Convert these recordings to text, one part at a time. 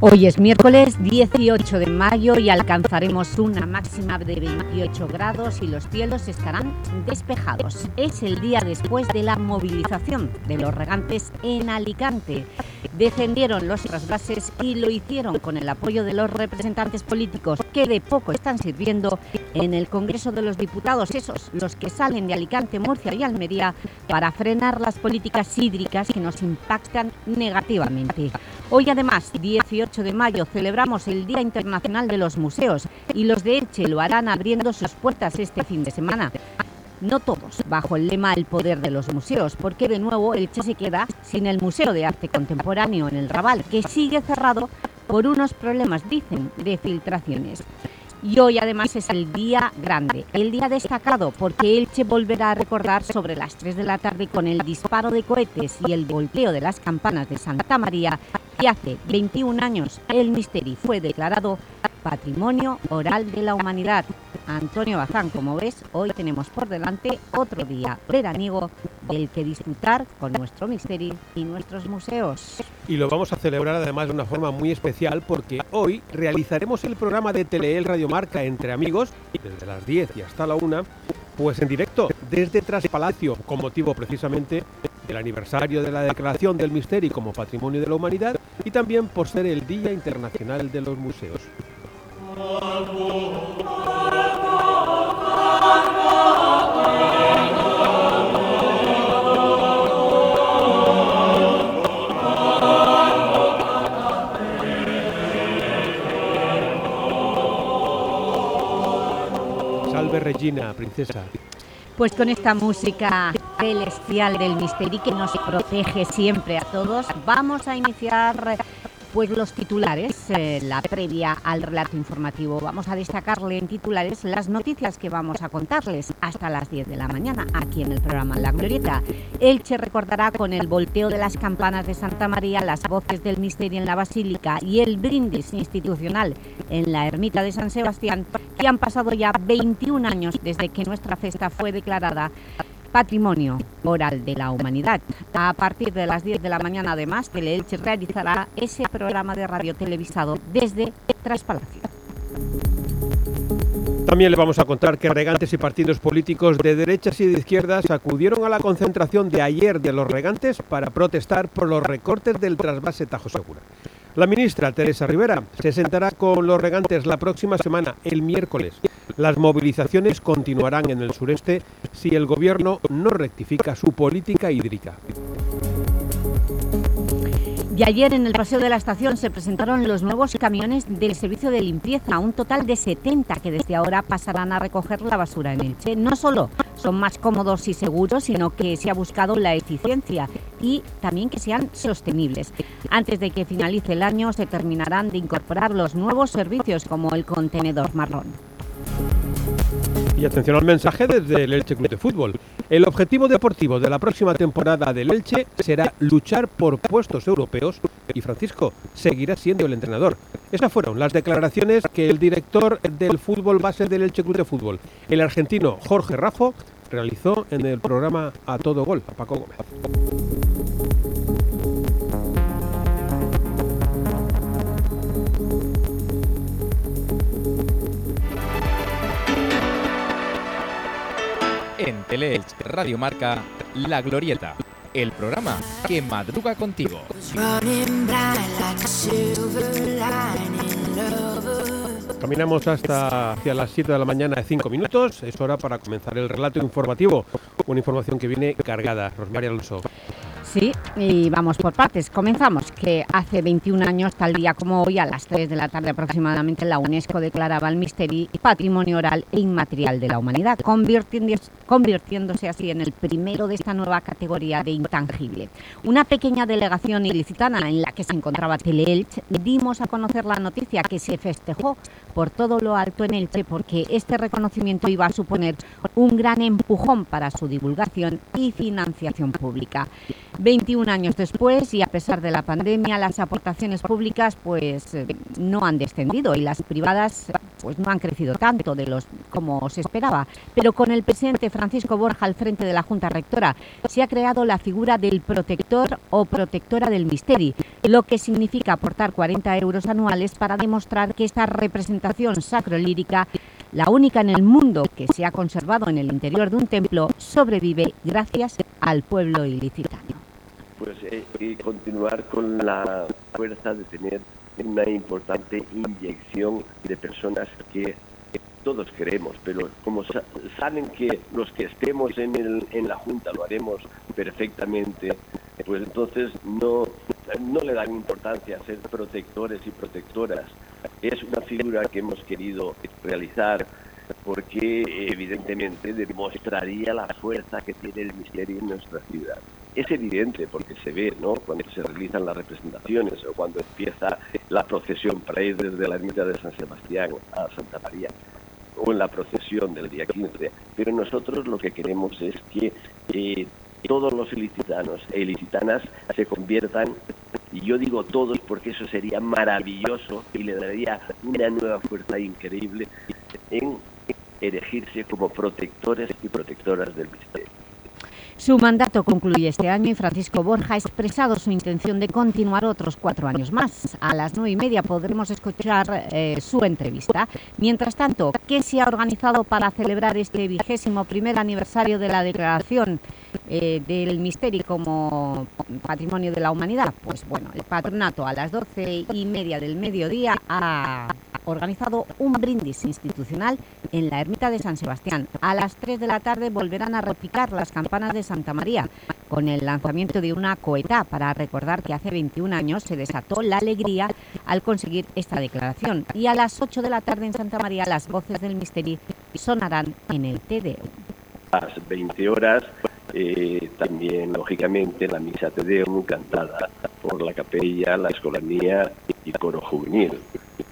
Hoy es miércoles 18 de mayo y alcanzaremos una máxima de 28 grados y los cielos estarán despejados. Es el día después de la movilización de los regantes en Alicante. Defendieron los trasvases y lo hicieron con el apoyo de los representantes políticos que de poco están sirviendo en el Congreso de los Diputados, esos los que salen de Alicante, Murcia y Almería para frenar las políticas hídricas que nos impactan negativamente. Hoy además, 18 de mayo, celebramos el Día Internacional de los Museos y los de Elche lo harán abriendo sus puertas este fin de semana. No todos, bajo el lema El poder de los museos, porque de nuevo Elche se queda sin el Museo de Arte Contemporáneo en el Raval, que sigue cerrado por unos problemas, dicen, de filtraciones. Y hoy además es el día grande, el día destacado, porque Elche volverá a recordar sobre las 3 de la tarde con el disparo de cohetes y el volteo de las campanas de Santa María y hace 21 años el Misteri fue declarado Patrimonio Oral de la Humanidad. Antonio Bazán, como ves, hoy tenemos por delante otro día veraniego del que disfrutar con nuestro Misteri y nuestros museos. Y lo vamos a celebrar además de una forma muy especial porque hoy realizaremos el programa de Teleel Radio Marca entre amigos, desde las 10 y hasta la 1, pues en directo desde Traspalacio, con motivo precisamente del aniversario de la declaración del Misteri como Patrimonio de la Humanidad y también por ser el Día Internacional de los Museos. Regina, princesa. Pues con esta música celestial del misterio que nos protege siempre a todos, vamos a iniciar pues los titulares, eh, la previa al relato informativo. Vamos a destacarle en titulares las noticias que vamos a contarles hasta las 10 de la mañana aquí en el programa La Glorieta. Elche recordará con el volteo de las campanas de Santa María, las voces del misterio en la Basílica y el brindis institucional en la ermita de San Sebastián, que han pasado ya 21 años desde que nuestra festa fue declarada Patrimonio Oral de la Humanidad. A partir de las 10 de la mañana, además, Teleelche realizará ese programa de radio televisado desde Traspalacio. También le vamos a contar que regantes y partidos políticos de derechas y de izquierdas acudieron a la concentración de ayer de los regantes para protestar por los recortes del trasvase Tajo Segura. La ministra Teresa Rivera se sentará con los regantes la próxima semana, el miércoles. Las movilizaciones continuarán en el sureste si el Gobierno no rectifica su política hídrica. Y ayer en el Paseo de la Estación se presentaron los nuevos camiones del servicio de limpieza, un total de 70 que desde ahora pasarán a recoger la basura en Elche. No solo son más cómodos y seguros, sino que se ha buscado la eficiencia y también que sean sostenibles. Antes de que finalice el año se terminarán de incorporar los nuevos servicios como el contenedor marrón. Y atención al mensaje desde el Elche Club de Fútbol. El objetivo deportivo de la próxima temporada del Elche será luchar por puestos europeos y Francisco seguirá siendo el entrenador. Esas fueron las declaraciones que el director del fútbol base del Elche Club de Fútbol, el argentino Jorge Rafo, realizó en el programa A Todo Gol, a Paco Gómez. En Teleelch Radio Marca, La Glorieta, el programa que madruga contigo. Caminamos hasta hacia las 7 de la mañana de 5 minutos. Es hora para comenzar el relato informativo. Una información que viene cargada. Rosmaria Alonso. Sí, y vamos por partes. Comenzamos que hace 21 años, tal día como hoy, a las 3 de la tarde aproximadamente, la UNESCO declaraba el Misteri Patrimonio Oral e Inmaterial de la Humanidad, convirtiéndose así en el primero de esta nueva categoría de intangible. Una pequeña delegación ilicitana en la que se encontraba Teleelch dimos a conocer la noticia que se festejó por todo lo alto en Elche porque este reconocimiento iba a suponer un gran empujón para su divulgación y financiación pública. 21 años después y a pesar de la pandemia, las aportaciones públicas pues eh, no han descendido y las privadas pues no han crecido tanto de los como se esperaba. Pero con el presidente Francisco Borja al frente de la Junta Rectora se ha creado la figura del protector o protectora del Misteri, lo que significa aportar 40 euros anuales para demostrar que esta representación sacrolírica, la única en el mundo que se ha conservado en el interior de un templo, sobrevive gracias al pueblo ilicitano. Pues eh, continuar con la fuerza de tener una importante inyección de personas que todos queremos, pero como saben que los que estemos en, el, en la Junta lo haremos perfectamente, pues entonces no, no le dan importancia a ser protectores y protectoras. Es una figura que hemos querido realizar porque evidentemente demostraría la fuerza que tiene el misterio en nuestra ciudad. Es evidente porque se ve, ¿no? Cuando se realizan las representaciones o cuando empieza la procesión para ir desde la ermita de San Sebastián a Santa María o en la procesión del día 15. Pero nosotros lo que queremos es que eh, todos los ilicitanos e ilicitanas se conviertan, y yo digo todos porque eso sería maravilloso y le daría una nueva fuerza increíble en elegirse como protectores y protectoras del misterio. Su mandato concluye este año y Francisco Borja ha expresado su intención de continuar otros cuatro años más. A las nueve y media podremos escuchar eh, su entrevista. Mientras tanto, ¿qué se ha organizado para celebrar este vigésimo primer aniversario de la declaración eh, del misterio como patrimonio de la humanidad? Pues bueno, el patronato a las doce y media del mediodía ha organizado un brindis institucional en la ermita de San Sebastián. A las 3 de la tarde volverán a repicar las campanas de Santa María con el lanzamiento de una coeta para recordar que hace 21 años se desató la alegría al conseguir esta declaración. Y a las 8 de la tarde en Santa María las voces del misterio sonarán en el TDO. A las 20 horas eh, también, lógicamente, la misa Tedeum cantada por la capella, la escolanía y coro juvenil.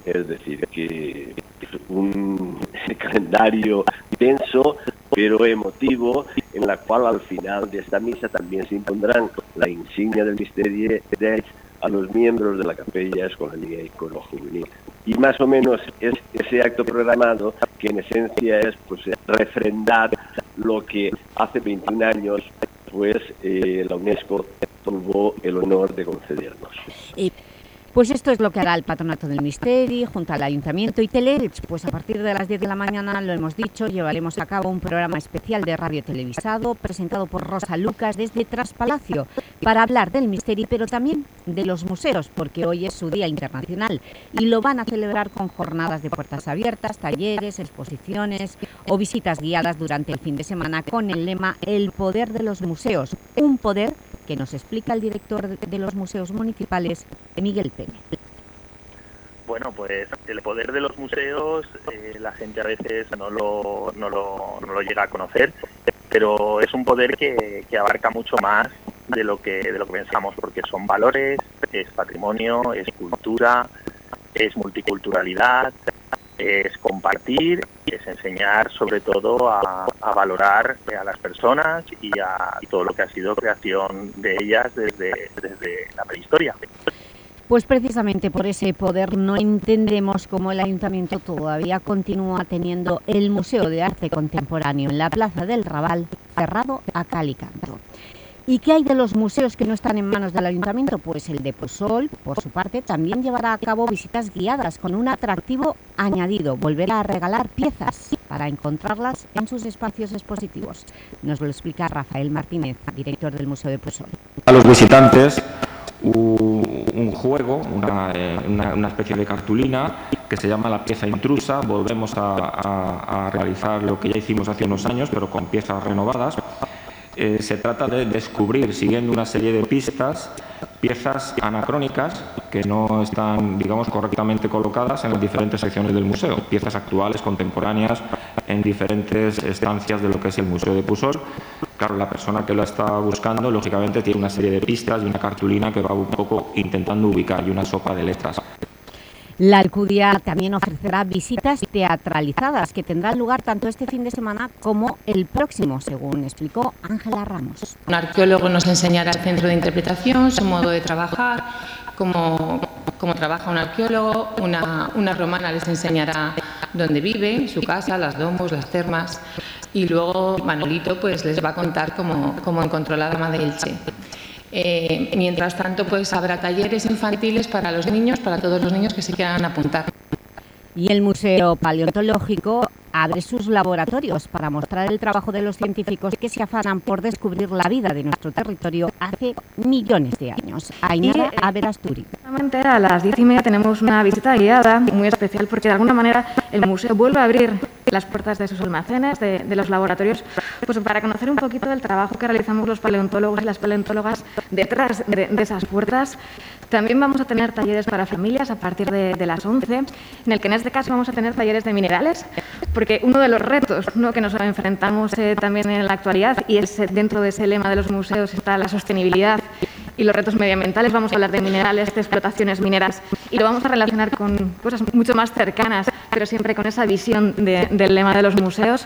Es decir, que es un calendario denso, pero emotivo, en la cual al final de esta misa también se impondrán la insignia del misterio de a los miembros de la capella, escolanía y coro juvenil. Y más o menos es ese acto programado que en esencia es pues refrendar lo que hace 21 años pues eh, la UNESCO tuvo el honor de concedernos. Pues esto es lo que hará el Patronato del Misterio junto al Ayuntamiento y Teleelch. Pues a partir de las 10 de la mañana, lo hemos dicho, llevaremos a cabo un programa especial de radio televisado presentado por Rosa Lucas desde Traspalacio para hablar del misterio, pero también de los museos, porque hoy es su Día Internacional y lo van a celebrar con jornadas de puertas abiertas, talleres, exposiciones o visitas guiadas durante el fin de semana con el lema El poder de los museos, un poder que nos explica el director de los museos municipales, Miguel Pérez. Bueno, pues el poder de los museos eh, la gente a veces no lo, no, lo, no lo, llega a conocer, pero es un poder que, que, abarca mucho más de lo que de lo que pensamos, porque son valores, es patrimonio, es cultura, es multiculturalidad, es compartir y es enseñar sobre todo a, valorar a las personas y a todo lo que ha sido creación de ellas desde, desde la prehistoria. Pues precisamente por ese poder no entendemos cómo el Ayuntamiento todavía continúa teniendo el Museo de Arte Contemporáneo en la Plaza del Raval cerrado a cal y canto. ¿Y qué hay de los museos que no están en manos del Ayuntamiento? Pues el de Pusol, por su parte, también llevará a cabo visitas guiadas con un atractivo añadido. Volverá a regalar piezas para encontrarlas en sus espacios expositivos. Nos lo explica Rafael Martínez, director del Museo de Pusol. A los visitantes un, juego, eh, una, especie de cartulina que se llama la pieza intrusa. Volvemos a realizar lo que ya hicimos hace unos años, pero con piezas renovadas eh, se trata de descubrir, siguiendo una serie de pistas, piezas anacrónicas que no están, digamos, correctamente colocadas en las diferentes secciones del museo, piezas actuales, contemporáneas, en diferentes estancias de lo que es el Museo de Pusol. Claro, la persona que lo está buscando, lógicamente, tiene una serie de pistas y una cartulina que va un poco intentando ubicar y una sopa de letras. La Alcudia también ofrecerá visitas teatralizadas que tendrán lugar tanto este fin de semana como el próximo, según explicó Ángela Ramos. Un arqueólogo nos enseñará el centro de interpretación, su modo de trabajar, cómo, cómo trabaja un arqueólogo, una, una romana les enseñará dónde vive, su casa, las domos, las termas, y luego Manolito pues, les va a contar cómo, cómo encontró la dama de Elche. Eh, mientras tanto, pues habrá talleres infantiles para los niños, para todos los niños que se quieran apuntar. Y el Museo Paleontológico abre sus laboratorios para mostrar el trabajo de los científicos que se afanan por descubrir la vida de nuestro territorio hace millones de años. Ainara eh, Averasturi. A las diez y media tenemos una visita guiada muy especial porque de alguna manera el museo vuelve a abrir las puertas de sus almacenes, de, de los laboratorios, pues para conocer un poquito del trabajo que realizamos los paleontólogos y las paleontólogas detrás de, de esas puertas. También vamos a tener talleres para familias a partir de, de las 11, en el que en este caso vamos a tener talleres de minerales, porque uno de los retos ¿no? que nos enfrentamos eh, también en la actualidad, y es eh, dentro de ese lema de los museos está la sostenibilidad y los retos medioambientales. Vamos a hablar de minerales, de explotaciones mineras y lo vamos a relacionar con cosas mucho más cercanas, pero siempre con esa visión de- del lema de los museos.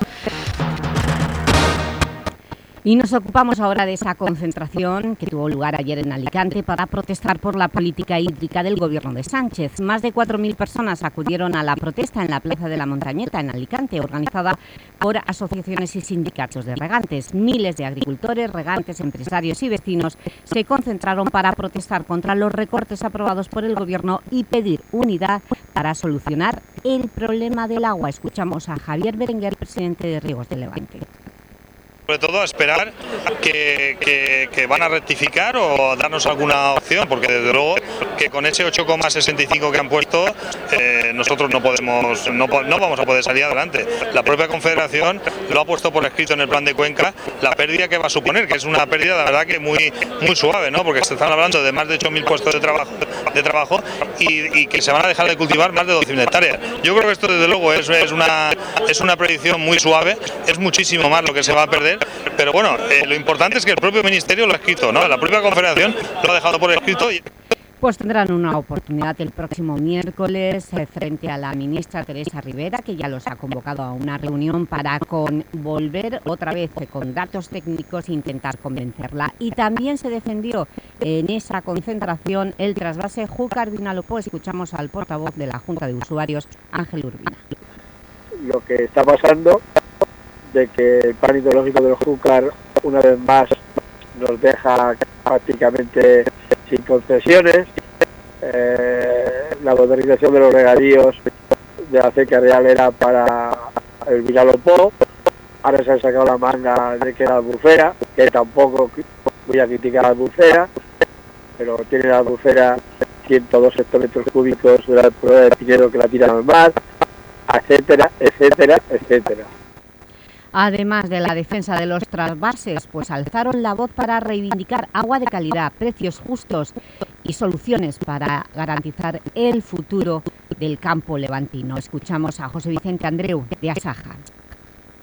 Y nos ocupamos ahora de esa concentración que tuvo lugar ayer en Alicante para protestar por la política hídrica del gobierno de Sánchez. Más de 4.000 personas acudieron a la protesta en la Plaza de la Montañeta, en Alicante, organizada por asociaciones y sindicatos de regantes. Miles de agricultores, regantes, empresarios y vecinos se concentraron para protestar contra los recortes aprobados por el gobierno y pedir unidad para solucionar el problema del agua. Escuchamos a Javier Berenguer, presidente de Riegos de Levante. Sobre todo a esperar que, que- van a rectificar o darnos alguna opción, porque desde luego que con ese 8,65 que han puesto eh, nosotros no podemos, no, no vamos a poder salir adelante. La propia Confederación lo ha puesto por escrito en el plan de Cuenca, la pérdida que va a suponer, que es una pérdida la verdad que muy, muy suave, ¿no? porque se están hablando de más de 8.000 puestos de trabajo, de trabajo y, que se van a dejar de cultivar más de 12.000 hectáreas. Yo creo que esto desde luego es, es, una, es una predicción muy suave, es muchísimo más lo que se va a perder, pero bueno, eh, lo importante es que el propio Ministerio lo ha escrito, ¿no? la propia Confederación lo ha dejado por escrito. Y... Pues tendrán una oportunidad el próximo miércoles eh, frente a la ministra Teresa Rivera, que ya los ha convocado a una reunión para con volver otra vez eh, con datos técnicos e intentar convencerla. Y también se defendió en esa concentración el trasvase Júcar Vinalopó. Escuchamos al portavoz de la Junta de Usuarios, Ángel Urbina. lo que está pasando de que el plan ideológico del Júcar una vez más nos deja prácticamente sin concesiones, Eh, la modernización de los regadíos de la ceca real era para el Villalopó, ahora se ha sacado la manga de que la albufera, que tampoco voy a criticar la albufera, pero tiene la albufera 102 hectómetros cúbicos de la prueba de Pinedo que la tiran al mar, etcétera, etcétera, etcétera. Además de la defensa de los trasvases, pues alzaron la voz para reivindicar agua de calidad, precios justos y soluciones para garantizar el futuro del campo levantino. Escuchamos a José Vicente Andreu, de Asaja.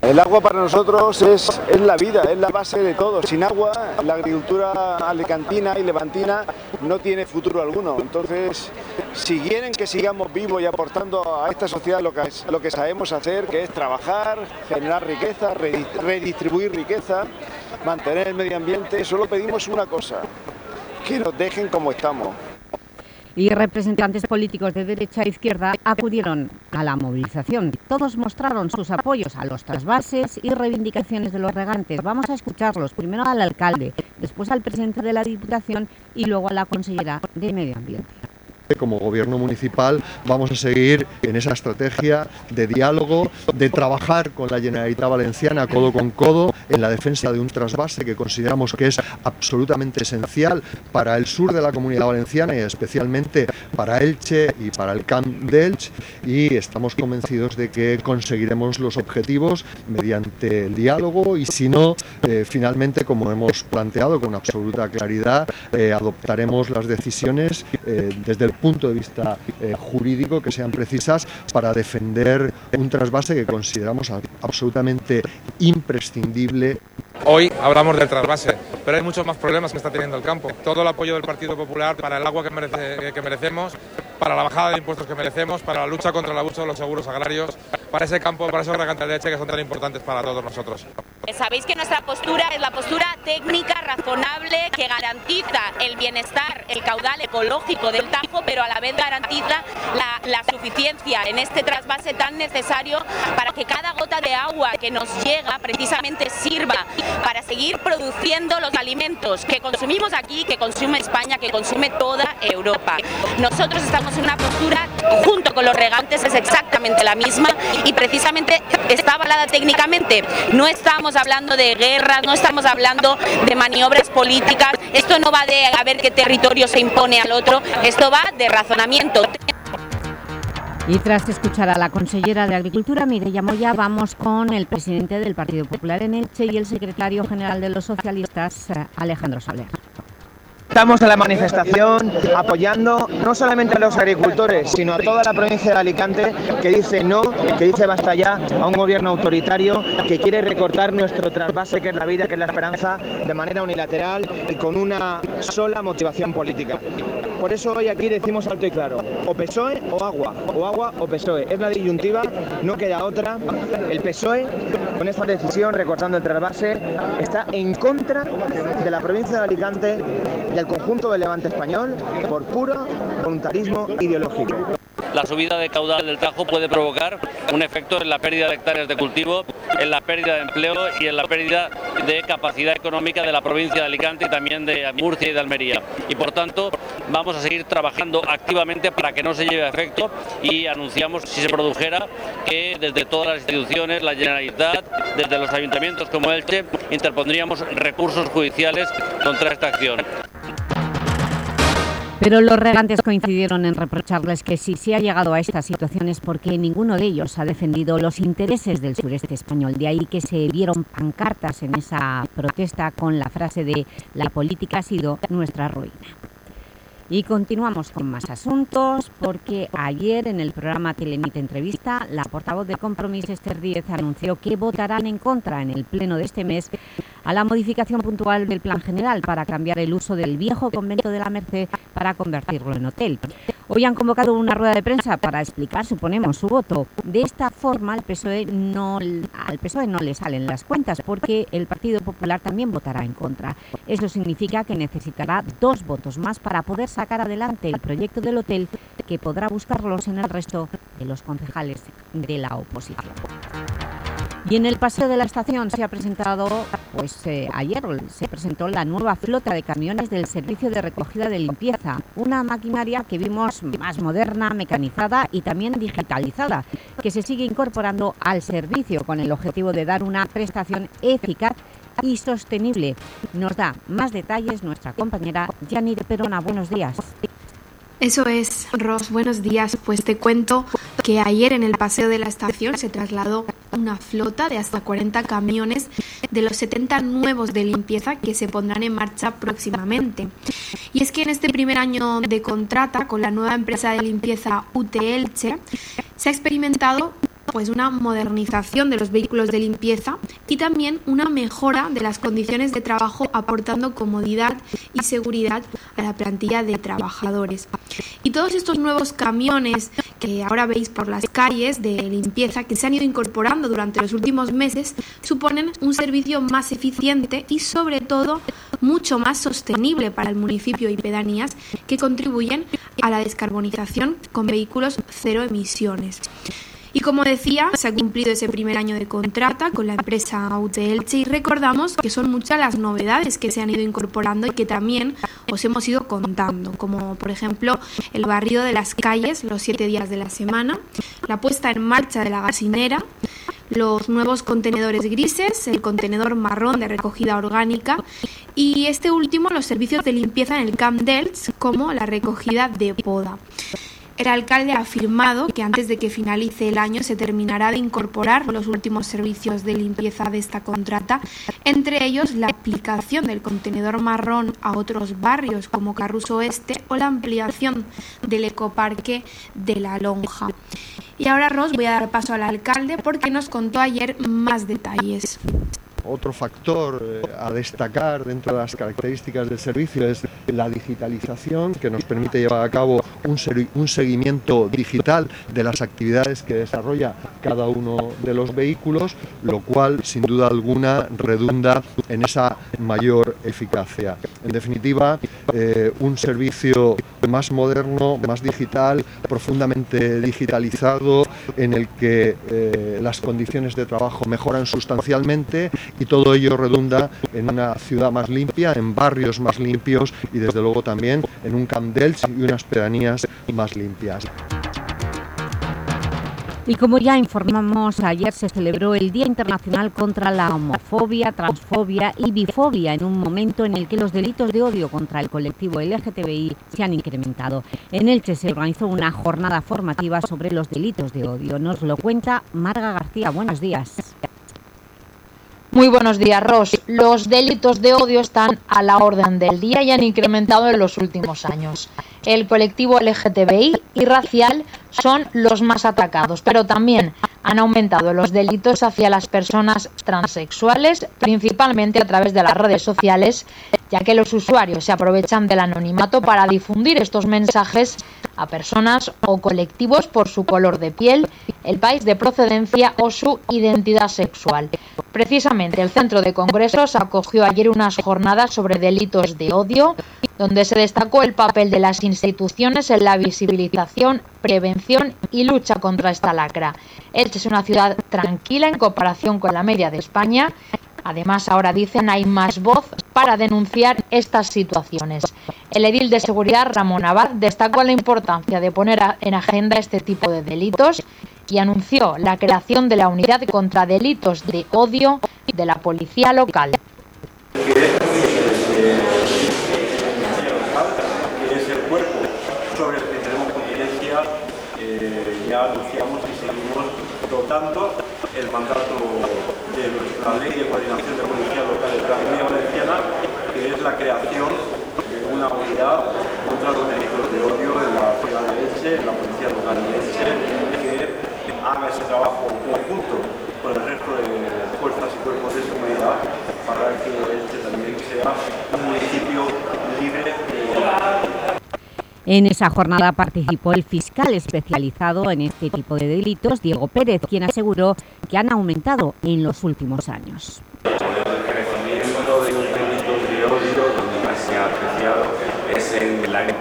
El agua para nosotros es, es la vida, es la base de todo. Sin agua, la agricultura alicantina y levantina no tiene futuro alguno. Entonces, si quieren que sigamos vivos y aportando a esta sociedad lo que, es- lo que sabemos hacer, que es trabajar, generar riqueza, redi- redistribuir riqueza, mantener el medio ambiente, solo pedimos una cosa, que nos dejen como estamos. Y representantes políticos de derecha e izquierda acudieron a la movilización. Todos mostraron sus apoyos a los trasvases y reivindicaciones de los regantes. Vamos a escucharlos, primero al alcalde, después al presidente de la Diputación y luego a la consellera de Medio Ambiente. Como gobierno municipal vamos a seguir en esa estrategia de diálogo, de trabajar con la Generalitat Valenciana codo con codo en la defensa de un trasvase que consideramos que es absolutamente esencial para el sur de la Comunidad Valenciana y especialmente para Elche y para el Camp de Elche y estamos convencidos de que conseguiremos los objetivos mediante el diálogo y si no, eh, finalmente, como hemos planteado con absoluta claridad, eh, adoptaremos las decisiones eh, desde el punto de vista eh, jurídico que sean precisas para defender un trasvase que consideramos absolutamente imprescindible. Hoy hablamos del trasvase, pero hay muchos más problemas que está teniendo el campo. Todo el apoyo del Partido Popular para el agua que, merece- que merecemos, para la bajada de impuestos que merecemos, para la lucha contra el abuso de los seguros agrarios, para ese campo, para esos regantes de leche que son tan importantes para todos nosotros. Sabéis que nuestra postura es la postura técnica, razonable, que garantiza el bienestar, el caudal ecológico del Tajo, pero a la vez garantiza la, suficiencia en este trasvase tan necesario para que cada gota de agua que nos llega precisamente sirva para seguir produciendo los alimentos que consumimos aquí, que consume España, que consume toda Europa. Nosotros estamos en una postura, junto con los regantes, es exactamente la misma y precisamente está avalada técnicamente. No estamos hablando de guerras, no estamos hablando de maniobras políticas, esto no va de a ver qué territorio se impone al otro, esto va de razonamiento. Y tras escuchar a la consellera de Agricultura, Mireia Moya, vamos con el presidente del Partido Popular en Elche y el secretario general de los socialistas, eh, Alejandro Soler. Estamos en la manifestación apoyando no solamente a los agricultores, sino a toda la provincia de Alicante que dice no, que dice basta ya a un gobierno autoritario que quiere recortar nuestro trasvase, que es la vida, que es la esperanza, de manera unilateral y con una sola motivación política. Por eso hoy aquí decimos alto y claro, o PSOE o agua, o agua o PSOE. Es la disyuntiva, no queda otra. El PSOE, con esta decisión, recortando el trasvase, está en contra de la provincia de Alicante y conjunto del levante español por puro voluntarismo ideológico. La subida de caudal del Tajo puede provocar un efecto en la pérdida de hectáreas de cultivo, en la pérdida de empleo y en la pérdida de capacidad económica de la provincia de Alicante y también de Murcia y de Almería. Y por tanto, vamos a seguir trabajando activamente para que no se lleve a efecto y anunciamos, si se produjera, que desde todas las instituciones, la Generalitat, desde los ayuntamientos como Elche, interpondríamos recursos judiciales contra esta acción. Pero los regantes coincidieron en reprocharles que si se ha llegado a esta situación es porque ninguno de ellos ha defendido los intereses del sureste español. De ahí que se vieron pancartas en esa protesta con la frase de «la política ha sido nuestra ruina». Y continuamos con más asuntos porque ayer en el programa Telenit Entrevista la portavoz de Compromís Esther Díez anunció que votarán en contra en el pleno de este mes a la modificación puntual del Plan General para cambiar el uso del viejo convento de la Merced para convertirlo en hotel. Hoy han convocado una rueda de prensa para explicar, suponemos, su voto. De esta forma al PSOE no, le salen las cuentas porque el Partido Popular también votará en contra. Eso significa que necesitará dos votos más para poder sacar adelante el proyecto del hotel que podrá buscarlos en el resto de los concejales de la oposición. Y en el Paseo de la Estación se ha presentado, pues eh, ayer se presentó la nueva flota de camiones del Servicio de Recogida de Limpieza, una maquinaria que vimos más moderna, mecanizada y también digitalizada, que se sigue incorporando al servicio con el objetivo de dar una prestación eficaz y sostenible. Nos da más detalles nuestra compañera Yanir Perona. Buenos días. Eso es, Ros, buenos días. Pues te cuento que ayer en el paseo de la estación se trasladó una flota de hasta 40 camiones de los 70 nuevos de limpieza que se pondrán en marcha próximamente. Y es que en este primer año de contrata con la nueva empresa de limpieza UTLC se ha experimentado pues una modernización de los vehículos de limpieza y también una mejora de las condiciones de trabajo aportando comodidad y seguridad a la plantilla de trabajadores. Y todos estos nuevos camiones que ahora veis por las calles de limpieza que se han ido incorporando durante los últimos meses suponen un servicio más eficiente y sobre todo mucho más sostenible para el municipio y pedanías que contribuyen a la descarbonización con vehículos cero emisiones. Y como decía, se ha cumplido ese primer año de contrata con la empresa Elche y recordamos que son muchas las novedades que se han ido incorporando y que también os hemos ido contando, como por ejemplo el barrio de las calles los siete días de la semana, la puesta en marcha de la gasinera, los nuevos contenedores grises, el contenedor marrón de recogida orgánica y este último los servicios de limpieza en el Camp Delts como la recogida de poda. El alcalde ha afirmado que antes de que finalice el año se terminará de incorporar los últimos servicios de limpieza de esta contrata, entre ellos la aplicación del contenedor marrón a otros barrios como Carruso Oeste o la ampliación del ecoparque de La Lonja. Y ahora, Ros, voy a dar paso al alcalde porque nos contó ayer más detalles. Otro factor eh, a destacar dentro de las características del servicio es la digitalización que nos permite llevar a cabo un, seguimiento digital de las actividades que desarrolla cada uno de los vehículos, lo cual sin duda alguna redunda en esa mayor eficacia. En definitiva, eh, un servicio más moderno, más digital, profundamente digitalizado, en el que eh, las condiciones de trabajo mejoran sustancialmente y todo ello redunda en una ciudad más limpia, en barrios más limpios y desde luego también en un Camp y unas pedanías más limpias. Y como ya informamos, ayer se celebró el Día Internacional contra la Homofobia, Transfobia y Bifobia, en un momento en el que los delitos de odio contra el colectivo LGTBI se han incrementado. En Elche se organizó una jornada formativa sobre los delitos de odio. Nos lo cuenta Marga García. Buenos días. Muy buenos días, Ros. Los delitos de odio están a la orden del día y han incrementado en los últimos años. El colectivo LGTBI y racial son los más atacados, pero también han aumentado los delitos hacia las personas transexuales, principalmente a través de las redes sociales, ya que los usuarios se aprovechan del anonimato para difundir estos mensajes a personas o colectivos por su color de piel, el país de procedencia o su identidad sexual. Precisamente el Centro de Congresos acogió ayer unas jornadas sobre delitos de odio, donde se destacó el papel de las instituciones en la visibilización, prevención y lucha contra esta lacra. Elche es una ciudad tranquila en comparación con la media de España. Además, ahora dicen hay más voz para denunciar estas situaciones. El edil de seguridad, Ramón Abad, destacó la importancia de poner en agenda este tipo de delitos y anunció la creación de la unidad contra delitos de odio de la policía local. Anunciamos y seguimos dotando el mandato de la Ley de Coordinación de Policía Local de la Comunidad Valenciana, que es la creación de una unidad contra los delitos de odio en la ciudad de Elche, en la Policía Local de Elche, que haga ese trabajo conjunto con el resto de fuerzas y cuerpos de seguridad para que Elche también sea un municipio libre de en esa jornada participó el fiscal especializado en este tipo de delitos, Diego Pérez, quien aseguró que han aumentado en los últimos años. Las las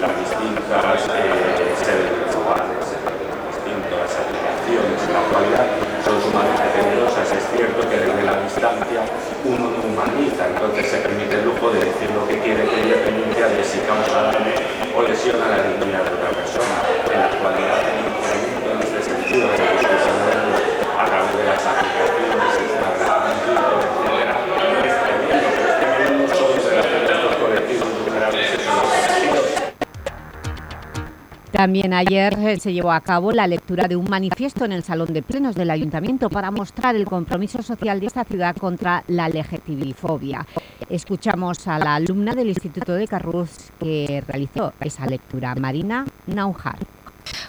las distintas eh, sedes virtuales, distintas aplicaciones en la actualidad, son sumamente. Es cierto que distancia uno no humaniza, entonces se permite el lujo de decir lo que quiere que independencia de si causa daño o lesiona la dignidad de otra persona. En la actualidad, incremento en este sentido de la discusión a través de las también ayer eh, se llevó a cabo la lectura de un manifiesto en el Salón de Plenos del Ayuntamiento para mostrar el compromiso social de esta ciudad contra la LGTBI-fobia. Escuchamos a la alumna del Instituto de Carruz que realizó esa lectura, Marina Naujar.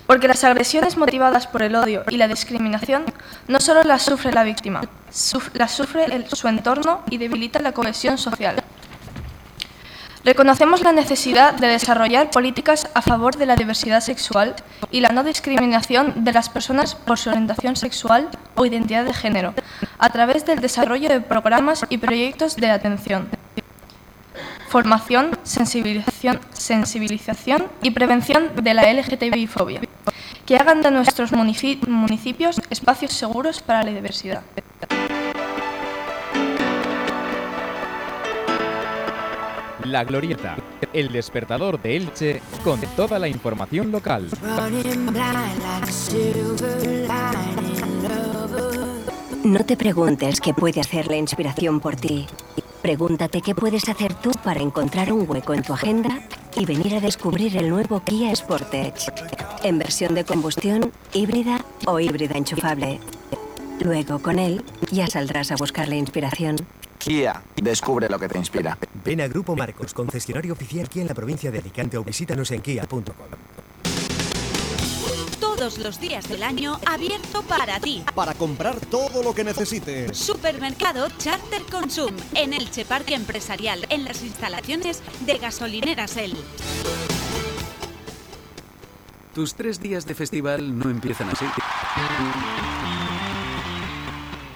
Porque las agresiones motivadas por el odio y la discriminación no solo las sufre la víctima, las sufre su entorno y debilita la cohesión social. Reconocemos la necesidad de desarrollar políticas a favor de la diversidad sexual y la no discriminación de las personas por su orientación sexual o identidad de género, a través del desarrollo de programas y proyectos de atención, formación, sensibilización, sensibilización y prevención de la LGTBI-fobia, que hagan de nuestros municipios espacios seguros para la diversidad. La Glorieta, el despertador de Elche con toda la información local. No te preguntes qué puede hacer la inspiración por ti. Pregúntate qué puedes hacer tú para encontrar un hueco en tu agenda y venir a descubrir el nuevo Kia Sportage. En versión de combustión, híbrida o híbrida enchufable. Luego, con él, ya saldrás a buscar la inspiración. Kia, descubre lo que te inspira. Ven a Grupo Marcos, concesionario oficial Kia en la provincia de Alicante o visítanos en kia.com todos los días del año abierto para ti. Para comprar todo lo que necesites. Supermercado Charter Consum en Elche Parque Empresarial, en las instalaciones de Gasolineras El. Tus tres días de festival no empiezan así.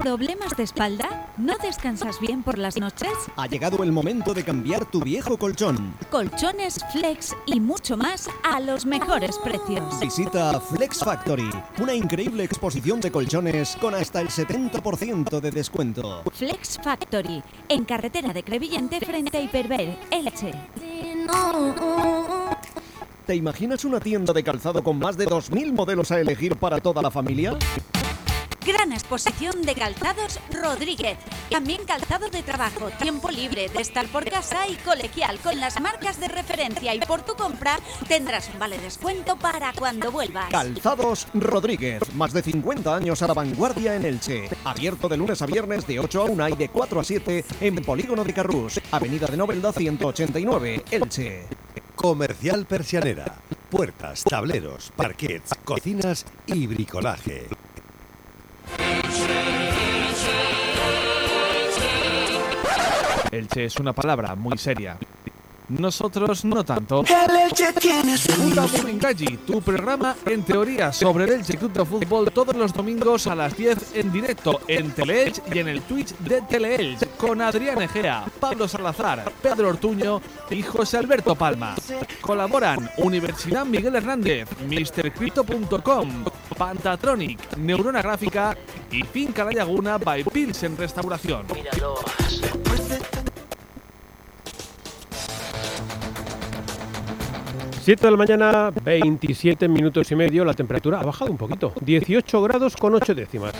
¿Problemas de espalda? ¿No descansas bien por las noches? Ha llegado el momento de cambiar tu viejo colchón. Colchones, flex y mucho más a los mejores precios. Visita Flex Factory, una increíble exposición de colchones con hasta el 70% de descuento. Flex Factory, en carretera de Crevillente frente a Hiperver, Elche. ¿Te imaginas una tienda de calzado con más de 2.000 modelos a elegir para toda la familia? Gran exposición de calzados Rodríguez. También calzado de trabajo, tiempo libre, de estar por casa y colegial con las marcas de referencia. Y por tu compra tendrás un vale descuento para cuando vuelvas. Calzados Rodríguez, más de 50 años a la vanguardia en Elche. Abierto de lunes a viernes de 8 a 1 y de 4 a 7 en Polígono de Carrús, Avenida de Novelda 189, Elche. Comercial Persianera. Puertas, tableros, parquets, cocinas y bricolaje. Elche es una palabra muy seria. Nosotros no tanto. Puta Buringagi, tu programa en teoría sobre el Elche Club de Fútbol todos los domingos a las 10 en directo en Teleelch y en el Twitch de Teleelch con Adrián Egea, Pablo Salazar, Pedro Ortuño y José Alberto Palma. Colaboran Universidad Miguel Hernández, MrCrypto.com, Pantatronic, Neurona Gráfica y Finca La Laguna by Pilsen Restauración. 7 de la mañana, 27 minutos y medio, la temperatura ha bajado un poquito, 18 grados con 8 décimas.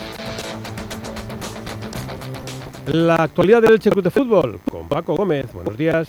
La actualidad del Elche Club de Fútbol, con Paco Gómez, buenos días.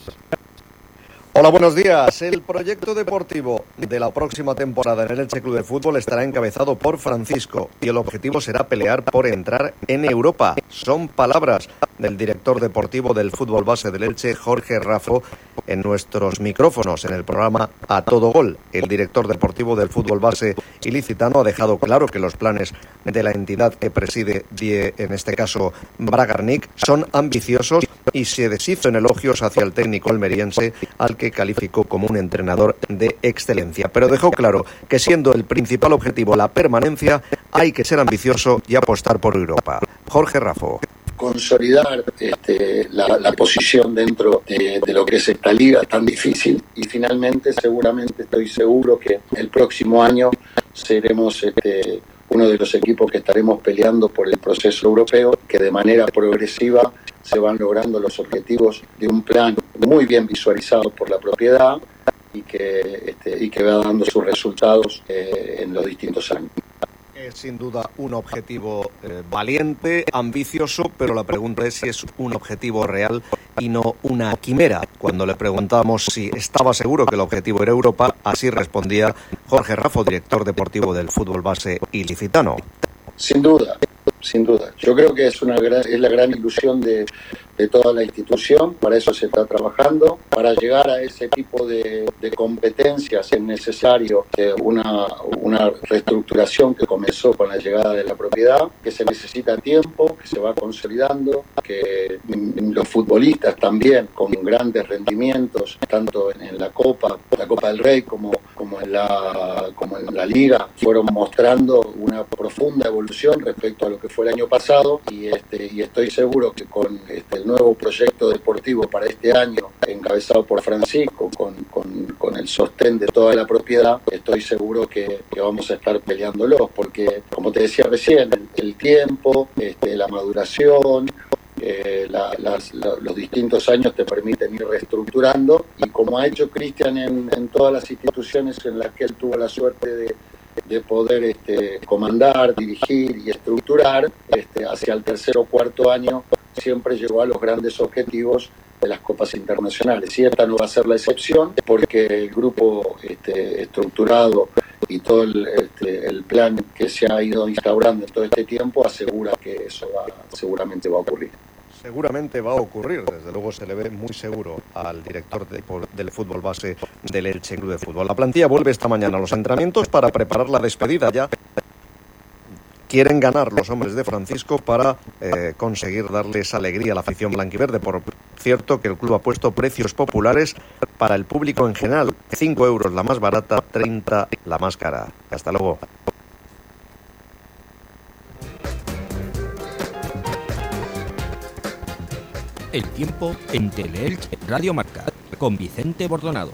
Hola, buenos días. El proyecto deportivo de la próxima temporada en el Elche Club de Fútbol estará encabezado por Francisco y el objetivo será pelear por entrar en Europa. Son palabras del director deportivo del fútbol base del Elche, Jorge Rafo, en nuestros micrófonos en el programa A Todo Gol. El director deportivo del fútbol base ilicitano ha dejado claro que los planes de la entidad que preside, en este caso Bragarnik, son ambiciosos y se deshizo en elogios hacia el técnico almeriense al que calificó como un entrenador de excelencia. Pero dejó claro que siendo el principal objetivo la permanencia, hay que ser ambicioso y apostar por Europa. Jorge Rafo. consolidar este, la, la posición dentro de, de lo que es esta liga tan difícil y finalmente seguramente estoy seguro que el próximo año seremos este, uno de los equipos que estaremos peleando por el proceso europeo que de manera progresiva se van logrando los objetivos de un plan muy bien visualizado por la propiedad y que, este, y que va dando sus resultados eh, en los distintos años. Es sin duda un objetivo eh, valiente, ambicioso, pero la pregunta es si es un objetivo real y no una quimera. Cuando le preguntamos si estaba seguro que el objetivo era Europa, así respondía Jorge Rafo, director deportivo del fútbol base ilicitano. Sin duda, sin duda. Yo creo que es, una gran- es la gran ilusión de, de toda la institución, para eso se está trabajando. Para llegar a ese tipo de, de competencias es necesario una, una reestructuración que comenzó con la llegada de la propiedad, que se necesita tiempo, que se va consolidando, que los futbolistas también con grandes rendimientos, tanto en, en la Copa, la Copa del Rey como, como, en la, como en la Liga, fueron mostrando una profunda evolución respecto a lo que fue el año pasado y, este, y estoy seguro que con este, el nuevo proyecto deportivo para este año, encabezado por Francisco, con, con- con el sostén de toda la propiedad, estoy seguro que, que vamos a estar peleándolos, porque como te decía recién, el, el tiempo, este, la maduración, eh, la- las- la- los distintos años te permiten ir reestructurando y como ha hecho Cristian en, en todas las instituciones en las que él tuvo la suerte de, de poder este, comandar, dirigir y estructurar, este, hacia el tercer o cuarto año siempre llegó a los grandes objetivos de las copas internacionales. Y esta no va a ser la excepción porque el grupo este, estructurado y todo el, este, el, plan que se ha ido instaurando en todo este tiempo asegura que eso va, seguramente va a ocurrir. Seguramente va a ocurrir, desde luego se le ve muy seguro al director de, del fútbol base del Elche Club de Fútbol. La plantilla vuelve esta mañana a los entrenamientos para preparar la despedida ya quieren ganar los hombres de Francisco para eh, conseguir darles alegría a la afición blanquiverde. Por cierto, que el club ha puesto precios populares para el público en general. 5 euros la más barata, 30 la más cara. Hasta luego. El tiempo en Teleelch Radio Marca con Vicente Bordonado.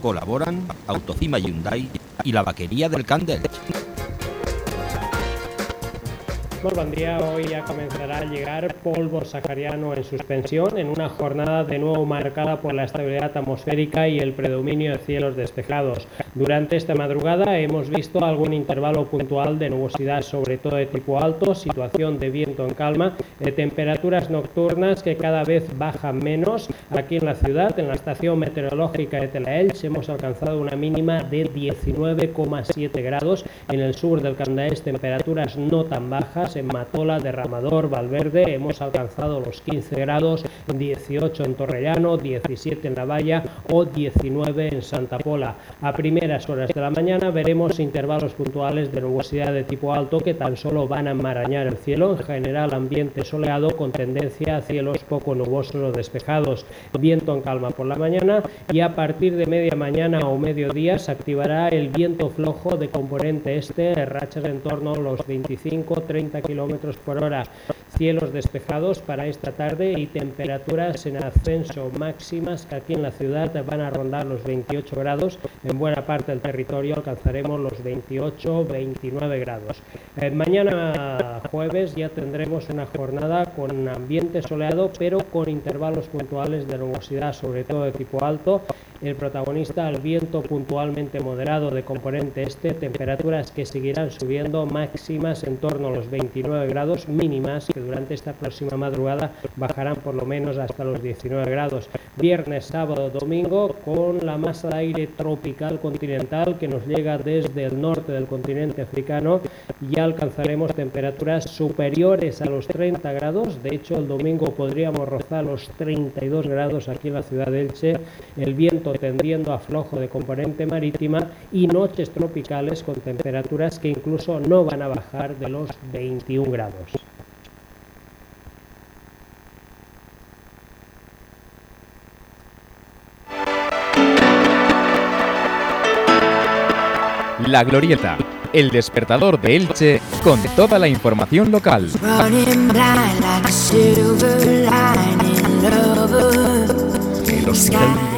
Colaboran Autocima Hyundai y la vaquería del Candel. Muy buen día. Hoy ya comenzará a llegar polvo sahariano en suspensión en una jornada de nuevo marcada por la estabilidad atmosférica y el predominio de cielos despejados. Durante esta madrugada hemos visto algún intervalo puntual de nubosidad, sobre todo de tipo alto, situación de viento en calma, de temperaturas nocturnas que cada vez bajan menos. Aquí en la ciudad, en la estación meteorológica de Telaelch, hemos alcanzado una mínima de 19,7 grados. En el sur del Candaés, temperaturas no tan bajas en Matola, Derramador, Valverde hemos alcanzado los 15 grados, 18 en Torrellano, 17 en La Valla o 19 en Santa Pola. A primeras horas de la mañana veremos intervalos puntuales de nubosidad de tipo alto que tan solo van a enmarañar el cielo, en general ambiente soleado con tendencia a cielos poco nubosos o despejados, viento en calma por la mañana y a partir de media mañana o mediodía se activará el viento flojo de componente este, rachas en torno a los 25-30 kilómetros por hora. Cielos despejados para esta tarde y temperaturas en ascenso máximas que aquí en la ciudad van a rondar los 28 grados. En buena parte del territorio alcanzaremos los 28-29 grados. Eh, mañana jueves ya tendremos una jornada con ambiente soleado pero con intervalos puntuales de nubosidad, sobre todo de tipo alto. El protagonista, el viento puntualmente moderado de componente este, temperaturas que seguirán subiendo máximas en torno a los 29 grados mínimas que durante esta próxima madrugada bajarán por lo menos hasta los 19 grados. Viernes, sábado, domingo con la masa de aire tropical continental que nos llega desde el norte del continente africano ya alcanzaremos temperaturas superiores a los 30 grados. De hecho, el domingo podríamos rozar los 32 grados aquí en la ciudad de Elche. El viento tendiendo a flojo de componente marítima y noches tropicales con temperaturas que incluso no van a bajar de los 21 grados. La Glorieta, el despertador de Elche con toda la información local. El Hospital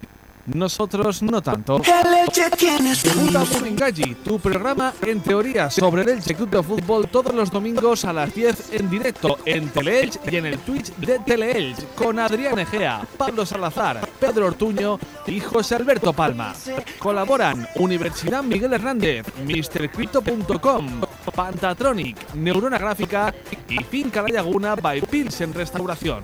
Nosotros no tanto. ¿Qué leche tienes? Puta Buringalli, tu programa en teoría sobre el Elche Club de Fútbol todos los domingos a las 10 en directo en Teleelch y en el Twitch de Teleelch con Adrián Egea, Pablo Salazar, Pedro Ortuño y José Alberto Palma. Colaboran Universidad Miguel Hernández, MrCrypto.com, Pantatronic, Neurona Gráfica y Finca La Laguna by Pilsen Restauración.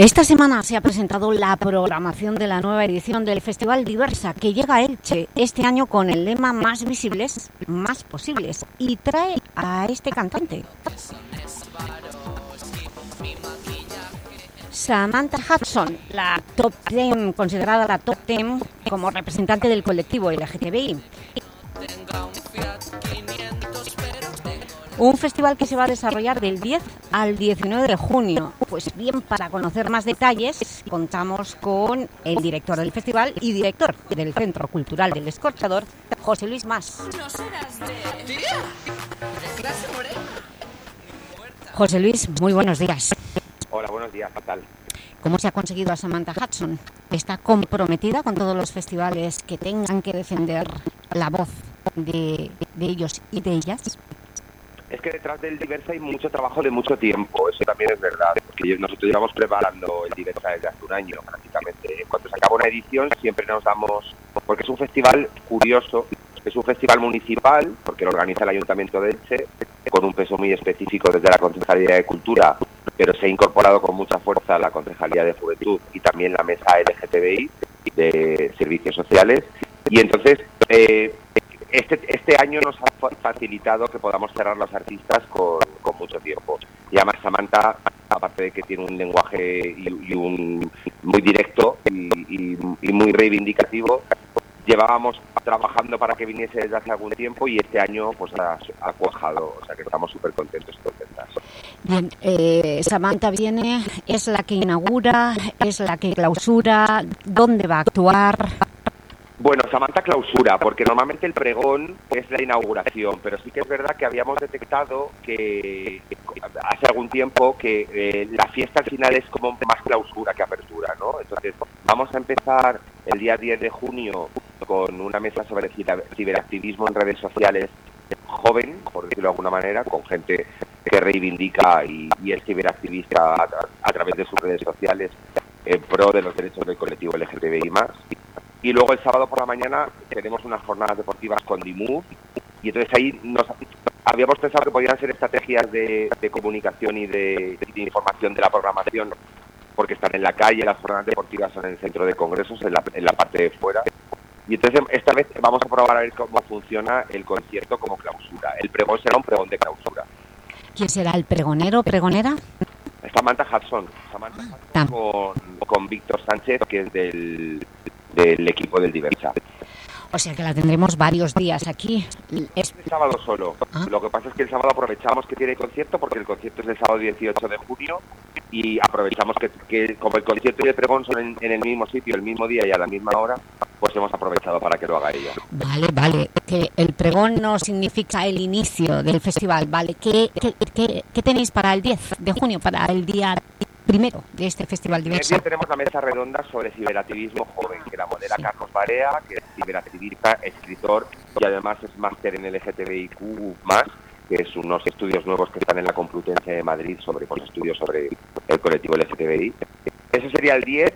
Esta semana se ha presentado la programación de la nueva edición del Festival Diversa que llega a Elche este año con el lema Más visibles, más posibles y trae a este cantante. Samantha Hudson, la top 10, considerada la top 10 como representante del colectivo LGTBI. Un festival que se va a desarrollar del 10 al 19 de junio. Pues bien, para conocer más detalles, contamos con el director del festival y director del Centro Cultural del Escorchador, José Luis Más. José Luis, muy buenos días. Hola, buenos días, ¿qué tal? ¿Cómo se ha conseguido a Samantha Hudson? ¿Está comprometida con todos los festivales que tengan que defender la voz de, de ellos y de ellas? Es que detrás del Diversa hay mucho trabajo de mucho tiempo, eso también es verdad, porque nosotros llevamos preparando el Diversa desde hace un año prácticamente. Cuando se acaba una edición siempre nos damos, porque es un festival curioso, es un festival municipal, porque lo organiza el Ayuntamiento de Elche, con un peso muy específico desde la Concejalía de Cultura, pero se ha incorporado con mucha fuerza la Concejalía de Juventud y también la Mesa LGTBI de Servicios Sociales. Y entonces, eh, este, este año nos ha fa- facilitado que podamos cerrar los artistas con, con mucho tiempo. Y además Samantha, aparte de que tiene un lenguaje y, y un muy directo y, y- y muy reivindicativo, llevábamos trabajando para que viniese desde hace algún tiempo y este año pues ha, ha cuajado, o sea que estamos súper contentos y contentas. Bien, eh, Samantha viene, es la que inaugura, es la que clausura, ¿dónde va a actuar? Bueno, Samantha clausura, porque normalmente el pregón es la inauguración, pero sí que es verdad que habíamos detectado que hace algún tiempo que eh, la fiesta al final es como más clausura que apertura, ¿no? Entonces, vamos a empezar el día 10 de junio con una mesa sobre ciber- ciberactivismo en redes sociales joven, por decirlo de alguna manera, con gente que reivindica y, y es ciberactivista a, a través de sus redes sociales en pro de los derechos del colectivo LGTBI+. Y luego el sábado por la mañana tenemos unas jornadas deportivas con Dimove y entonces ahí nos habíamos pensado que podían ser estrategias de, de comunicación y de, de información de la programación porque están en la calle, las jornadas deportivas son en el centro de congresos, en la, en la parte de fuera. Y entonces esta vez vamos a probar a ver cómo funciona el concierto como clausura. El pregón será un pregón de clausura. ¿Quién será el pregonero, pregonera? Samantha Hudson, Samantha Hudson con, con Víctor Sánchez, que es del, del equipo del Diversa. O sea que la tendremos varios días aquí. Es- El sábado solo. Lo que pasa es que el sábado aprovechamos que tiene concierto, porque el concierto es el sábado 18 de junio, y aprovechamos que, que como el concierto y el pregón son en, en el mismo sitio, el mismo día y a la misma hora, pues hemos aprovechado para que lo haga ella. Vale, vale, que el pregón no significa el inicio del festival, ¿vale? ¿Qué, qué, qué- qué tenéis para el 10 de junio, para el día primero de este festival El diverso? día tenemos la mesa redonda sobre ciberactivismo joven, que la modera Carlos Barea, que es ciberactivista, escritor y además es máster en LGTBIQ+, que es unos estudios nuevos que están en la Complutense de Madrid sobre pues, estudios sobre el colectivo LGTBI. Ese sería el 10,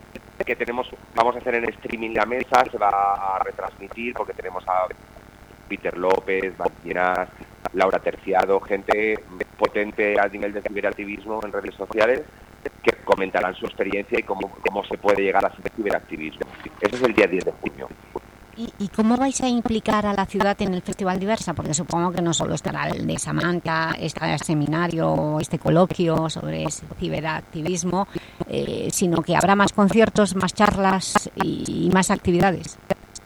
que tenemos, vamos a hacer en streaming la mesa, se va a retransmitir porque tenemos a Peter López, Martínez, Laura Terciado, gente potente a nivel de ciberactivismo en redes sociales que comentarán su experiencia y cómo, cómo se puede llegar a hacer ciberactivismo. Ese es el día 10 de junio. ¿Y, cómo vais a implicar a la ciudad en el Festival Diversa? Porque supongo que no solo estará el de Samantha, este seminario, este coloquio sobre ciberactivismo, eh, sino que habrá más conciertos, más charlas y, más actividades.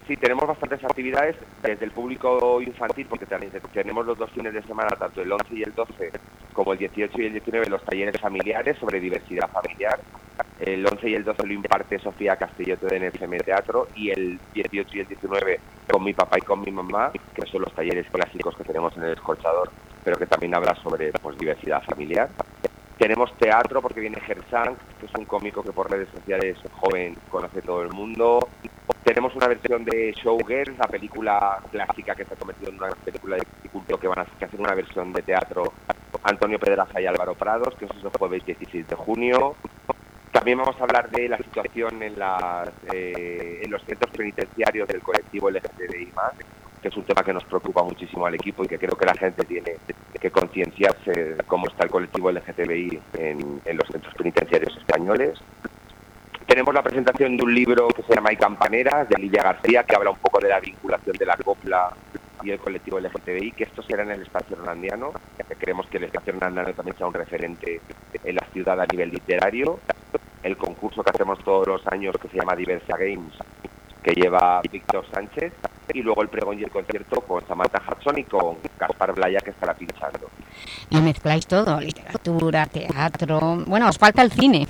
Sí, tenemos bastantes actividades desde el público infantil, porque tenemos los dos fines de semana, tanto el 11 y el 12, como el 18 y el 19, los talleres familiares sobre diversidad familiar el 11 y el 12 lo imparte Sofía Castellote de NFM Teatro y el 18 y el 19 con mi papá y con mi mamá, que son los talleres clásicos que tenemos en el escorchador, pero que también habla sobre pues, diversidad familiar. Tenemos teatro porque viene Gersang, que es un cómico que por redes sociales joven conoce todo el mundo. Tenemos una versión de Showgirls, la película clásica que se ha convertido en una película de culto que van a hacer una versión de teatro Antonio Pedraza y Álvaro Prados, que es el jueves 16 de junio. También vamos a hablar de la situación en, eh, en los centros penitenciarios del colectivo LGTBI+, que es un tema que nos preocupa muchísimo al equipo y que creo que la gente tiene que concienciarse cómo está el colectivo LGTBI en, los centros penitenciarios españoles. Tenemos la presentación de un libro que se llama Hay Campaneras, de Lidia García, que habla un poco de la vinculación de la copla y el colectivo LGTBI, que esto será en el espacio hernandiano, que queremos que el espacio hernandiano también sea un referente en la ciudad a nivel literario. El concurso que hacemos todos los años, que se llama Diversa Games, que lleva Víctor Sánchez, y luego el pregón y el concierto con Samantha Hudson y con Gaspar Blaya, que estará pinchando. Y mezcláis todo, literatura, teatro... Bueno, os falta el cine.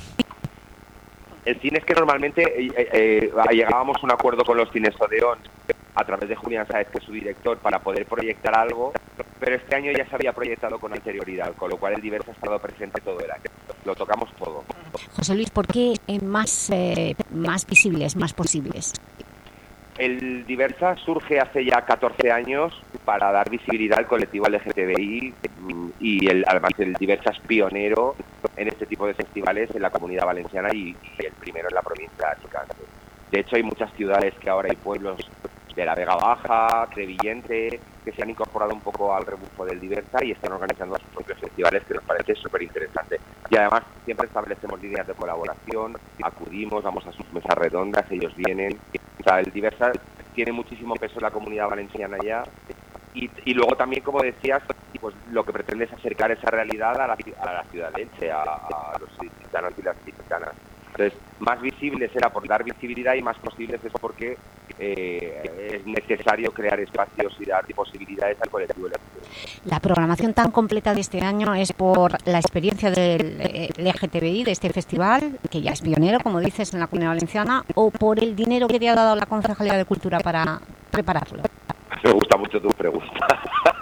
El cine es que normalmente eh, eh, eh, llegábamos a un acuerdo con los cines Odeón a través de Julián Sáez, que es su director, para poder proyectar algo, pero este año ya se había proyectado con anterioridad, con lo cual el Diversa ha estado presente todo el año. Lo tocamos todo. José Luis, ¿por qué más, eh, más visibles, más posibles? El Diversa surge hace ya 14 años para dar visibilidad al colectivo LGTBI y el, además el Diversa es pionero en este tipo de festivales en la comunidad valenciana y, el primero en la provincia de Alicante. De hecho, hay muchas ciudades que ahora hay pueblos de la Vega Baja, Crevillente, que se han incorporado un poco al rebufo del Diversa y están organizando sus propios festivales, que nos parece súper interesante. Y además siempre establecemos líneas de colaboración, acudimos, vamos a sus mesas redondas, ellos vienen. O sea, el Diversa tiene muchísimo peso en la comunidad valenciana ya. Y, luego también, como decías, pues lo que pretende es acercar esa realidad a la, a la ciudad de Elche, a, a los y las ciudadanas. Entonces, más visibles era por dar visibilidad y más posibles es porque eh, es necesario crear espacios y dar posibilidades al colectivo La programación tan completa de este año es por la experiencia del eh, LGTBI, de este festival, que ya es pionero, como dices, en la Comunidad Valenciana, o por el dinero que te ha dado la Concejalía de Cultura para prepararlo. Me gusta mucho tu pregunta.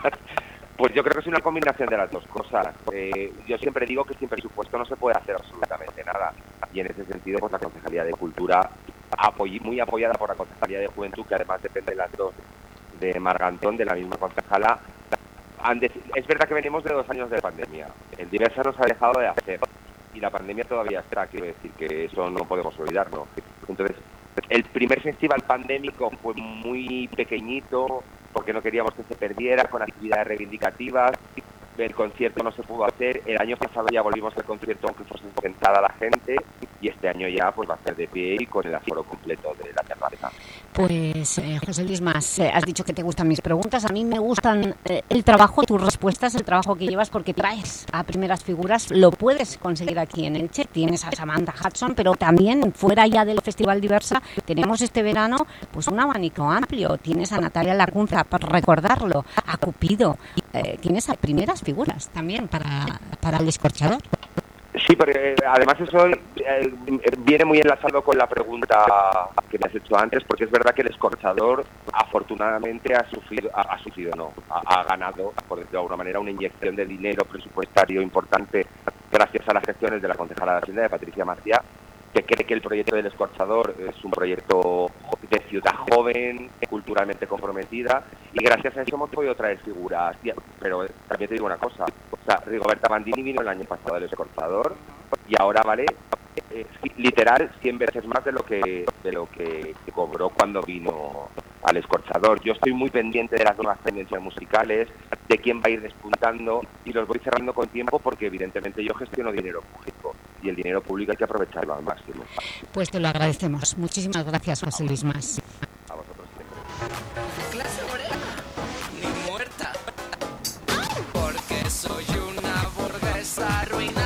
Pues yo creo que es una combinación de las dos cosas. Eh, yo siempre digo que sin presupuesto no se puede hacer absolutamente nada. Y en ese sentido, pues la Concejalía de Cultura, muy apoyada por la Concejalía de Juventud, que además depende de las dos de Margantón, de la misma concejala, es verdad que venimos de dos años de pandemia. El Diversa nos ha dejado de hacer y la pandemia todavía está, quiero decir que eso no podemos olvidarlo. Entonces, el primer festival pandémico fue muy pequeñito, porque no queríamos que se perdiera con actividades reivindicativas. El concierto no se pudo hacer. El año pasado ya volvimos al concierto aunque fuese sentada la gente y este año ya pues va a ser de pie y con el aforo completo de la terraza. Pues eh, José Luis Más, eh, has dicho que te gustan mis preguntas. A mí me gustan eh, el trabajo, tus respuestas, el trabajo que llevas porque traes a primeras figuras. Lo puedes conseguir aquí en Elche. Tienes a Samantha Hudson, pero también fuera ya del Festival Diversa tenemos este verano pues un abanico amplio. Tienes a Natalia Lacunza, para recordarlo, a Cupido. tienes a primeras figuras también para, para el escorchador. Sí, porque eh, además eso eh, viene muy enlazado con la pregunta que me has hecho antes, porque es verdad que el escorchador afortunadamente ha sufrido, ha, sufrido no, ha, ganado, por decirlo de alguna manera, una inyección de dinero presupuestario importante gracias a las gestiones de la concejala de Hacienda, de Patricia Macía, que cree que el proyecto del escorchador es un proyecto de ciudad joven, culturalmente comprometida, y gracias a eso hemos podido traer figuras. Pero también te digo una cosa, o sea, Rigoberta Bandini vino el año pasado del escorchador y ahora vale eh, literal 100 veces más de lo que de lo que cobró cuando vino al escorchador. Yo estoy muy pendiente de las nuevas tendencias musicales, de quién va a ir despuntando y los voy cerrando con tiempo porque evidentemente yo gestiono dinero público y el dinero público hay que aprovecharlo al máximo. Pues te lo agradecemos. Muchísimas gracias, José Luis Más. A vosotros siempre. Ni muerta. Porque soy una burguesa arruinada.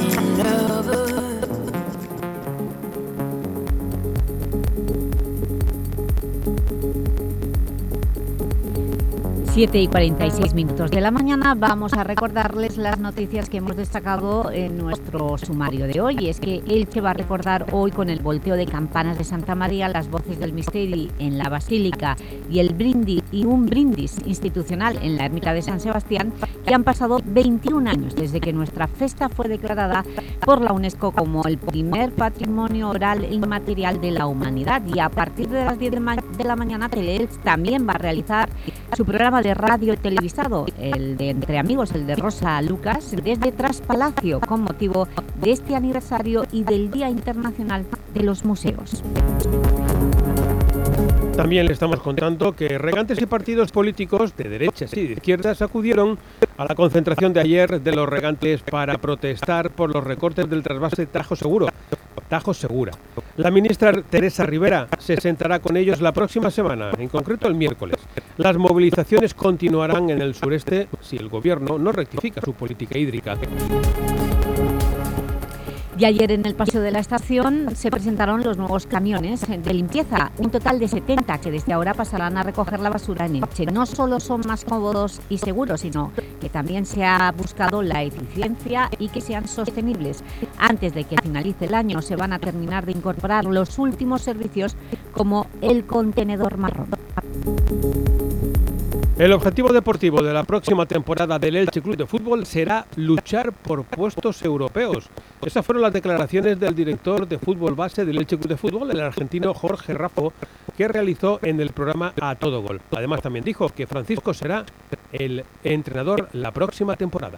7 y 46 minutos de la mañana vamos a recordarles las noticias que hemos destacado en nuestro sumario de hoy. Es que Elche va a recordar hoy con el volteo de campanas de Santa María las voces del Misteri en la Basílica y el brindis y un brindis institucional en la ermita de San Sebastián que han pasado 21 años desde que nuestra festa fue declarada por la UNESCO como el primer patrimonio oral e inmaterial de la humanidad. Y a partir de las 10 de, ma- de la mañana Teleelch también va a realizar su programa de radio televisado, el de Entre Amigos, el de Rosa Lucas, desde Traspalacio, con motivo de este aniversario y del Día Internacional de los Museos. También le estamos contando que regantes y partidos políticos de derechas y de izquierdas acudieron a la concentración de ayer de los regantes para protestar por los recortes del trasvase Tajo Seguro. Tajo Segura. La ministra Teresa Rivera se sentará con ellos la próxima semana, en concreto el miércoles. Las movilizaciones continuarán en el sureste si el gobierno no rectifica su política hídrica. Y ayer en el Paseo de la Estación se presentaron los nuevos camiones de limpieza, un total de 70 que desde ahora pasarán a recoger la basura en Elche. No solo son más cómodos y seguros, sino que también se ha buscado la eficiencia y que sean sostenibles. Antes de que finalice el año se van a terminar de incorporar los últimos servicios como el contenedor marrón. El objetivo deportivo de la próxima temporada del Elche Club de Fútbol será luchar por puestos europeos. Esas fueron las declaraciones del director de fútbol base del Elche Club de Fútbol, el argentino Jorge Raffo, que realizó en el programa A Todo Gol. Además también dijo que Francisco será el entrenador la próxima temporada.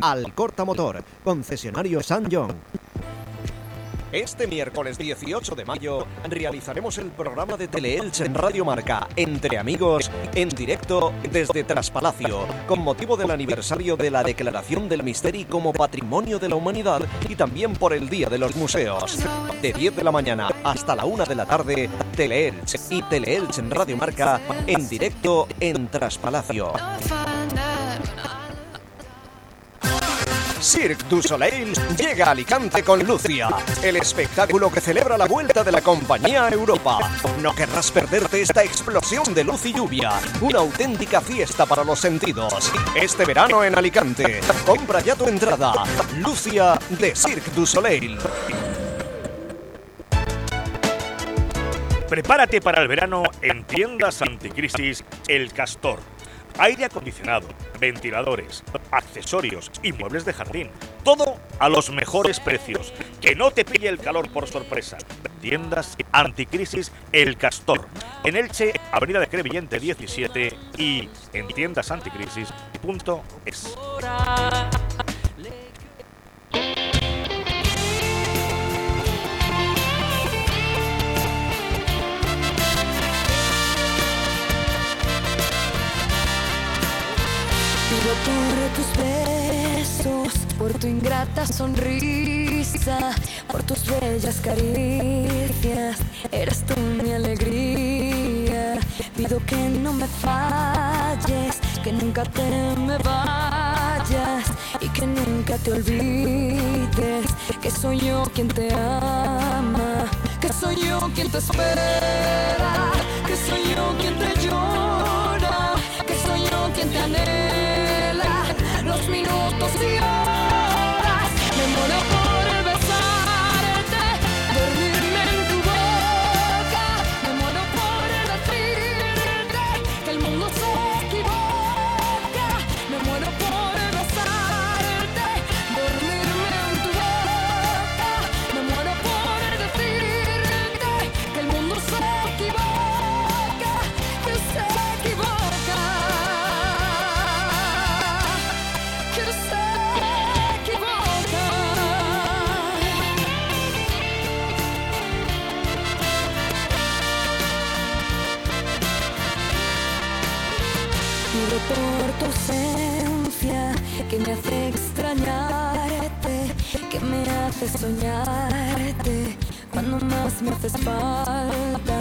Alcorta Motor, concesionario San John. Este miércoles 18 de mayo realizaremos el programa de Teleelch en Radio Marca, Entre Amigos, en directo desde Traspalacio, con motivo del aniversario de la declaración del Misteri como Patrimonio de la Humanidad y también por el Día de los Museos. De 10 de la mañana hasta la 1 de la tarde, Teleelch y Teleelch en Radio Marca, en directo en Traspalacio. Cirque du Soleil llega a Alicante con Lucia, el espectáculo que celebra la vuelta de la compañía a Europa. No querrás perderte esta explosión de luz y lluvia, una auténtica fiesta para los sentidos. Este verano en Alicante, compra ya tu entrada. Lucia de Cirque du Soleil. Prepárate para el verano en tiendas anticrisis El Castor. Aire acondicionado, ventiladores, accesorios y muebles de jardín. Todo a los mejores precios. Que no te pille el calor por sorpresa. Tiendas anticrisis El Castor. En Elche, Avenida de Crevillente 17 y en tiendasanticrisis.es. por tus besos, por tu ingrata sonrisa, por tus bellas caricias. Eres tú mi alegría. Pido que no me falles, que nunca te me vayas y que nunca te olvides que soy yo quien te ama, que soy yo quien te espera, que soy yo quien te llora, que soy yo quien te anhela. Hace soñarte cuando más me haces falta.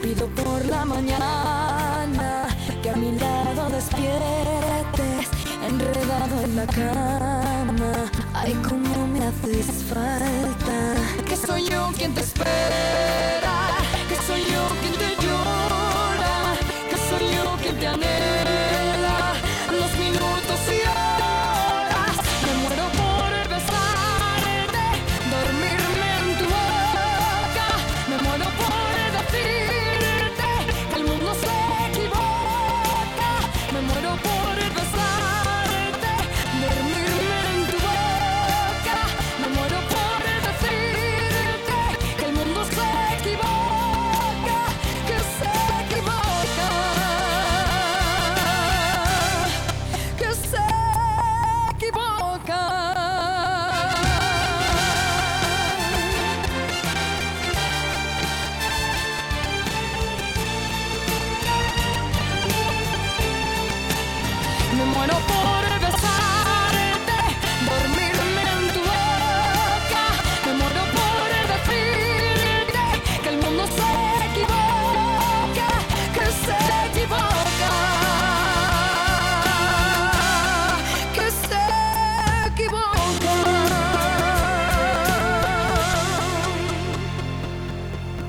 Pido por la mañana que a mi lado despiertes, enredado en la cama. Ay, cómo me haces falta. Que soy yo quien te espera, que soy yo quien te llora, que soy yo quien te anhela.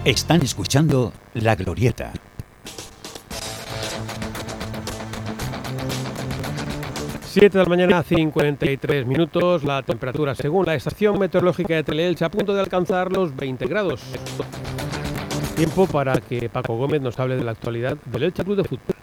Están escuchando La Glorieta. Siete de la mañana, 53 minutos. La temperatura, según la estación meteorológica de Teleelch, a punto de alcanzar los 20 grados. Tiempo para que Paco Gómez nos hable de la actualidad del Elche Club de Fútbol.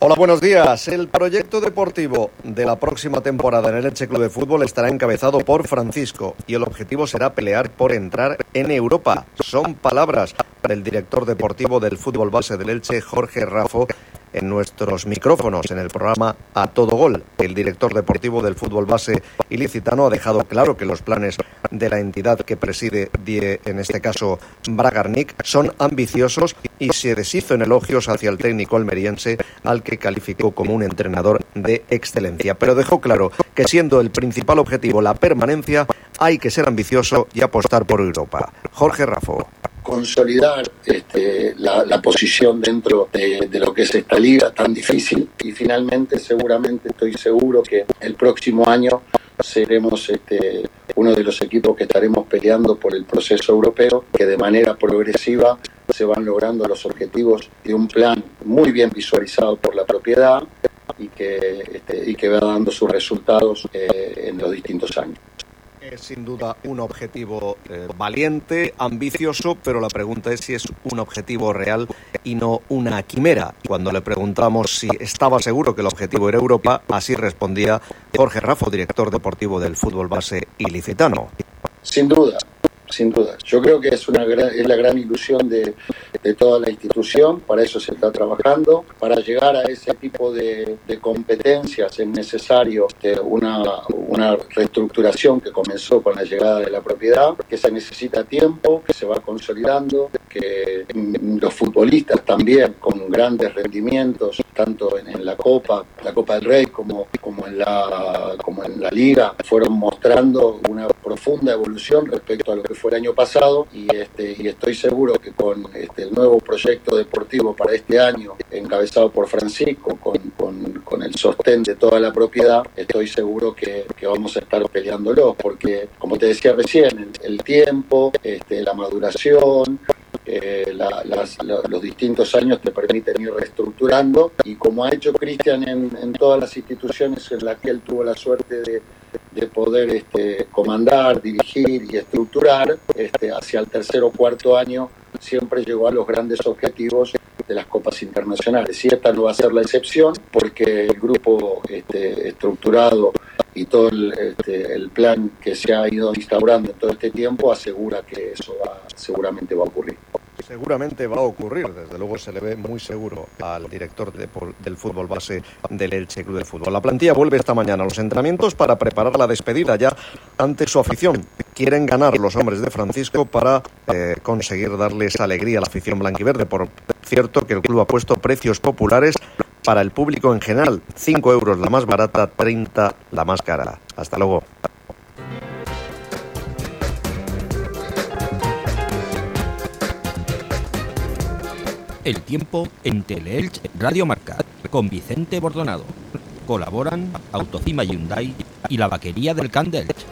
Hola, buenos días. El proyecto deportivo de la próxima temporada en el Elche Club de Fútbol estará encabezado por Francisco y el objetivo será pelear por entrar en Europa. Son palabras del director deportivo del fútbol base del Elche, Jorge Rafo, en nuestros micrófonos en el programa A Todo Gol. El director deportivo del fútbol base ilicitano ha dejado claro que los planes de la entidad que preside, Die- en este caso Bragarnik, son ambiciosos y se deshizo en elogios hacia el técnico almeriense al que calificó como un entrenador de excelencia. Pero dejó claro que siendo el principal objetivo la permanencia, hay que ser ambicioso y apostar por Europa. Jorge Rafo. consolidar este, la, la posición dentro de, de lo que es esta liga tan difícil y finalmente seguramente estoy seguro que el próximo año seremos este, uno de los equipos que estaremos peleando por el proceso europeo, que de manera progresiva se van logrando los objetivos de un plan muy bien visualizado por la propiedad y que, este, y que va dando sus resultados eh, en los distintos años. Es sin duda un objetivo eh, valiente, ambicioso, pero la pregunta es si es un objetivo real y no una quimera. Cuando le preguntamos si estaba seguro que el objetivo era Europa, así respondía Jorge Rafo, director deportivo del fútbol base ilicitano. Sin duda, sin duda. Yo creo que es, una es la gran ilusión de, toda la institución, para eso se está trabajando. Para llegar a ese tipo de, competencias es necesario este, una, una reestructuración que comenzó con la llegada de la propiedad, que se necesita tiempo, que se va consolidando, que los futbolistas también con grandes rendimientos, tanto en, la Copa, la Copa del Rey, como, como, en la, como en la Liga, fueron mostrando una profunda evolución respecto a lo que fue el año pasado y, este, y estoy seguro que con este, el nuevo proyecto deportivo para este año, encabezado por Francisco, con, el sostén de toda la propiedad, estoy seguro que, que vamos a estar peleándolo, porque como te decía recién, el, tiempo, este, la maduración, eh, los distintos años te permiten ir reestructurando y como ha hecho Cristian en, en, todas las instituciones en las que él tuvo la suerte de, de poder este, comandar, dirigir y estructurar, este, hacia el tercer o cuarto año siempre llegó a los grandes objetivos de las copas internacionales. Y esta no va a ser la excepción porque el grupo este, estructurado y todo el, este, el, plan que se ha ido instaurando en todo este tiempo asegura que eso va, seguramente va a ocurrir. Seguramente va a ocurrir, desde luego se le ve muy seguro al director del fútbol base del Elche Club de Fútbol. La plantilla vuelve esta mañana a los entrenamientos para preparar la despedida ya ante su afición. Quieren ganar los hombres de Francisco para eh, conseguir darles alegría a la afición blanquiverde. Por cierto, que el club ha puesto precios populares para el público en general. 5 euros la más barata, 30 la más cara. Hasta luego. El tiempo en Teleelch Radio Marca con Vicente Bordonado. Colaboran Autocima Hyundai y la vaquería del Candelch.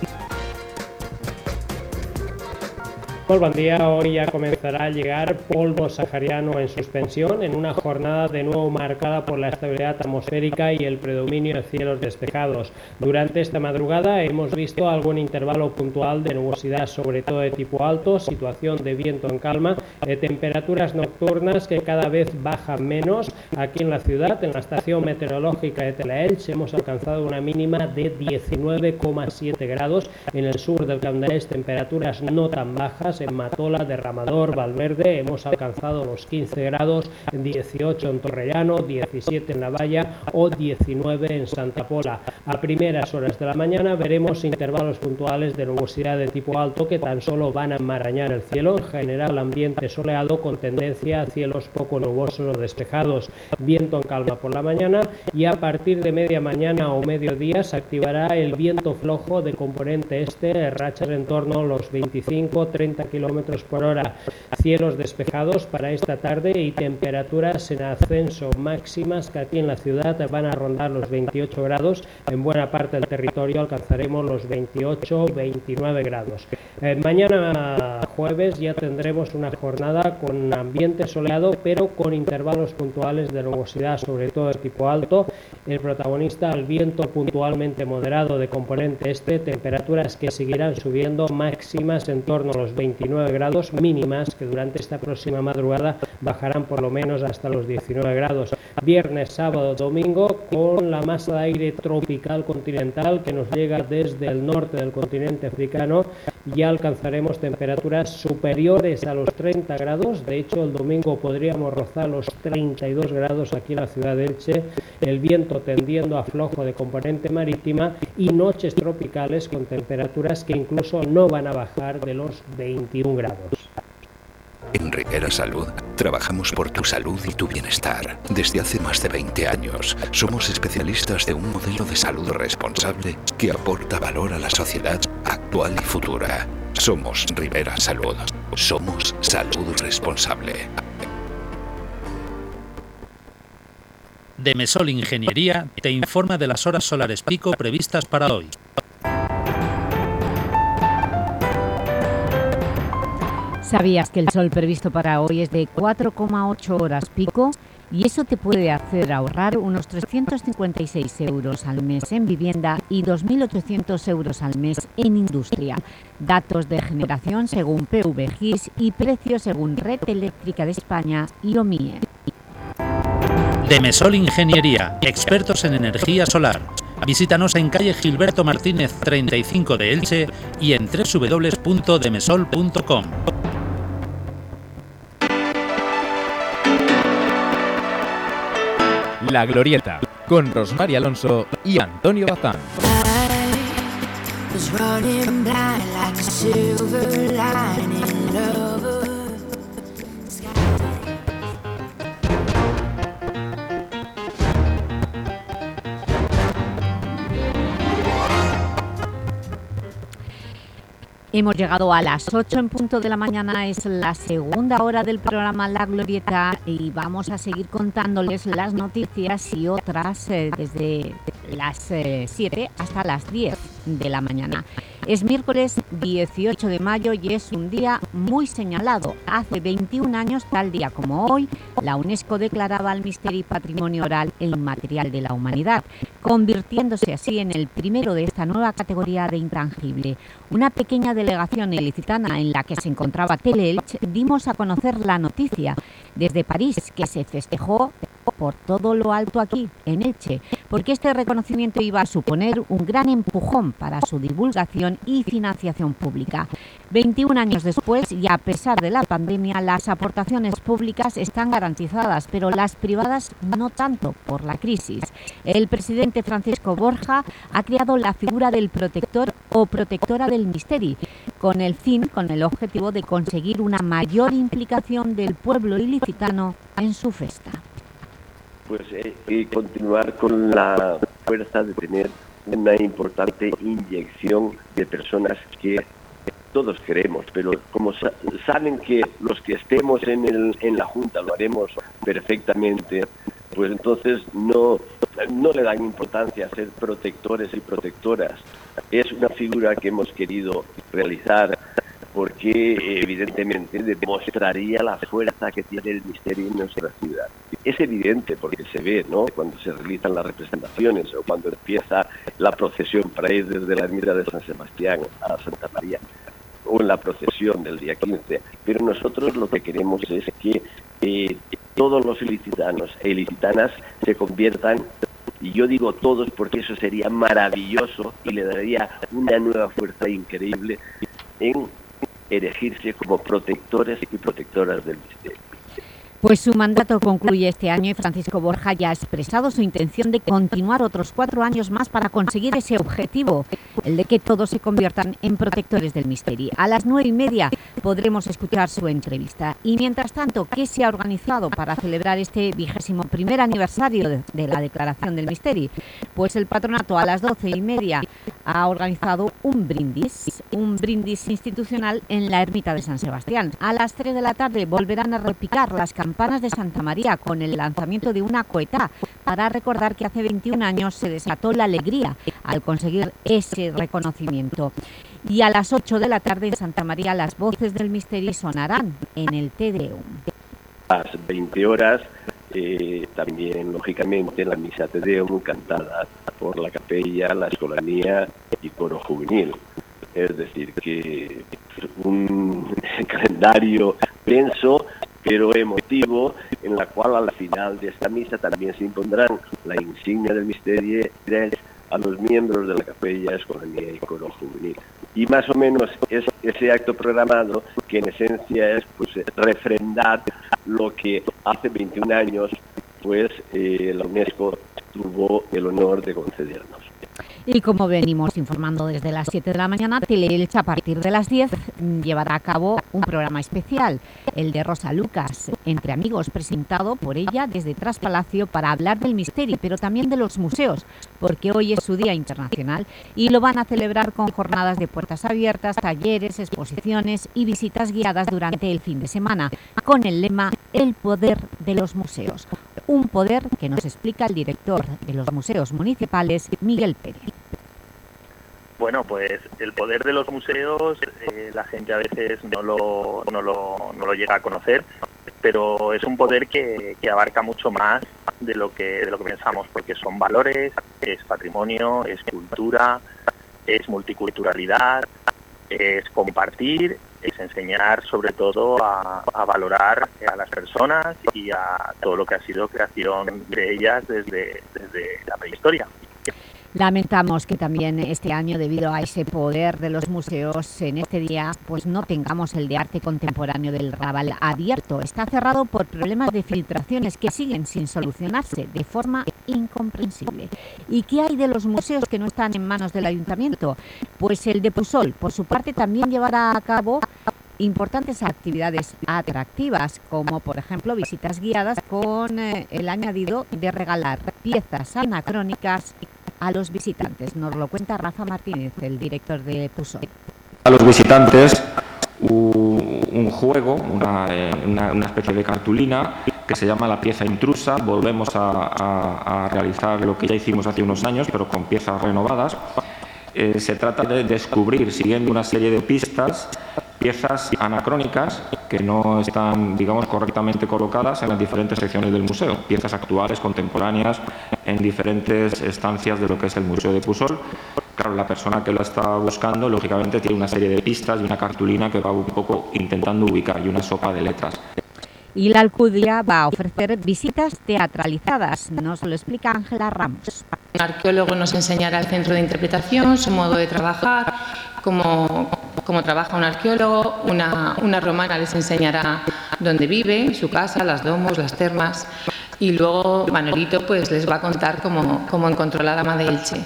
Buen día, hoy ya comenzará a llegar polvo sahariano en suspensión en una jornada de nuevo marcada por la estabilidad atmosférica y el predominio de cielos despejados. Durante esta madrugada hemos visto algún intervalo puntual de nubosidad, sobre todo de tipo alto, situación de viento en calma, de temperaturas nocturnas que cada vez bajan menos. Aquí en la ciudad, en la estación meteorológica de Telaelch, hemos alcanzado una mínima de 19,7 grados. En el sur del Candaés, temperaturas no tan bajas en Matola, Derramador, Valverde hemos alcanzado los 15 grados, 18 en Torrellano, 17 en La Valla o 19 en Santa Pola. A primeras horas de la mañana veremos intervalos puntuales de nubosidad de tipo alto que tan solo van a enmarañar el cielo, en general ambiente soleado con tendencia a cielos poco nubosos o despejados, viento en calma por la mañana y a partir de media mañana o mediodía se activará el viento flojo de componente este, rachas en torno a los 25-30 kilómetros por hora. Cielos despejados para esta tarde y temperaturas en ascenso máximas que aquí en la ciudad van a rondar los 28 grados. En buena parte del territorio alcanzaremos los 28-29 grados. Eh, mañana jueves ya tendremos una jornada con ambiente soleado pero con intervalos puntuales de nubosidad, sobre todo de tipo alto. El protagonista, el viento puntualmente moderado de componente este, temperaturas que seguirán subiendo máximas en torno a los 20 29 grados mínimas que durante esta próxima madrugada bajarán por lo menos hasta los 19 grados. Viernes, sábado, domingo con la masa de aire tropical continental que nos llega desde el norte del continente africano ya alcanzaremos temperaturas superiores a los 30 grados. De hecho, el domingo podríamos rozar los 32 grados aquí en la ciudad de Elche. El viento tendiendo a flojo de componente marítima y noches tropicales con temperaturas que incluso no van a bajar de los 21 grados. En Rivera Salud trabajamos por tu salud y tu bienestar. Desde hace más de 20 años somos especialistas de un modelo de salud responsable que aporta valor a la sociedad actual y futura. Somos Rivera Salud. Somos salud responsable. Demesol Ingeniería te informa de las horas solares pico previstas para hoy. ¿Sabías que el sol previsto para hoy es de 4,8 horas pico? Y eso te puede hacer ahorrar unos 356 euros al mes en vivienda y 2.800 euros al mes en industria. Datos de generación según PVGIS y precios según Red Eléctrica de España y OMIE. Demesol Ingeniería, expertos en energía solar Visítanos en calle Gilberto Martínez 35 de Elche y en www.demesol.com. La Glorieta, con Rosmar Alonso y Antonio Bazán. was running blind like a silver lining lover. Hemos llegado a las 8 en punto de la mañana, es la segunda hora del programa La Glorieta y vamos a seguir contándoles las noticias y otras eh, desde las eh, 7 hasta las 10 de la mañana. Es miércoles 18 de mayo y es un día muy señalado. Hace 21 años, tal día como hoy, la UNESCO declaraba al Misteri Patrimonio Oral e Inmaterial de la Humanidad, convirtiéndose así en el primero de esta nueva categoría de intangible. Una pequeña delegación ilicitana en la que se encontraba Teleelch dimos a conocer la noticia desde París, que se festejó por todo lo alto aquí, en Elche, porque este reconocimiento iba a suponer un gran empujón para su divulgación y financiación pública. 21 años después, y a pesar de la pandemia, las aportaciones públicas están garantizadas, pero las privadas no tanto por la crisis. El presidente Francisco Borja ha creado la figura del protector o protectora del misteri, con el fin, con el objetivo de conseguir una mayor implicación del pueblo ilicitano en su festa. pues eh, y continuar con la fuerza de tener una importante inyección de personas que todos queremos, pero como sa- saben que los que estemos en, el, en la Junta lo haremos perfectamente, pues entonces no, no le dan importancia a ser protectores y protectoras. Es una figura que hemos querido realizar porque evidentemente demostraría la fuerza que tiene el misterio en nuestra ciudad. Es evidente porque se ve, ¿no? Cuando se realizan las representaciones o cuando empieza la procesión para ir desde la ermita de San Sebastián a Santa María o en la procesión del día 15. Pero nosotros lo que queremos es que eh, todos los ilicitanos e ilicitanas se conviertan y yo digo todos porque eso sería maravilloso y le daría una nueva fuerza increíble en erigirse como protectores y protectoras del misterio. Pues su mandato concluye este año y Francisco Borja ya ha expresado su intención de continuar otros cuatro años más para conseguir ese objetivo, el de que todos se conviertan en protectores del misterio. A las nueve y media podremos escuchar su entrevista. Y mientras tanto, ¿qué se ha organizado para celebrar este vigésimo primer aniversario de, la declaración del misterio? Pues el patronato a las doce y media ha organizado un brindis, un brindis institucional en la ermita de San Sebastián. A las 3 de la tarde volverán a repicar las campanas de Santa María con el lanzamiento de una coetá para recordar que hace 21 años se desató la alegría al conseguir ese reconocimiento. Y a las 8 de la tarde en Santa María las voces del misterio sonarán en el Te Deum. A las 20 horas, eh, también lógicamente la misa Te Deum cantada por la capella, la escolanía y coro juvenil. Es decir, que un calendario denso pero emotivo, en la cual al final de esta misa también se impondrán la insignia del misterio a los miembros de la capella, escolanía y coro juvenil. Y más o menos es ese acto programado que en esencia es pues refrendar lo que hace 21 años pues eh, la UNESCO tuvo el honor de concedernos. Y como venimos informando desde las 7 de la mañana, Teleelch a partir de las 10 mm, llevará a cabo un programa especial, el de Rosa Lucas, entre amigos, presentado por ella desde Traspalacio para hablar del misterio, pero también de los museos, porque hoy es su Día Internacional y lo van a celebrar con jornadas de puertas abiertas, talleres, exposiciones y visitas guiadas durante el fin de semana, con el lema El poder de los museos. Un poder que nos explica el director de los museos municipales, Miguel Pérez. Bueno, pues el poder de los museos, eh, la gente a veces no lo, no, lo, no lo llega a conocer, pero es un poder que, que abarca mucho más de lo que de lo que pensamos, porque son valores, es patrimonio, es cultura, es multiculturalidad, es compartir, es enseñar sobre todo a, a valorar a las personas y a todo lo que ha sido creación de ellas desde, desde la prehistoria. Lamentamos que también este año, debido a ese poder de los museos, en este día pues no tengamos el de arte contemporáneo del Raval abierto. Está cerrado por problemas de filtraciones que siguen sin solucionarse de forma incomprensible. ¿Y qué hay de los museos que no están en manos del Ayuntamiento? Pues el de Pusol, por su parte, también llevará a cabo importantes actividades atractivas, como por ejemplo visitas guiadas con eh, el añadido de regalar piezas anacrónicas a los visitantes. Nos lo cuenta Rafa Martínez, el director de Puso. A los visitantes un, juego, eh, una, una, especie de cartulina que se llama la pieza intrusa. Volvemos a, realizar lo que ya hicimos hace unos años, pero con piezas renovadas. Eh, se trata de descubrir, siguiendo una serie de pistas, piezas anacrónicas que no están, digamos, correctamente colocadas en las diferentes secciones del museo, piezas actuales, contemporáneas, en diferentes estancias de lo que es el Museo de Pusol. Claro, la persona que lo está buscando, lógicamente, tiene una serie de pistas y una cartulina que va un poco intentando ubicar y una sopa de letras. Y la Alcudia va a ofrecer visitas teatralizadas, nos lo explica Ángela Ramos. Un arqueólogo nos enseñará el centro de interpretación, su modo de trabajar, cómo, cómo trabaja un arqueólogo, una, una, romana les enseñará dónde vive, su casa, las domos, las termas, y luego Manolito pues, les va a contar cómo, cómo encontró la dama de Elche.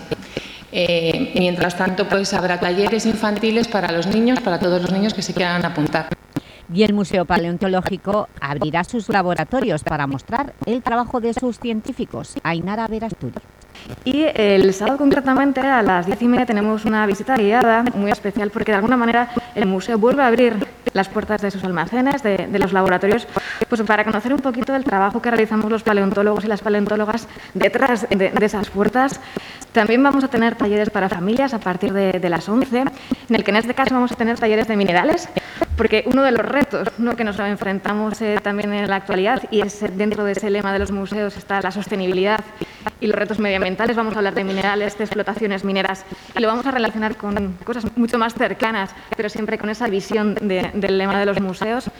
Eh, mientras tanto, pues habrá talleres infantiles para los niños, para todos los niños que se quieran apuntar y el Museo Paleontológico abrirá sus laboratorios para mostrar el trabajo de sus científicos. Ainara Verasturi. Y el sábado concretamente a las diez y media tenemos una visita guiada muy especial porque de alguna manera el museo vuelve a abrir las puertas de sus almacenes, de, los laboratorios, pues para conocer un poquito del trabajo que realizamos los paleontólogos y las paleontólogas detrás de, esas puertas. También vamos a tener talleres para familias a partir de, las 11, en el que en este caso vamos a tener talleres de minerales, porque uno de los retos que nos enfrentamos eh, también en la actualidad y es dentro de ese lema de los museos está la sostenibilidad y los retos medioambientales. Vamos a hablar de minerales, de explotaciones mineras y lo vamos a relacionar con cosas mucho más cercanas, pero siempre con esa visión del lema de los museos.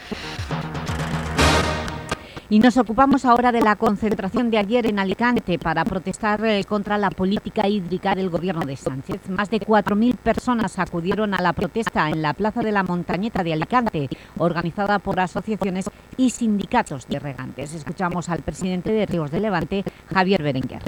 Y nos ocupamos ahora de la concentración de ayer en Alicante para protestar eh, contra la política hídrica del gobierno de Sánchez. Más de 4.000 personas acudieron a la protesta en la Plaza de la Montañeta de Alicante, organizada por asociaciones y sindicatos de regantes. Escuchamos al presidente de Ríos de Levante, Javier Berenguer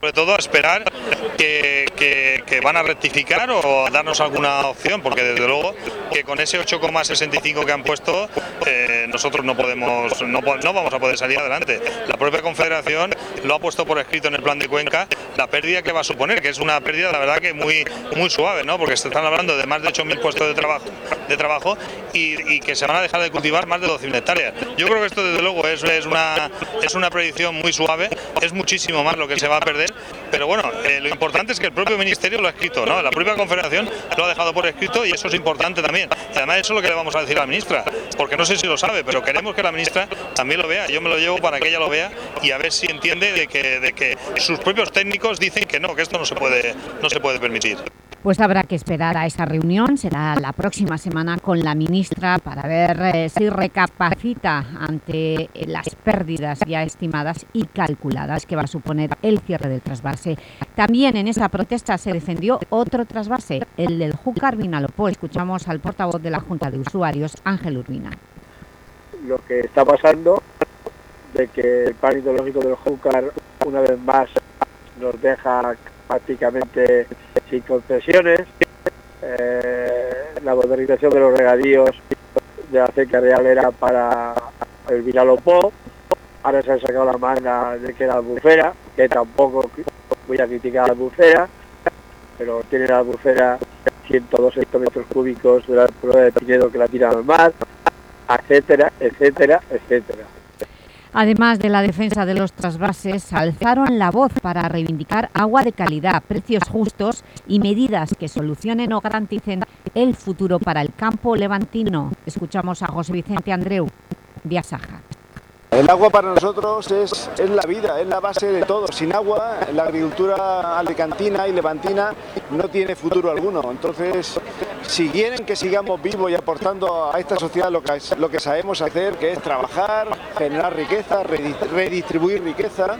sobre todo a esperar que, van a rectificar o darnos alguna opción, porque desde luego que con ese 8,65 que han puesto eh, nosotros no podemos, no, no, vamos a poder salir adelante. La propia Confederación lo ha puesto por escrito en el plan de Cuenca la pérdida que va a suponer, que es una pérdida la verdad que muy, muy suave, ¿no? porque se están hablando de más de 8.000 puestos de trabajo, de trabajo y, que se van a dejar de cultivar más de 12.000 hectáreas. Yo creo que esto desde luego es, es, una, es una predicción muy suave, es muchísimo más lo que se va a perder pero bueno, eh, lo importante es que el propio Ministerio lo ha escrito, ¿no? La propia Confederación lo ha dejado por escrito y eso es importante también. Además eso es lo que le vamos a decir a la ministra, porque no sé si lo sabe, pero queremos que la ministra también lo vea. Yo me lo llevo para que ella lo vea y a ver si entiende de que, de que sus propios técnicos dicen que no, que esto no se puede, no se puede permitir. Pues habrá que esperar a esa reunión, será la próxima semana con la ministra para ver eh, si recapacita ante las pérdidas ya estimadas y calculadas que va a suponer el cierre del trasvase. También en esa protesta se defendió otro trasvase, el del Júcar Vinalopó. Escuchamos al portavoz de la Junta de Usuarios, Ángel Urbina. Lo que está pasando de que el plan ideológico del Júcar una vez más nos deja prácticamente sin concesiones, eh, la modernización de los regadíos de la cerca real era para el Vinalopó, ahora se ha sacado la manga de que la albufera, que tampoco voy a criticar la albufera, pero tiene la albufera 102 hectómetros cúbicos de la prueba de Pinedo que la tiran al mar, etcétera, etcétera, etcétera. Además de la defensa de los trasvases, alzaron la voz para reivindicar agua de calidad, precios justos y medidas que solucionen o garanticen el futuro para el campo levantino. Escuchamos a José Vicente Andreu, Viasaja. El agua para nosotros es, es, la vida, es la base de todo. Sin agua, la agricultura alicantina y levantina no tiene futuro alguno. Entonces, si quieren que sigamos vivos y aportando a esta sociedad lo que, sabemos hacer, que es trabajar, generar riqueza, redistribuir riqueza,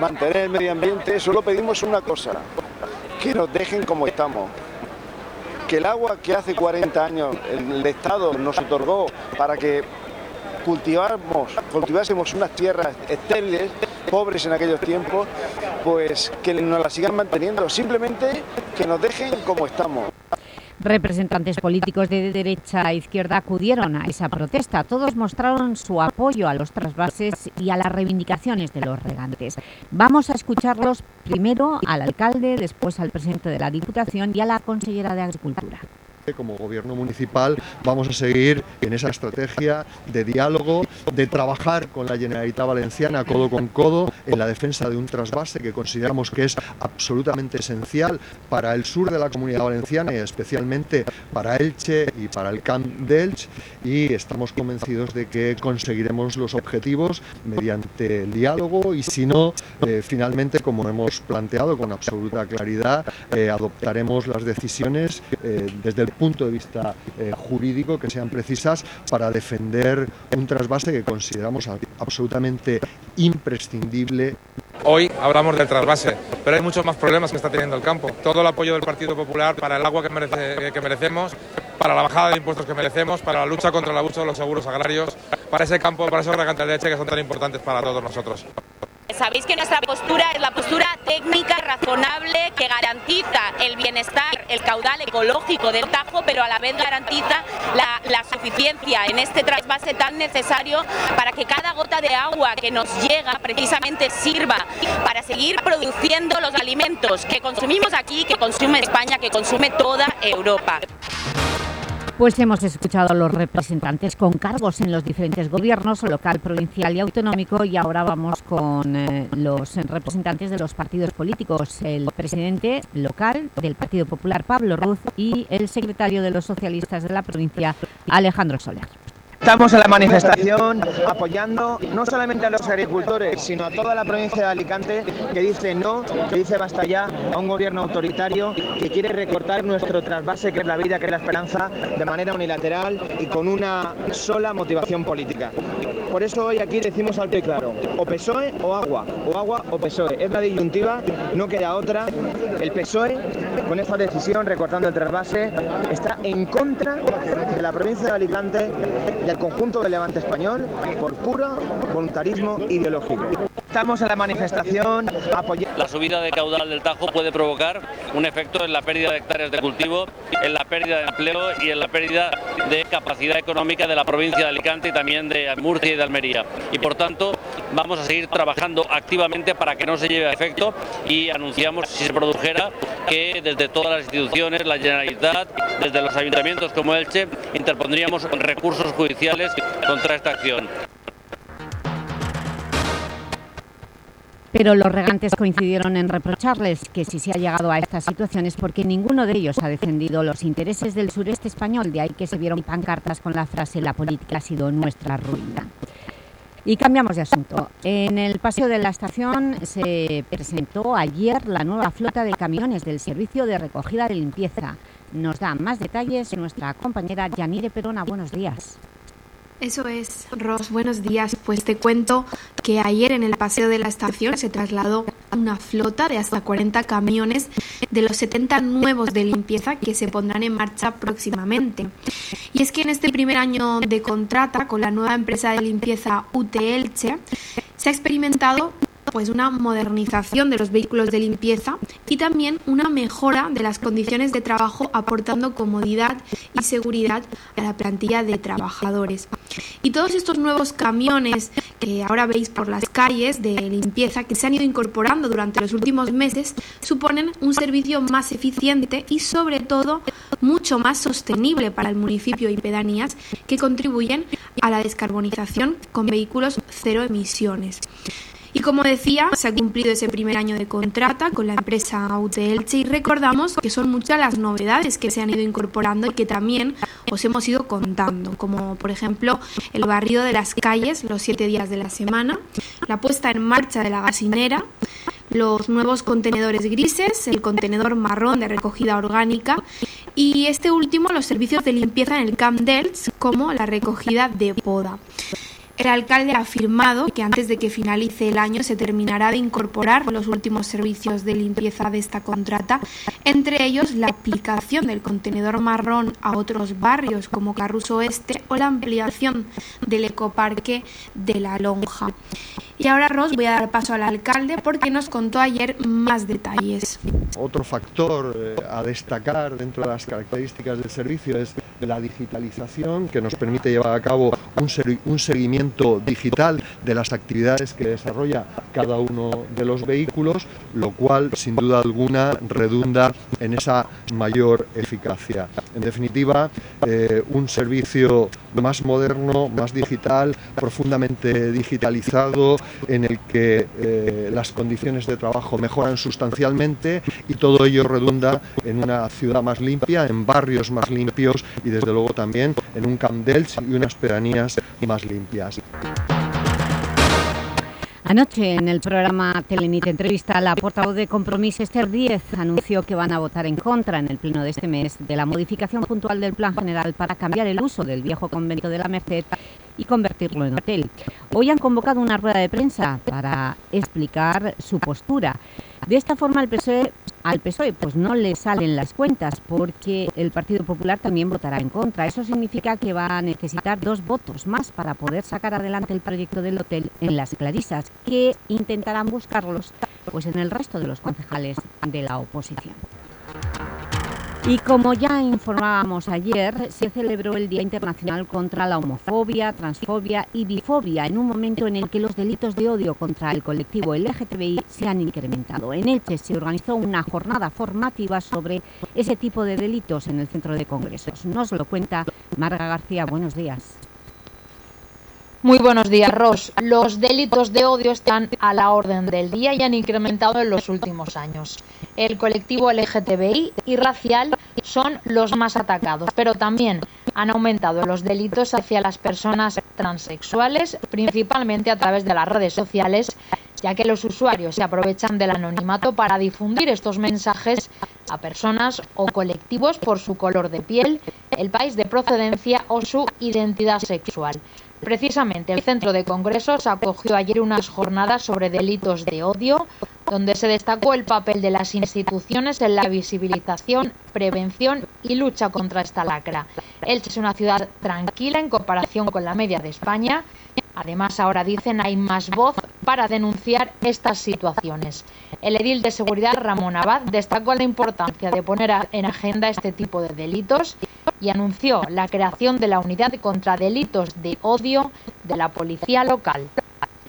mantener el medio ambiente, solo pedimos una cosa, que nos dejen como estamos. Que el agua que hace 40 años el Estado nos otorgó para que cultiváramos, cultivásemos unas tierras estériles, pobres en aquellos tiempos, pues que nos la sigan manteniendo, simplemente que nos dejen como estamos. Representantes políticos de derecha e izquierda acudieron a esa protesta. Todos mostraron su apoyo a los trasvases y a las reivindicaciones de los regantes. Vamos a escucharlos primero al alcalde, después al presidente de la Diputación y a la consellera de Agricultura. Como gobierno municipal vamos a seguir en esa estrategia de diálogo, de trabajar con la Generalitat Valenciana codo con codo en la defensa de un trasvase que consideramos que es absolutamente esencial para el sur de la Comunidad Valenciana y especialmente para Elche y para el Camp de Elche y estamos convencidos de que conseguiremos los objetivos mediante el diálogo y si no, eh, finalmente, como hemos planteado con absoluta claridad, eh, adoptaremos las decisiones eh, desde el punto de vista eh, jurídico que sean precisas para defender un trasvase que consideramos absolutamente imprescindible. Hoy hablamos del trasvase, pero hay muchos más problemas que está teniendo el campo. Todo el apoyo del Partido Popular para el agua que, merece, que merecemos, para la bajada de impuestos que merecemos, para la lucha contra el abuso de los seguros agrarios, para ese campo, para esos regantes de leche que son tan importantes para todos nosotros. Sabéis que nuestra postura es la postura técnica razonable que garantiza el bienestar, el caudal ecológico del Tajo, pero a la vez garantiza la, la, suficiencia en este trasvase tan necesario para que cada gota de agua que nos llega precisamente sirva para seguir produciendo los alimentos que consumimos aquí, que consume España, que consume toda Europa. Pues hemos escuchado a los representantes con cargos en los diferentes gobiernos, local, provincial y autonómico, y ahora vamos con eh, los representantes de los partidos políticos, el presidente local del Partido Popular, Pablo Ruz, y el secretario de los socialistas de la provincia, Alejandro Soler. Estamos en la manifestación apoyando no solamente a los agricultores, sino a toda la provincia de Alicante que dice no, que dice basta ya a un gobierno autoritario que quiere recortar nuestro trasvase, que es la vida, que es la esperanza, de manera unilateral y con una sola motivación política. Por eso hoy aquí decimos alto y claro, o PSOE o agua, o agua o PSOE. Es la disyuntiva, no queda otra. El PSOE, con esta decisión, recortando el trasvase, está en contra de la provincia de Alicante y el conjunto del levante español por puro voluntarismo ideológico. Estamos en la manifestación apoyando. La subida de caudal del Tajo puede provocar un efecto en la pérdida de hectáreas de cultivo, en la pérdida de empleo y en la pérdida de capacidad económica de la provincia de Alicante y también de Murcia y de Almería. Y por tanto, vamos a seguir trabajando activamente para que no se lleve a efecto y anunciamos, si se produjera, que desde todas las instituciones, la Generalitat, desde los ayuntamientos como Elche, interpondríamos recursos judiciales contra esta acción. Pero los regantes coincidieron en reprocharles que si se ha llegado a estas situaciones porque ninguno de ellos ha defendido los intereses del sureste español, de ahí que se vieron pancartas con la frase «La política ha sido nuestra ruina». Y cambiamos de asunto. En el paseo de la estación se presentó ayer la nueva flota de camiones del Servicio de Recogida de Limpieza. Nos da más detalles nuestra compañera Yanire Perona. Buenos días. Eso es, Ros, buenos días. Pues te cuento que ayer en el paseo de la estación se trasladó una flota de hasta 40 camiones de los 70 nuevos de limpieza que se pondrán en marcha próximamente. Y es que en este primer año de contrata con la nueva empresa de limpieza UTLC se ha experimentado pues una modernización de los vehículos de limpieza y también una mejora de las condiciones de trabajo aportando comodidad y seguridad a la plantilla de trabajadores. Y todos estos nuevos camiones que ahora veis por las calles de limpieza que se han ido incorporando durante los últimos meses suponen un servicio más eficiente y sobre todo mucho más sostenible para el municipio y pedanías que contribuyen a la descarbonización con vehículos cero emisiones. Y como decía, se ha cumplido ese primer año de contrata con la empresa Elche y recordamos que son muchas las novedades que se han ido incorporando y que también os hemos ido contando, como por ejemplo el barrido de las calles los siete días de la semana, la puesta en marcha de la gasinera, los nuevos contenedores grises, el contenedor marrón de recogida orgánica y este último los servicios de limpieza en el Camp Delts como la recogida de poda. El alcalde ha afirmado que antes de que finalice el año se terminará de incorporar los últimos servicios de limpieza de esta contrata, entre ellos la aplicación del contenedor marrón a otros barrios como Carruso Oeste o la ampliación del ecoparque de La Lonja. Y ahora, Ros, voy a dar paso al alcalde porque nos contó ayer más detalles. Otro factor eh, a destacar dentro de las características del servicio es la digitalización que nos permite llevar a cabo un, un seguimiento digital de las actividades que desarrolla cada uno de los vehículos, lo cual sin duda alguna redunda en esa mayor eficacia. En definitiva, eh, un servicio más moderno, más digital, profundamente digitalizado, en el que eh, las condiciones de trabajo mejoran sustancialmente y todo ello redunda en una ciudad más limpia, en barrios más limpios y desde luego también en un Camp y unas pedanías más limpias. Anoche en el programa Telenit Entrevista, la portavoz de Compromís Esther Díez anunció que van a votar en contra en el pleno de este mes de la modificación puntual del Plan General para cambiar el uso del viejo convento de la Merced y convertirlo en hotel. Hoy han convocado una rueda de prensa para explicar su postura. De esta forma PSOE, al PSOE pues no le salen las cuentas porque el Partido Popular también votará en contra. Eso significa que va a necesitar dos votos más para poder sacar adelante el proyecto del hotel en las Clarisas, que intentarán buscarlos pues en el resto de los concejales de la oposición. Y como ya informábamos ayer, se celebró el Día Internacional contra la Homofobia, Transfobia y Bifobia en un momento en el que los delitos de odio contra el colectivo LGTBI se han incrementado. En Elche se organizó una jornada formativa sobre ese tipo de delitos en el Centro de Congresos. Nos lo cuenta Marga García. Buenos días. Muy buenos días, Ros. Los delitos de odio están a la orden del día y han incrementado en los últimos años. El colectivo LGTBI y racial son los más atacados, pero también han aumentado los delitos hacia las personas transexuales, principalmente a través de las redes sociales, ya que los usuarios se aprovechan del anonimato para difundir estos mensajes a personas o colectivos por su color de piel, el país de procedencia o su identidad sexual. Precisamente el Centro de Congresos acogió ayer unas jornadas sobre delitos de odio, donde se destacó el papel de las instituciones en la visibilización, prevención y lucha contra esta lacra. Elche es una ciudad tranquila en comparación con la media de España. Además, ahora dicen hay más voz para denunciar estas situaciones. El edil de seguridad Ramón Abad destacó la importancia de poner en agenda este tipo de delitos y anunció la creación de la unidad contra delitos de odio de la policía local.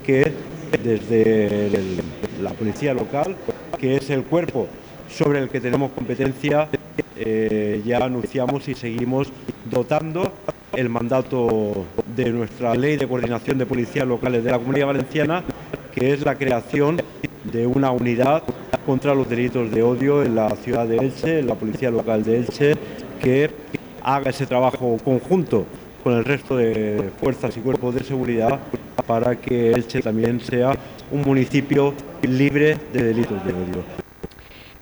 Que desde la policía local, que es el cuerpo sobre el que tenemos competencia, eh, ya anunciamos y seguimos dotando el mandato de nuestra ley de coordinación de policías locales de la Comunidad Valenciana, que es la creación de una unidad contra los delitos de odio en la ciudad de Elche, en la policía local de Elche, que haga ese trabajo conjunto con el resto de fuerzas y cuerpos de seguridad para que Elche también sea un municipio libre de delitos de odio.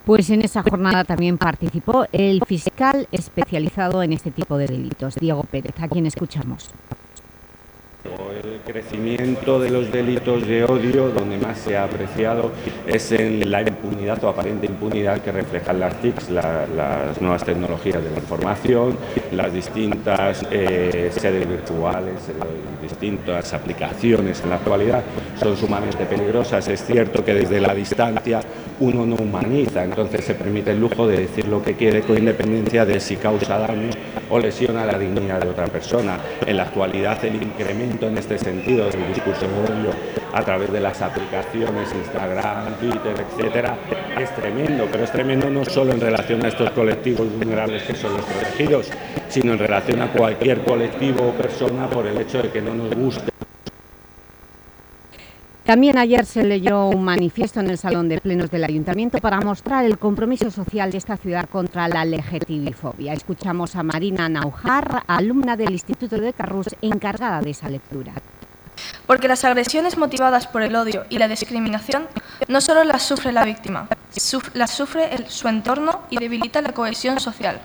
Pues en esa jornada también participó el fiscal especializado en este tipo de delitos, Diego Pérez, a quien escuchamos. El crecimiento de los delitos de odio, donde más se ha apreciado, es en la impunidad o aparente impunidad que reflejan las TICs, las nuevas tecnologías de la información, las distintas eh, sedes virtuales, eh, distintas aplicaciones en la actualidad son sumamente peligrosas. Es cierto que desde la distancia uno no humaniza, entonces se permite el lujo de decir lo que quiere con independencia de si causa daño o lesiona la dignidad de otra persona. En la actualidad el incremento en este sentido del discurso de odio a través de las aplicaciones Instagram, Twitter, etcétera, es tremendo, pero es tremendo no solo en relación a estos colectivos vulnerables que son los protegidos, sino en relación a cualquier colectivo o persona por el hecho de que no nos guste también ayer se leyó un manifiesto en el Salón de Plenos del Ayuntamiento para mostrar el compromiso social de esta ciudad contra la LGTBI-fobia. Escuchamos a Marina Naujar, alumna del Instituto de Carrús, encargada de esa lectura. Porque las agresiones motivadas por el odio y la discriminación no solo las sufre la víctima, las sufre su entorno y debilita la cohesión social.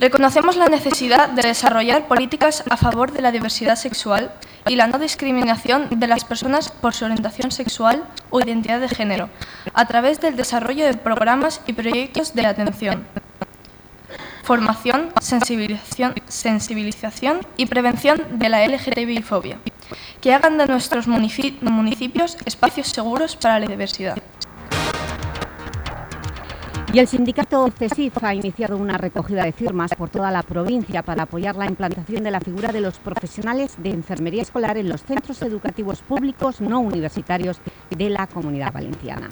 Reconocemos la necesidad de desarrollar políticas a favor de la diversidad sexual y la no discriminación de las personas por su orientación sexual o identidad de género, a través del desarrollo de programas y proyectos de atención, formación, sensibilización, y prevención de la LGTBI-fobia, que hagan de nuestros municipios espacios seguros para la diversidad. Y el sindicato CESIF ha iniciado una recogida de firmas por toda la provincia para apoyar la implantación de la figura de los profesionales de enfermería escolar en los centros educativos públicos no universitarios de la Comunidad Valenciana.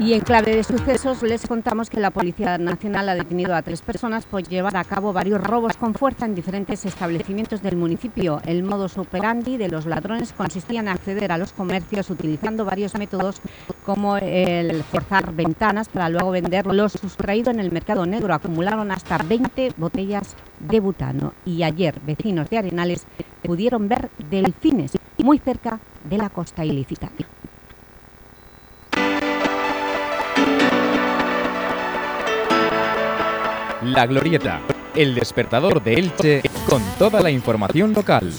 Y en clave de sucesos les contamos que la Policía Nacional ha detenido a tres personas por llevar a cabo varios robos con fuerza en diferentes establecimientos del municipio. El modus operandi de los ladrones consistía en acceder a los comercios utilizando varios métodos como el forzar ventanas para luego vender lo sustraído en el mercado negro. Acumularon hasta 20 botellas de butano y ayer vecinos de Arenales pudieron ver delfines muy cerca de la costa ilícita. La Glorieta, el despertador de Elche con toda la información local.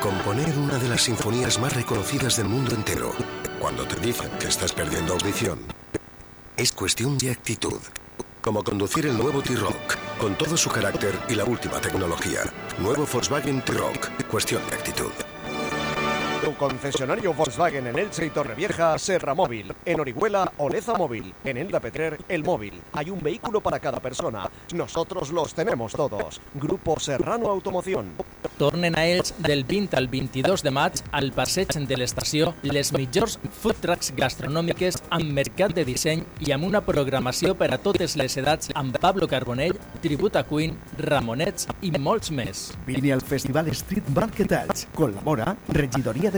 Componer una de las sinfonías más reconocidas del mundo entero, cuando te dicen que estás perdiendo audición, es cuestión de actitud. Como conducir el nuevo T-Rock, con todo su carácter y la última tecnología. Nuevo Volkswagen T-Rock, cuestión de actitud. Tu concesionario Volkswagen en Elche y Torrevieja, Serra Móvil. En Orihuela, Oleza Móvil. En Elda Petrer, El Móvil. Hay un vehículo para cada persona. Nosotros los tenemos todos. Grupo Serrano Automoción. Tornen a Elx del 20 al 22 de maig al passeig de l'estació les millors food trucks gastronòmiques amb mercat de disseny i amb una programació per a totes les edats amb Pablo Carbonell, Tributa Queen, Ramonets i molts més. Vine al Festival Street Market Elx. Col·labora Regidoria de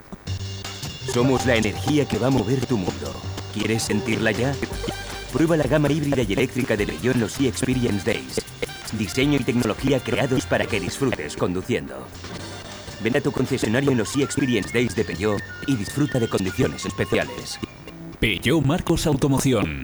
Somos la energía que va a mover tu mundo. ¿Quieres sentirla ya? Prueba la gama híbrida y eléctrica de en los e-Experience Days. Diseño y tecnología creados para que disfrutes conduciendo. Ven a tu concesionario en los e-Experience Days de Peugeot y disfruta de condiciones especiales. Peugeot Marcos Automoción.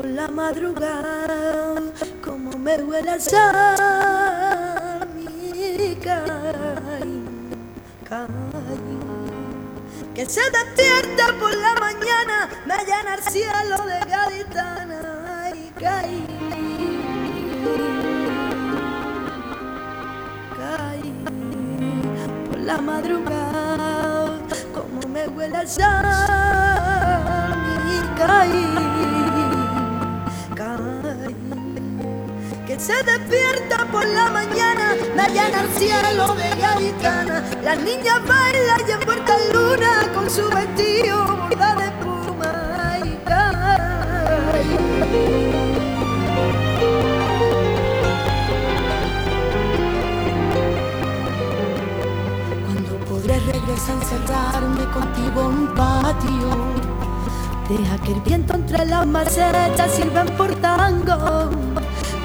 Por la madrugada, como me huele el sal, mi caí, caí. Que se despierta por la mañana, me llena el cielo de gaditana y caí. Caí por la madrugada, como me huele el sal, y caí, caí. Que se despierta por la mañana, me llena el cielo de gaditana. Las niñas bailan y en luna con su vestido bordado de espuma y Cuando podré regresar a encerrarme contigo en un patio. Deja que el viento entre las macetas sirvan por tango.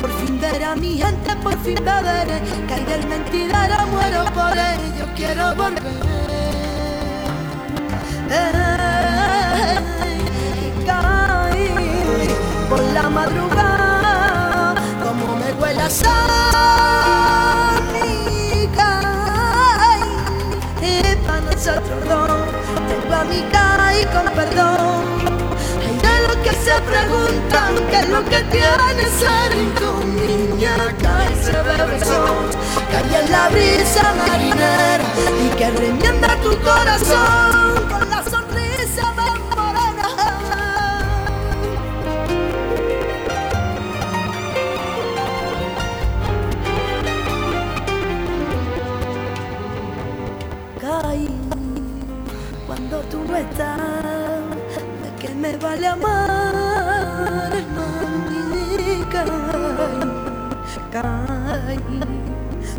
Por fin veré a mi gente, por fin me veré. Que hay del mentidero, muero por ello, quiero volver. Ay, por la madrugada, como me huele a sal. Y para nosotros dos, tengo a mi y con perdón preguntan qué es lo que tiene ser con niña, cae se bebe sol, cae en la brisa marinera y que remienda tu corazón con la sonrisa. Cae cuando tú no estás, ¿de qué me vale amar?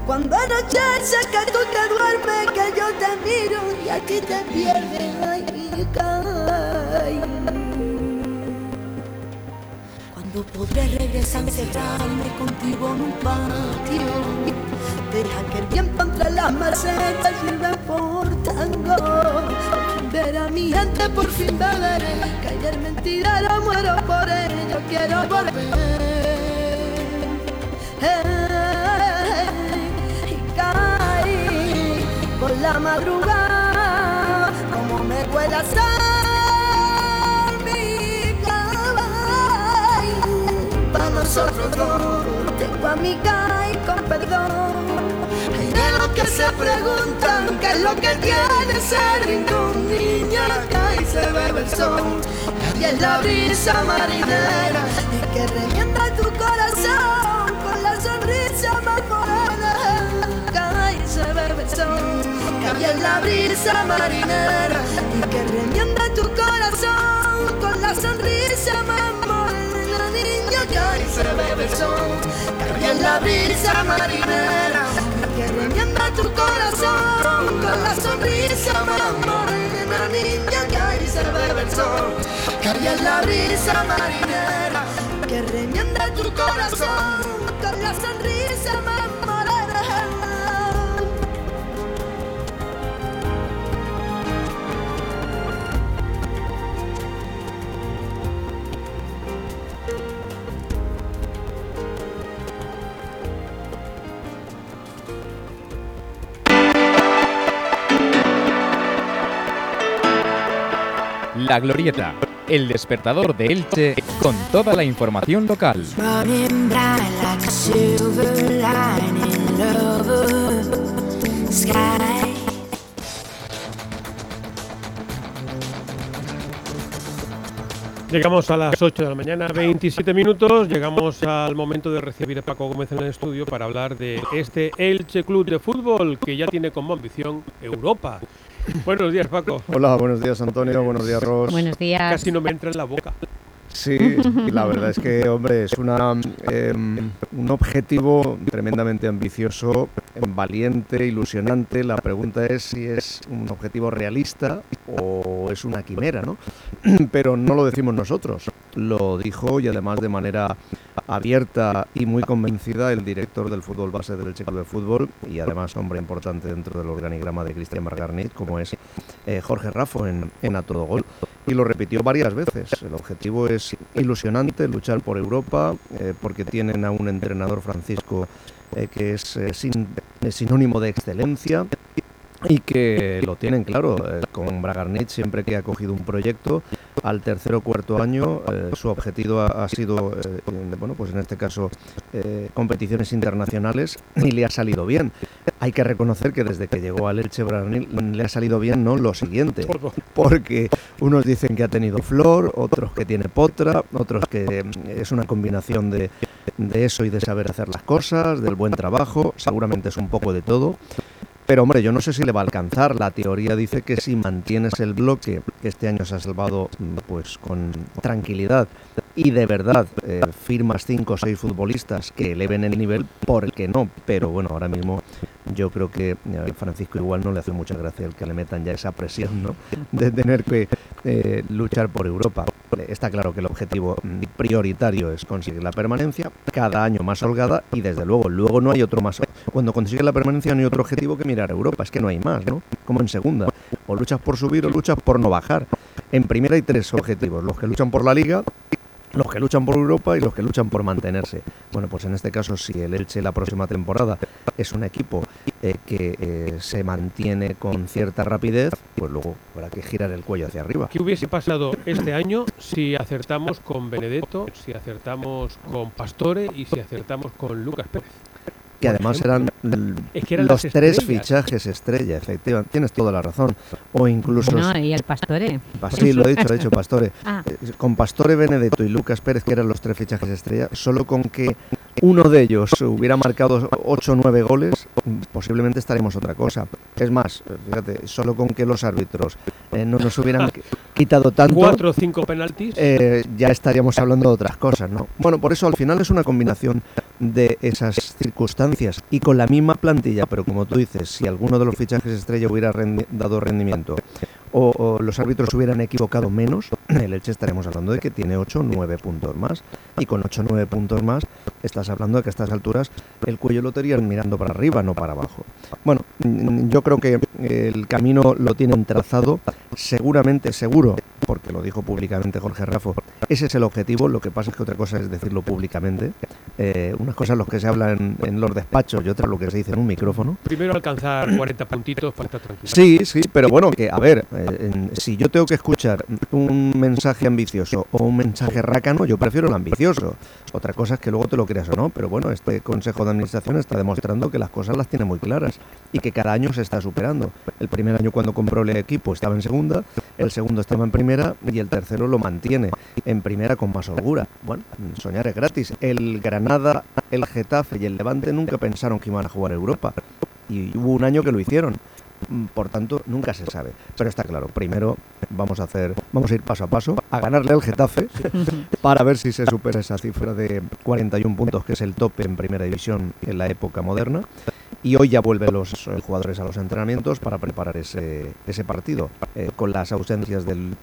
Cuando anochece que tú te duermes, que yo te miro y aquí te pierdes, ay, cae. Cuando podré regresar a encerrarme contigo en un patio Deja que el tiempo entre las macetas sirva por tango Ver a mi gente por fin beber Caer mentira, muero por ello Quiero volver Y caí por la madrugada Como me huele a sal mi caballo para nosotros dos. Tengo a mi Kai con perdón. Se preguntan qué es lo que tiene ser rincón, niña, Kai se bebe el sol. Y es la brisa marinera y que revienta tu corazón con la sonrisa más morena. Kai se bebe el sol. Y es la brisa marinera y que remienda tu corazón con la sonrisa más morena, niña, que ahí se bebe el sol. Cambia en la brisa marinera y que remienda tu corazón con la sonrisa más morena, niña, que ahí se bebe el sol. Cambia en la brisa marinera que remienda tu corazón con la sonrisa más La Glorieta, el despertador de Elche con toda la información local. Llegamos a las 8 de la mañana, 27 minutos. Llegamos al momento de recibir a Paco Gómez en el estudio para hablar de este Elche Club de Fútbol que ya tiene como ambición Europa. Buenos días, Paco. Hola, buenos días Antonio, buenos días Ros. Buenos días. Casi no me entra en la boca. Sí, la verdad es que, hombre, es una, em, un objetivo tremendamente ambicioso, valiente, ilusionante. La pregunta es si es un objetivo realista o es una quimera, ¿no? Pero no lo decimos nosotros, lo dijo y además de manera abierta y muy convencida el director del fútbol base del Checo de Fútbol y además hombre importante dentro del organigrama de Cristian Margarnit, como es eh, Jorge Raffo en, en A Todo Gol. Y lo repitió varias veces. El objetivo es ilusionante, luchar por Europa, eh, porque tienen a un entrenador Francisco eh, que es eh, sin- es sinónimo de excelencia y que lo tienen claro. eh, con Bragarnit siempre que ha cogido un proyecto, al tercer o cuarto año eh, su objetivo ha, ha sido, eh, en- bueno, pues en este caso, eh, competiciones internacionales y le ha salido bien. Hay que reconocer que desde que llegó al Elche Bragarnit le ha salido bien no lo siguiente, porque unos dicen que ha tenido flor, otros que tiene potra, otros que mm, es una combinación de, de eso y de saber hacer las cosas, del buen trabajo, seguramente es un poco de todo. Pero hombre, yo no sé si le va a alcanzar. La teoría dice que si mantienes el bloque, que este año se ha salvado mm, pues con tranquilidad y de verdad eh, firmas cinco o seis futbolistas que eleven el nivel, ¿por qué no? Pero bueno, ahora mismo yo creo que eh, Francisco igual no le hace mucha gracia el que le metan ya esa presión, ¿no? De tener que eh, luchar por Europa. Está claro que el objetivo mm, prioritario es conseguir la permanencia, cada año más holgada y desde luego, luego no hay otro más. Cuando consigues la permanencia no hay otro objetivo que mirar a Europa, es que no hay más, ¿no? Como en segunda. O luchas por subir o luchas por no bajar. En primera hay tres objetivos, los que luchan por la liga, los que luchan por Europa y los que luchan por mantenerse. Bueno, pues en este caso, si el Elche la próxima temporada es un equipo eh, que eh, se mantiene con cierta rapidez, pues luego habrá que girar el cuello hacia arriba. ¿Qué hubiese pasado este año si acertamos con Benedetto, si acertamos con Pastore y si acertamos con Lucas Pérez? Que además eran, Es que eran los tres fichajes estrella, efectivamente, tienes toda la razón. O incluso... No, y el Pastore. Pa- Sí, lo he dicho, lo he dicho, Pastore. Ah. Eh, Con Pastore, Benedetto y Lucas Pérez, que eran los tres fichajes estrella, solo con que uno de ellos hubiera marcado 8 o 9 goles, posiblemente estaremos otra cosa. Es más, fíjate, solo con que los árbitros eh, no nos hubieran qui- quitado tanto, Cuatro o cinco penaltis. eh, ya estaríamos hablando de otras cosas, ¿no? Bueno, por eso al final es una combinación de esas circunstancias y con la misma plantilla, pero como tú dices, si alguno de los fichajes estrella hubiera rendi- dado rendimiento o, los árbitros hubieran equivocado menos, el Elche estaremos hablando de que tiene 8 o 9 puntos más y con 8 o 9 puntos más estás hablando de que a estas alturas el cuello lo tenían mirando para arriba, no para abajo. Bueno, yo creo que el camino lo tienen trazado, seguramente, seguro, porque lo dijo públicamente Jorge Rafo, ese es el objetivo, lo que pasa es que otra cosa es decirlo públicamente. Eh, unas cosas lo que se habla en, los despachos y otra lo que se dice en un micrófono. Primero alcanzar 40 puntitos para estar tranquilo. Sí, sí, pero bueno, que a ver, eh, si yo tengo que escuchar un mensaje ambicioso o un mensaje rácano, yo prefiero el ambicioso. Otra cosa es que luego te lo creas o no, pero bueno, este Consejo de Administración está demostrando que las cosas las tiene muy claras y que cada año se está superando. El primer año cuando compró el equipo estaba en segunda, el segundo estaba en primera y el tercero lo mantiene en primera con más holgura. Bueno, soñar es gratis. El Granada, el Getafe y el Levante nunca pensaron que iban a jugar Europa y hubo un año que lo hicieron. Por tanto, nunca se sabe. Pero está claro, primero vamos a hacer, vamos a ir paso a paso, a ganarle al Getafe para ver si se supera esa cifra de 41 puntos, que es el tope en primera división en la época moderna. Y hoy ya vuelven los eh, jugadores a los entrenamientos para preparar ese, partido, eh, con las ausencias del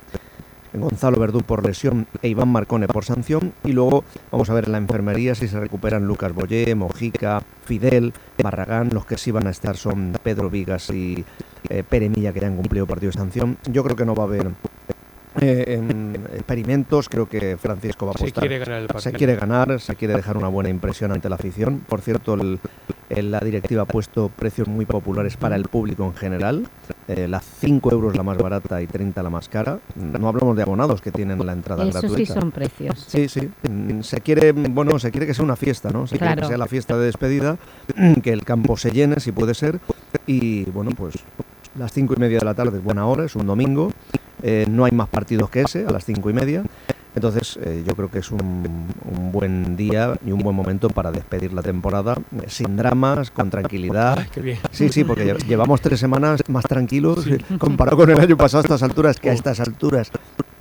Gonzalo Verdú por lesión e Iván Marcone por sanción. Y luego vamos a ver en la enfermería si se recuperan Lucas Boyé, Mojica, Fidel, Barragán. Los que sí van a estar son Pedro Vigas y eh, Pere Milla, que ya han cumplido partido de sanción. Yo creo que no va a haber eh, em, experimentos. Creo que Francisco va a Se apostar. quiere ganar el Se quiere ganar, se quiere dejar una buena impresión ante la afición. Por cierto, el- el- la directiva ha puesto precios muy populares para el público en general. Eh, las 5 euros la más barata y 30 la más cara. No hablamos de abonados que tienen la entrada Eso sí gratuita. son precios. Sí, sí. Mm, Se quiere, bueno, se quiere que sea una fiesta, ¿no? Se quiere Claro. que sea la fiesta de despedida, que el campo se llene, si puede ser. Y bueno, pues las cinco y media de la tarde es buena hora, es un domingo. Eh, no hay más partidos que ese, a las cinco y media. Entonces, eh, yo creo que es un, un buen día y un buen momento para despedir la temporada eh, sin dramas, con tranquilidad. qué bien. Sí, sí, porque lle- llevamos tres semanas más tranquilos eh, comparado con el año pasado a estas alturas, que a estas alturas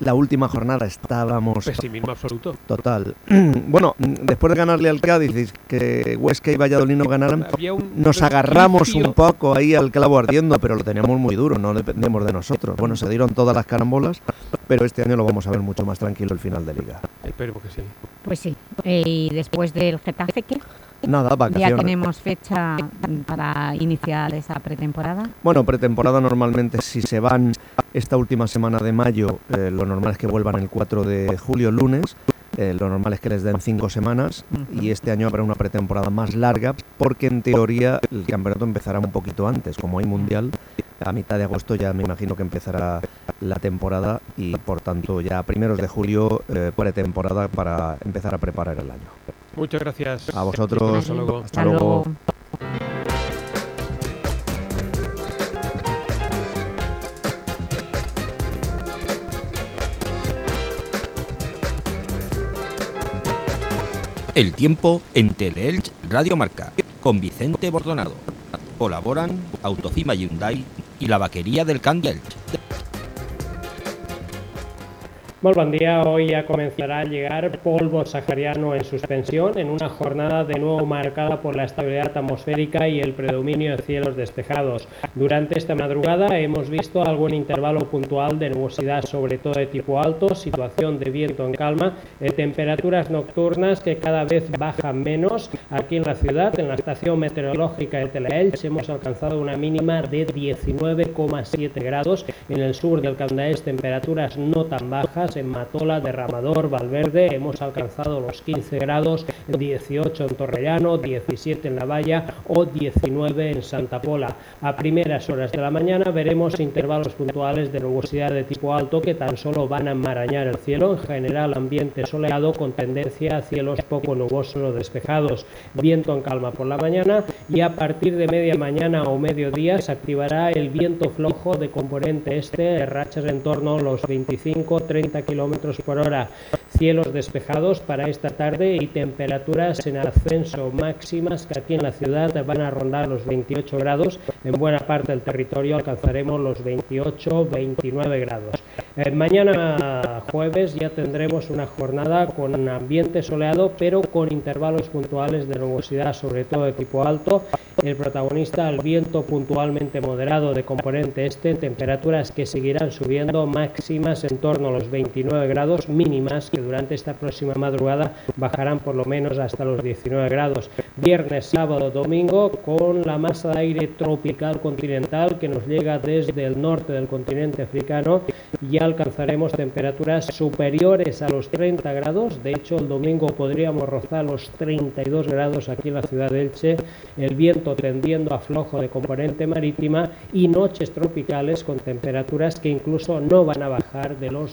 la última jornada estábamos Pesimismo absoluto. Total. Bueno, después de ganarle al Cádiz que Huesca y Valladolid no ganaran, nos agarramos un poco ahí al clavo ardiendo, pero lo teníamos muy duro, no dependemos de nosotros. Bueno, se dieron todas las carambolas, pero este año lo vamos a ver mucho más tranquilo el final de liga. Espero que sí. Pues sí. Y después del Getafe, ¿qué? Nada, Ya vacaciones. tenemos fecha para iniciar esa pretemporada. Bueno, pretemporada normalmente si se van esta última semana de mayo, eh, lo normal es que vuelvan el 4 de julio, lunes. Eh, lo normal es que les den cinco semanas y este año habrá una pretemporada más larga porque en teoría el campeonato empezará un poquito antes. Como hay mundial, a mitad de agosto ya me imagino que empezará la temporada y por tanto ya a primeros de julio eh, pretemporada para empezar a preparar el año. Muchas gracias. A vosotros. Hasta luego. Hasta luego. El tiempo en Teleelch Radio Marca con Vicente Bordonado. Colaboran Autocima Hyundai y la vaquería del Can de Molt bon día. Hoy ya comenzará a llegar polvo sahariano en suspensión en una jornada de nuevo marcada por la estabilidad atmosférica y el predominio de cielos despejados. Durante esta madrugada hemos visto algún intervalo puntual de nubosidad, sobre todo de tipo alto, situación de viento en calma, eh, temperaturas nocturnas que cada vez bajan menos. Aquí en la ciudad, en la estación meteorológica de Telaelch, hemos alcanzado una mínima de 19,7 grados. En el sur del Candaés, temperaturas no tan bajas, temperaturas en Matola, Derramador, Valverde. Hemos alcanzado los 15 grados, 18 en Torrellano, 17 en La Valla o 19 en Santa Pola. A primeras horas de la mañana veremos intervalos puntuales de nubosidad de tipo alto que tan solo van a enmarañar el cielo. En general, ambiente soleado con tendencia a cielos poco nubosos o despejados. Viento en calma por la mañana y a partir de media mañana o mediodía se activará el viento flojo de componente este, rachas en torno a los 25-30 kilómetros por hora. Cielos despejados para esta tarde y temperaturas en ascenso máximas que aquí en la ciudad van a rondar los 28 grados. En buena parte del territorio alcanzaremos los 28-29 grados. Eh, mañana jueves ya tendremos una jornada con ambiente soleado pero con intervalos puntuales de nubosidad, sobre todo de tipo alto. El protagonista, el viento puntualmente moderado de componente este, temperaturas que seguirán subiendo máximas en torno a los 29 grados mínimas que durante esta próxima madrugada bajarán por lo menos hasta los 19 grados. Viernes, sábado, domingo con la masa de aire tropical continental que nos llega desde el norte del continente africano ya alcanzaremos temperaturas superiores a los 30 grados. De hecho, el domingo podríamos rozar los 32 grados aquí en la ciudad de Elche. El viento tendiendo a flojo de componente marítima y noches tropicales con temperaturas que incluso no van a bajar de los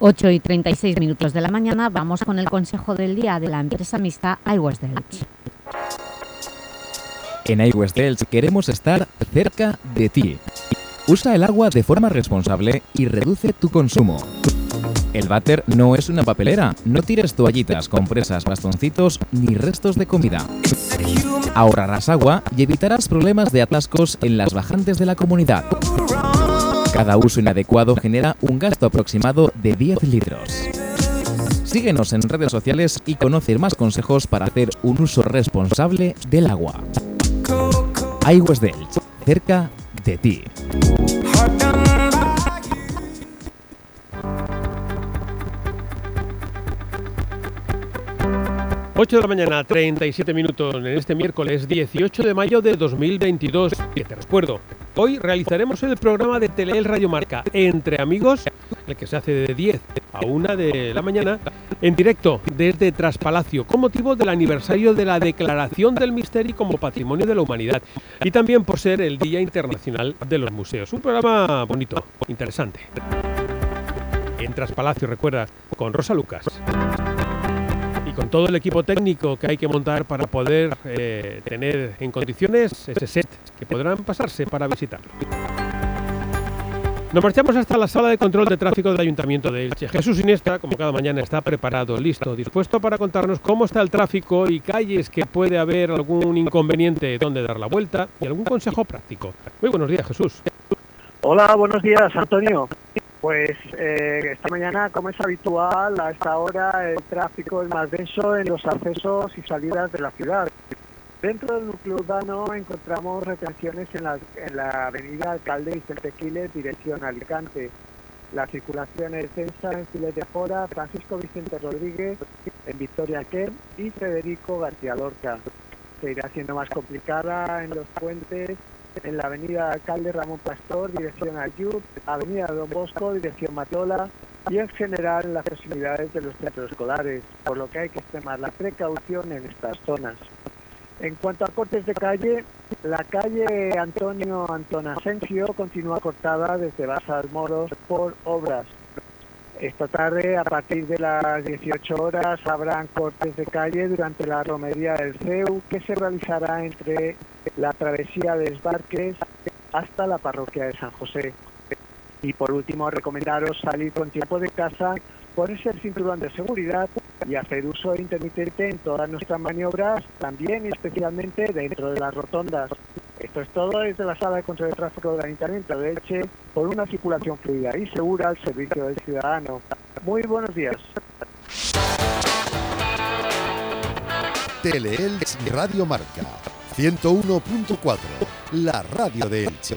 8 y 36 minutos de la mañana vamos con el consejo del día de la empresa mixta iWest Delch. En iWest Delch queremos estar cerca de ti. Usa el agua de forma responsable y reduce tu consumo. El váter no es una papelera. No tires toallitas, compresas, bastoncitos ni restos de comida. Ahorrarás agua y evitarás problemas de atascos en las bajantes de la comunidad. Cada uso inadecuado genera un gasto aproximado de 10 litros. Síguenos en redes sociales y conoce más consejos para hacer un uso responsable del agua. Aguas Delch, cerca de ti. 8 de la mañana, 37 minutos en este miércoles 18 de mayo de 2022. Y te recuerdo, hoy realizaremos el programa de Teleel Radio Marca Entre Amigos, el que se hace de 10 a 1 de la mañana, en directo desde Traspalacio, con motivo del aniversario de la Declaración del Misterio como Patrimonio de la Humanidad y también por ser el Día Internacional de los Museos. Un programa bonito, interesante. En Traspalacio, recuerda, con Rosa Lucas con todo el equipo técnico que hay que montar para poder eh, tener en condiciones ese set que podrán pasarse para visitarlo. Nos marchamos hasta la sala de control de tráfico del Ayuntamiento de Elche. Jesús Iniesta, como cada mañana, está preparado, listo, dispuesto para contarnos cómo está el tráfico y calles que puede haber algún inconveniente donde dar la vuelta y algún consejo práctico. Muy buenos días, Jesús. Hola, buenos días, Antonio. Pues eh, esta mañana, como es habitual, a esta hora el tráfico es más denso en los accesos y salidas de la ciudad. Dentro del núcleo urbano encontramos retenciones en la, en la avenida Alcalde Vicente Quiles, dirección Alicante. La circulación es densa en Files de Fora, Francisco Vicente Rodríguez, en Victoria Ken y Federico García Lorca. Se irá siendo más complicada en los puentes en la avenida Alcalde Ramón Pastor, dirección Ayub, avenida Don Bosco, dirección Matola, y en general en las proximidades de los centros escolares, por lo que hay que extremar la precaución en estas zonas. En cuanto a cortes de calle, la calle Antonio Antón Asensio continúa cortada desde Basas Moros por obras. Esta tarde, a partir de las 18 horas, habrán cortes de calle durante la romería del CEU que se realizará entre la travesía de Esbarques hasta la parroquia de San José. Y por último, recomendaros salir con tiempo de casa, ponerse el cinturón de seguridad y hacer uso intermitente en todas nuestras maniobras, también y especialmente dentro de las rotondas. Esto es todo desde la sala de control de tráfico del Ayuntamiento de Elche por una circulación fluida y segura al servicio del ciudadano. Muy buenos días. Teleelch Radio Marca 101.4, la radio de Elche.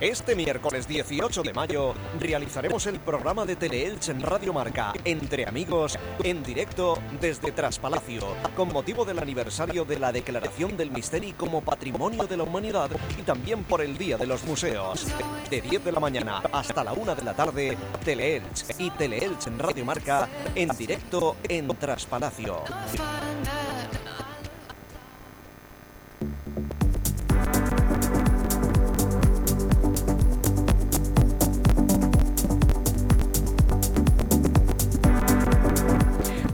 Este miércoles 18 de mayo realizaremos el programa de Teleelch en Radio Marca, Entre Amigos, en directo desde Traspalacio, con motivo del aniversario de la declaración del Misteri como Patrimonio de la Humanidad y también por el Día de los Museos. De 10 de la mañana hasta la 1 de la tarde, Teleelch y Teleelch en Radio Marca, en directo en Traspalacio.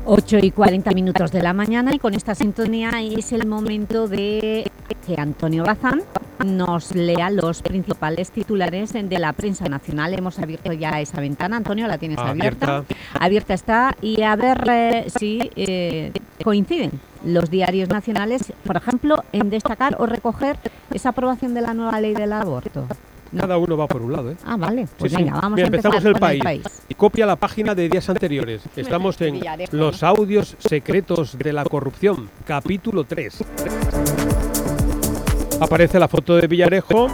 8 y 40 minutos de la mañana y con esta sintonía es el momento de que Antonio Bazán nos lea los principales titulares de la prensa nacional. Hemos abierto ya esa ventana. Antonio, ¿la tienes abierta? Abierta. Abierta está. Y a ver eh, si eh, coinciden los diarios nacionales, por ejemplo, en destacar o recoger esa aprobación de la nueva ley del aborto. Cada uno va por un lado, ¿eh? Ah, vale. Pues Sí, vamos Mira, a empezar empezamos el país. el país. Y copia la página de días anteriores. Estamos en Los audios secretos de la corrupción, capítulo 3. Aparece la foto de Villarejo.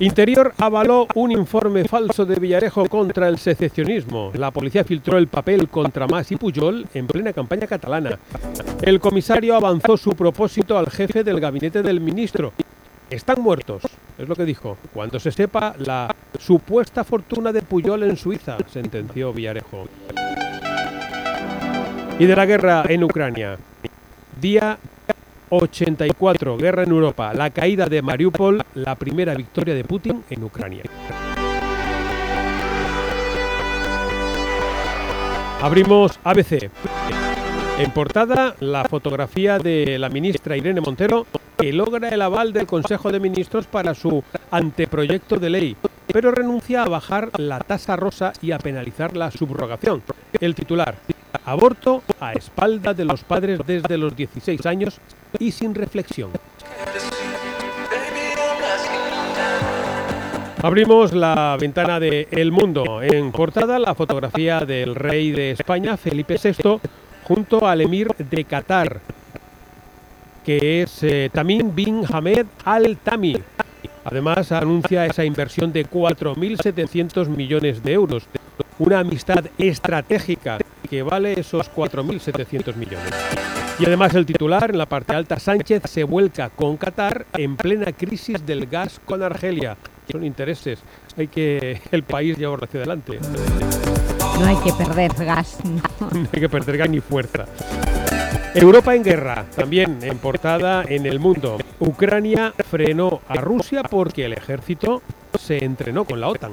Interior avaló un informe falso de Villarejo contra el secesionismo. La policía filtró el papel contra Mas y Pujol en plena campaña catalana. El comisario avanzó su propósito al jefe del gabinete del ministro. Están muertos, es lo que dijo. Cuando se sepa la supuesta fortuna de Puyol en Suiza, sentenció Villarejo. Y de la guerra en Ucrania. Día 84, guerra en Europa. La caída de Mariupol, la primera victoria de Putin en Ucrania. Abrimos ABC. En portada, la fotografía de la ministra Irene Montero, que logra el aval del Consejo de Ministros para su anteproyecto de ley, pero renuncia a bajar la tasa rosa y a penalizar la subrogación. El titular, aborto a espalda de los padres desde los 16 años y sin reflexión. Abrimos la ventana de El Mundo. En portada, la fotografía del rey de España, Felipe VI, junto al emir de Qatar, que es eh, Tamim bin Hamed Al Thani. Además, anuncia esa inversión de 4.700 millones de euros. Una amistad estratégica que vale esos 4.700 millones. Y además el titular, en la parte alta, Sánchez se vuelca con Qatar en plena crisis del gas con Argelia. Son intereses. Hay que el país llevarlo hacia adelante. No hay que perder gas. no. No hay que perder gas ni fuerza. Europa en guerra, también en portada en el mundo. Ucrania frenó a Rusia porque el ejército se entrenó con la OTAN.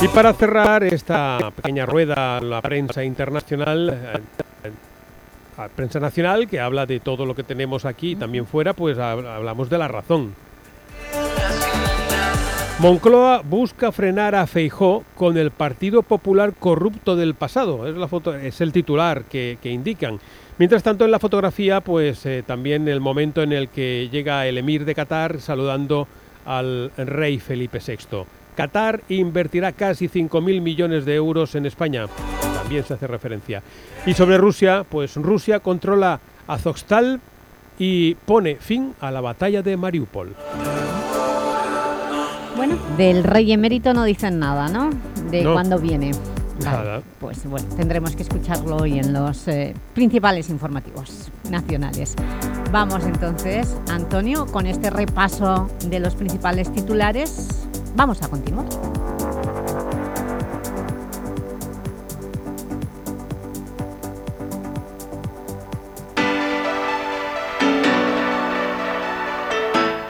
Y para cerrar esta pequeña rueda, la prensa internacional, eh, eh, la prensa nacional que habla de todo lo que tenemos aquí y también fuera, pues hab- hablamos de la razón. Moncloa busca frenar a Feijó con el Partido Popular corrupto del pasado. Es, la foto, es el titular que, indican. Mientras tanto, en la fotografía, pues eh, también el momento en el que llega el emir de Qatar saludando al rey Felipe VI. Qatar invertirá casi 5.000 millones de euros en España. También se hace referencia. Y sobre Rusia, pues Rusia controla Azovstal y pone fin a la batalla de Mariupol. Bueno, del rey emérito no dicen nada, ¿no? De No. cuándo viene. Nada. Pues bueno, tendremos que escucharlo hoy en los eh, principales informativos nacionales. Vamos entonces, Antonio, con este repaso de los principales titulares. Vamos a continuar.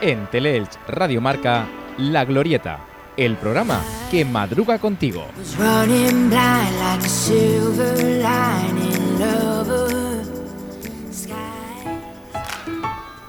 En Teleelch Radio Marca, La Glorieta, el programa que madruga contigo.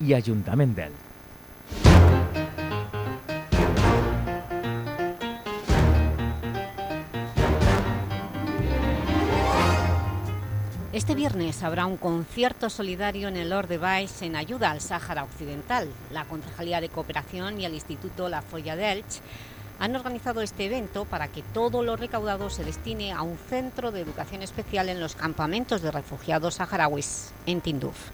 i Ajuntament d'Elx. Este viernes habrá un concierto solidario en el Lord de Baix en ayuda al Sáhara Occidental. La Concejalía de Cooperación y el Instituto La Folla de han organizado este evento para que todo lo recaudado se destine a un centro de educación especial en los campamentos de refugiados saharauis en Tinduf.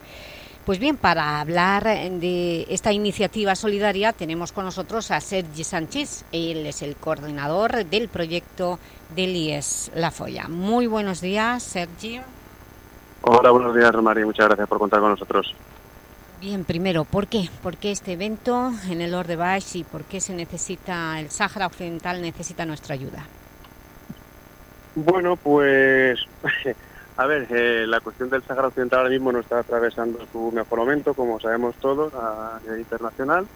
Pues bien, para hablar de esta iniciativa solidaria tenemos con nosotros a Sergi Sánchez. Él es el coordinador del proyecto del IES La Folla. Muy buenos días, Sergi. Hola, buenos días, Mari. Muchas gracias por contar con nosotros. Bien, primero, ¿por qué? ¿Por qué este evento en el Lord de Baix y por qué se necesita, el Sáhara Occidental necesita nuestra ayuda? Bueno, pues, a ver, eh, la cuestión del Sáhara Occidental ahora mismo no está atravesando su mejor momento, como sabemos todos, a nivel internacional,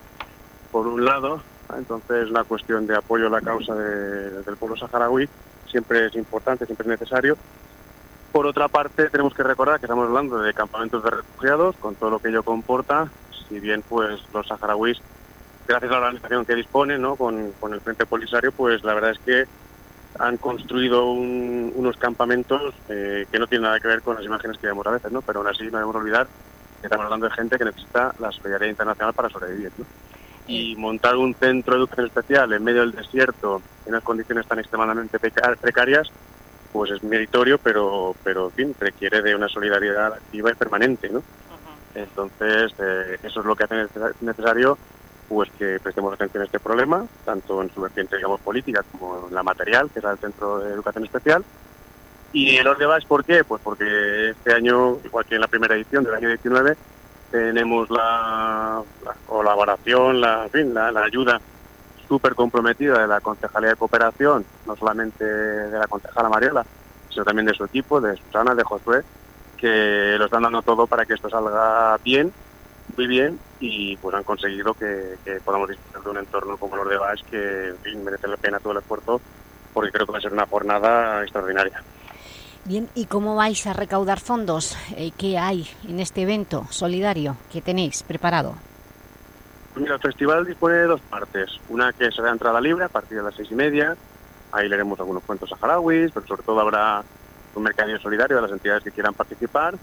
por un lado. Entonces, la cuestión de apoyo a la causa de- del pueblo saharaui siempre es importante, siempre es necesario. Por otra parte, tenemos que recordar que estamos hablando de campamentos de refugiados, con todo lo que ello comporta, si bien pues los saharauis, gracias a la organización que dispone, ¿no? con, con el Frente Polisario, pues la verdad es que han construido un- unos campamentos eh, que no tienen nada que ver con las imágenes que vemos a veces, ¿no? pero aún así no debemos olvidar que estamos hablando de gente que necesita la solidaridad internacional para sobrevivir. ¿no? Y montar un centro de educación especial en medio del desierto, en unas condiciones tan extremadamente precarias, pues es meritorio, pero, pero en fin, requiere de una solidaridad activa y permanente, ¿no? Entonces, eh, eso es lo que hace necesa- necesario pues que prestemos atención a este problema, tanto en su vertiente, digamos, política como en la material, que es el Centro de Educación Especial. Y el Ordebas, ¿por qué? Pues porque este año, igual que en la primera edición del año 19, tenemos la, la colaboración, la, en fin, la, la ayuda súper comprometida de la Concejalía de Cooperación, no solamente de la concejala Mariola, sino también de su equipo, de Susana, de Josué, que lo están dando todo para que esto salga bien, muy bien, y pues han conseguido que, que podamos disfrutar de un entorno como los de Baix, que en fin, merece la pena todo el esfuerzo, porque creo que va a ser una jornada extraordinaria. Bien, ¿y cómo vais a recaudar fondos? Eh, ¿Qué hay en este evento solidario que tenéis preparado? Pues Mira, el festival dispone de dos partes. Una que será entrada libre a partir de las seis y media. Ahí leeremos algunos cuentos saharauis, pero sobre todo habrá un mercadillo solidario de las entidades que quieran participar.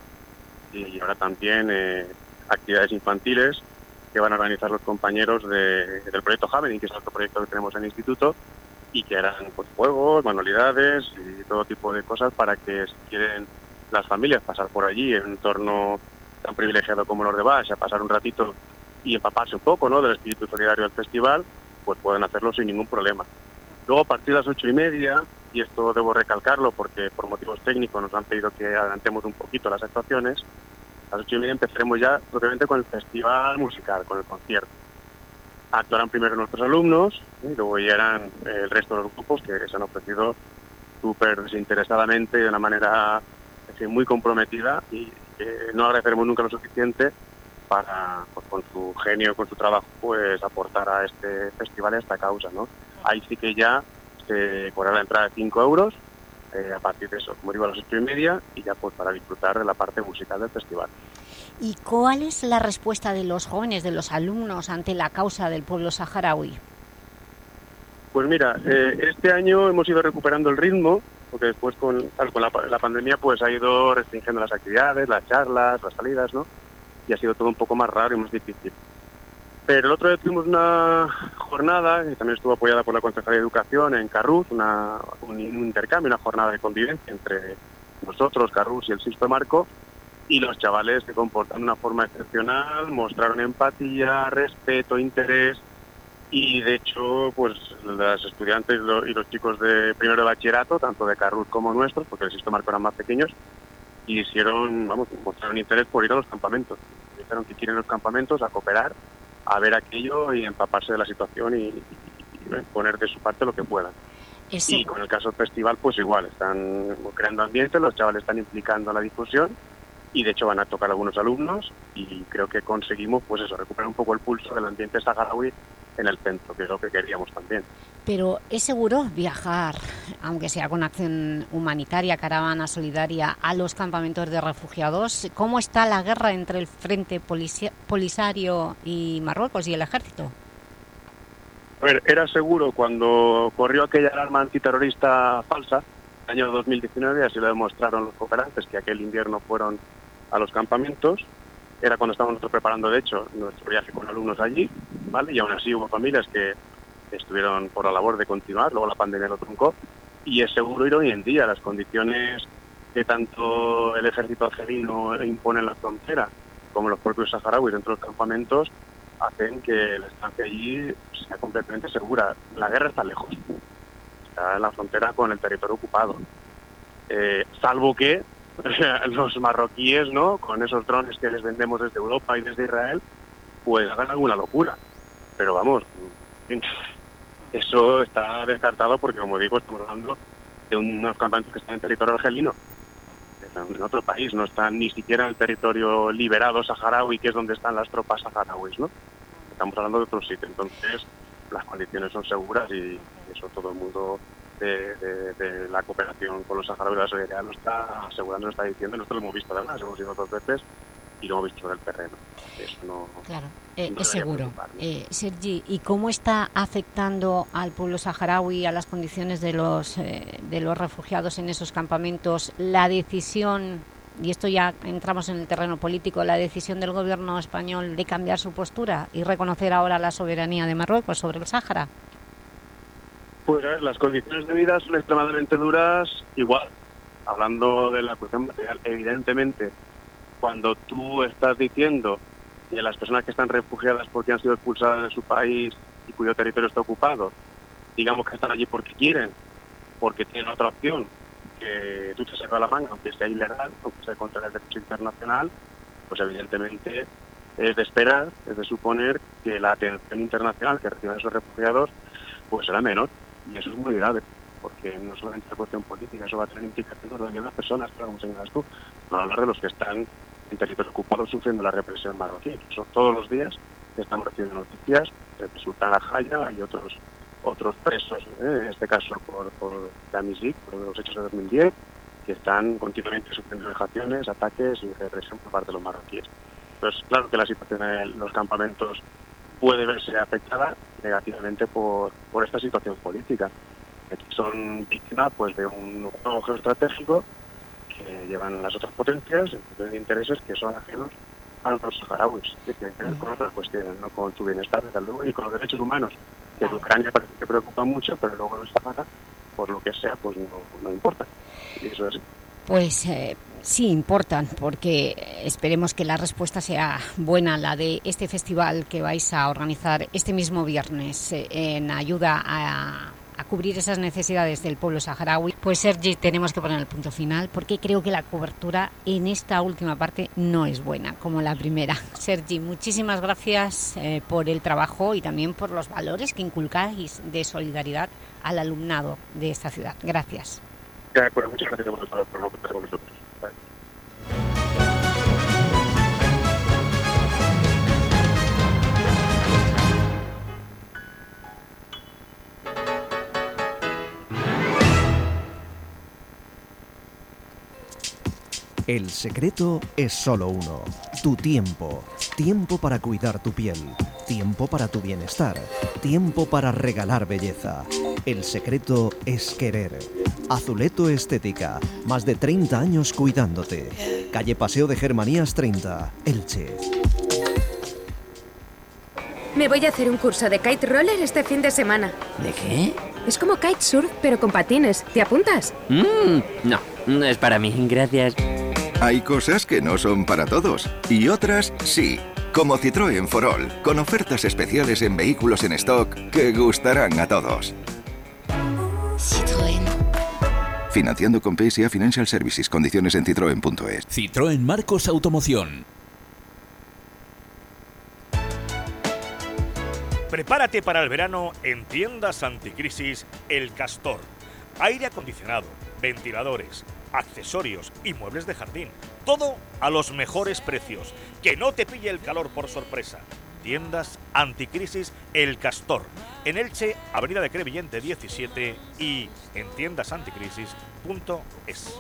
Y habrá también eh, actividades infantiles que van a organizar los compañeros de- del proyecto Javelin, que es otro proyecto que tenemos en el instituto, y que harán pues, juegos, manualidades y todo tipo de cosas para que si quieren las familias pasar por allí en un entorno tan privilegiado como los de Baix, a pasar un ratito y empaparse un poco ¿no? del espíritu solidario del festival, pues pueden hacerlo sin ningún problema. Luego a partir de las ocho y media, y esto debo recalcarlo porque por motivos técnicos nos han pedido que adelantemos un poquito las actuaciones, ocho y media empezaremos ya propiamente con el festival musical, con el concierto. Actuarán primero nuestros alumnos y luego llegarán eh, el resto de los grupos que se han ofrecido súper desinteresadamente y de una manera en fin, muy comprometida y que no agradeceremos nunca lo suficiente para, pues, con su genio, con su trabajo, pues aportar a este festival a esta causa, ¿no? Ahí sí que ya se cobrará la entrada de 5 euros, eh, a partir de eso, como digo, a las ocho y media, y ya pues para disfrutar de la parte musical del festival. ¿Y cuál es la respuesta de los jóvenes, de los alumnos, ante la causa del pueblo saharaui? Pues mira, eh, este año hemos ido recuperando el ritmo, porque después con, con la, la, pandemia pues ha ido restringiendo las actividades, las charlas, las salidas, ¿no? Y ha sido todo un poco más raro y más difícil. Pero el otro día tuvimos una jornada, que también estuvo apoyada por la Consejería de Educación en Carruz, una, un, intercambio, una jornada de convivencia entre nosotros, Carruz y el Sisto Marco, y los chavales se comportan de una forma excepcional, mostraron empatía, respeto, interés, y de hecho, pues las estudiantes y los chicos de primero de bachillerato, tanto de Carruz como nuestros, porque el Sisto Marco eran más pequeños, hicieron, vamos, mostraron interés por ir a los campamentos. Dijeron que quieren los campamentos a cooperar a ver aquello y empaparse de la situación y, y, y poner de su parte lo que puedan. Y con el caso del festival, pues igual, están creando ambiente, los chavales están implicando la difusión y de hecho van a tocar algunos alumnos y creo que conseguimos, pues eso, recuperar un poco el pulso del ambiente saharaui en el centro, que es lo que queríamos también. Pero ¿es seguro viajar, aunque sea con acción humanitaria, caravana solidaria, a los campamentos de refugiados? ¿Cómo está la guerra entre el Frente Polisario y Marruecos y el ejército? A ver, era seguro cuando corrió aquella alarma antiterrorista falsa, el año 2019, así lo demostraron los cooperantes, que aquel invierno fueron a los campamentos, era cuando estábamos nosotros preparando, de hecho, nuestro viaje con alumnos allí, ¿vale? Y aún así hubo familias que estuvieron por la labor de continuar, luego la pandemia lo truncó, y es seguro ir hoy en día. Las condiciones que tanto el ejército argelino impone en la frontera como los propios saharauis dentro de los campamentos hacen que la estancia allí sea completamente segura. La guerra está lejos, está en la frontera con el territorio ocupado. Eh, salvo que los marroquíes, ¿no? con esos drones que les vendemos desde Europa y desde Israel, pues hagan alguna locura. Pero vamos, eso está descartado porque, como digo, estamos hablando de unos campamentos que están en territorio argelino, en otro país, no están ni siquiera en el territorio liberado saharaui, que es donde están las tropas saharauis, ¿no? Estamos hablando de otro sitio, entonces las condiciones son seguras y eso todo el mundo de, la cooperación con los saharauis la solidaridad lo está asegurando, lo está diciendo, nosotros lo hemos visto además, hemos ido dos veces y visto del terreno. Eso no, claro, eh, no es seguro. Eh, Sergi, ¿y cómo está afectando al pueblo saharaui, a las condiciones de los, eh, de los refugiados en esos campamentos, la decisión, y esto ya entramos en el terreno político, la decisión del gobierno español de cambiar su postura y reconocer ahora la soberanía de Marruecos sobre el Sáhara? Pues a ver, las condiciones de vida son extremadamente duras, igual, hablando de la cuestión material, evidentemente, cuando tú estás diciendo que las personas que están refugiadas porque han sido expulsadas de su país y cuyo territorio está ocupado, digamos que están allí porque quieren, porque tienen otra opción, que tú te sacas la manga, aunque sea ilegal, aunque sea contra el derecho internacional, pues evidentemente es de esperar, es de suponer que la atención internacional que reciben esos refugiados pues será menor. Y eso es muy grave, porque no solamente es cuestión política, eso va a tener implicaciones de las personas, pero como señalas tú, no hablar de los que están en territorio ocupado sufriendo la represión marroquí. Todos los días que estamos recibiendo noticias de Sultana Jaya y otros otros presos, ¿eh? en este caso por, por Damizik, por los hechos de 2010, que están continuamente sufriendo vejaciones, ataques y represión por parte de los marroquíes. Entonces, claro que la situación en los campamentos puede verse afectada negativamente por, por esta situación política. Aquí son víctimas pues, de un juego geoestratégico que llevan las otras potencias de intereses que son ajenos a los saharauis, que tienen que ver con otras cuestiones, no con su bienestar desde luego, y con los derechos humanos, que en Ucrania parece que preocupa mucho, pero luego en Sahara, por lo que sea, pues no, no importa. Y eso es Pues eh, sí importan, porque esperemos que la respuesta sea buena, la de este festival que vais a organizar este mismo viernes eh, en ayuda a, cubrir esas necesidades del pueblo saharaui. Pues Sergi, tenemos que poner el punto final, porque creo que la cobertura en esta última parte no es buena, como la primera. Sergi, muchísimas gracias eh, por el trabajo y también por los valores que inculcáis de solidaridad al alumnado de esta ciudad. Gracias. El secreto es solo uno, tu tiempo. Tiempo para cuidar tu piel, tiempo para tu bienestar, tiempo para regalar belleza. El secreto es querer. Azuleto Estética, más de 30 años cuidándote. Calle Paseo de Germanías 30, Elche. Me voy a hacer un curso de kite roller este fin de semana. ¿De qué? Es como kitesurf, pero con patines. ¿Te apuntas? Mm, no, no es para mí, gracias. Hay cosas que no son para todos y otras sí. Como Citroën Forol, con ofertas especiales en vehículos en stock que gustarán a todos. Citroën. Financiando con PSA Financial Services. Condiciones en citroen.es. Citroën Marcos Automoción. Prepárate para el verano en tiendas anticrisis El Castor. Aire acondicionado, ventiladores, accesorios y muebles de jardín. Todo a los mejores precios. Que no te pille el calor por sorpresa. Tiendas anticrisis El Castor. En Elche, Avenida de Crevillente 17 y en tiendasanticrisis.es.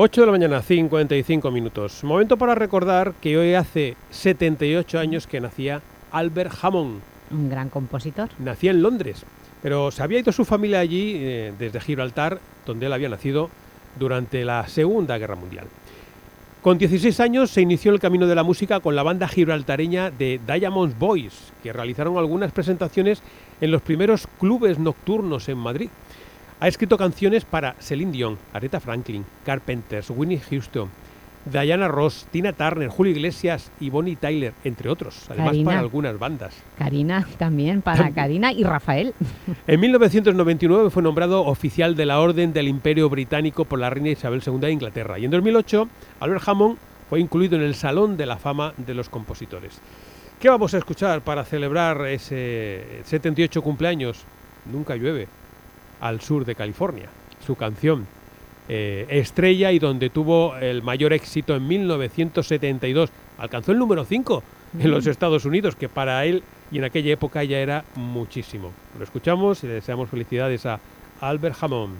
8 de la mañana, 55 minutos. Momento para recordar que hoy hace 78 años que nacía Albert Hammond. Un gran compositor. Nacía en Londres, pero se había ido su familia allí eh, desde Gibraltar, donde él había nacido durante la Segunda Guerra Mundial. Con 16 años se inició el camino de la música con la banda gibraltareña de Diamond Boys, que realizaron algunas presentaciones en los primeros clubes nocturnos en Madrid. Ha escrito canciones para Celine Dion, Aretha Franklin, Carpenters, Winnie Houston, Diana Ross, Tina Turner, Julio Iglesias y Bonnie Tyler, entre otros, además Karina. para algunas bandas. Karina también, para Karina y Rafael. En 1999 fue nombrado oficial de la Orden del Imperio Británico por la reina Isabel II de Inglaterra y en 2008 Albert Hammond fue incluido en el Salón de la Fama de los Compositores. ¿Qué vamos a escuchar para celebrar ese 78 cumpleaños? Nunca llueve, al sur de California. Su canción eh, estrella y donde tuvo el mayor éxito en 1972. Alcanzó el número 5 en los Estados Unidos, que para él y en aquella época ya era muchísimo. Lo escuchamos y le deseamos felicidades a Albert Hammond.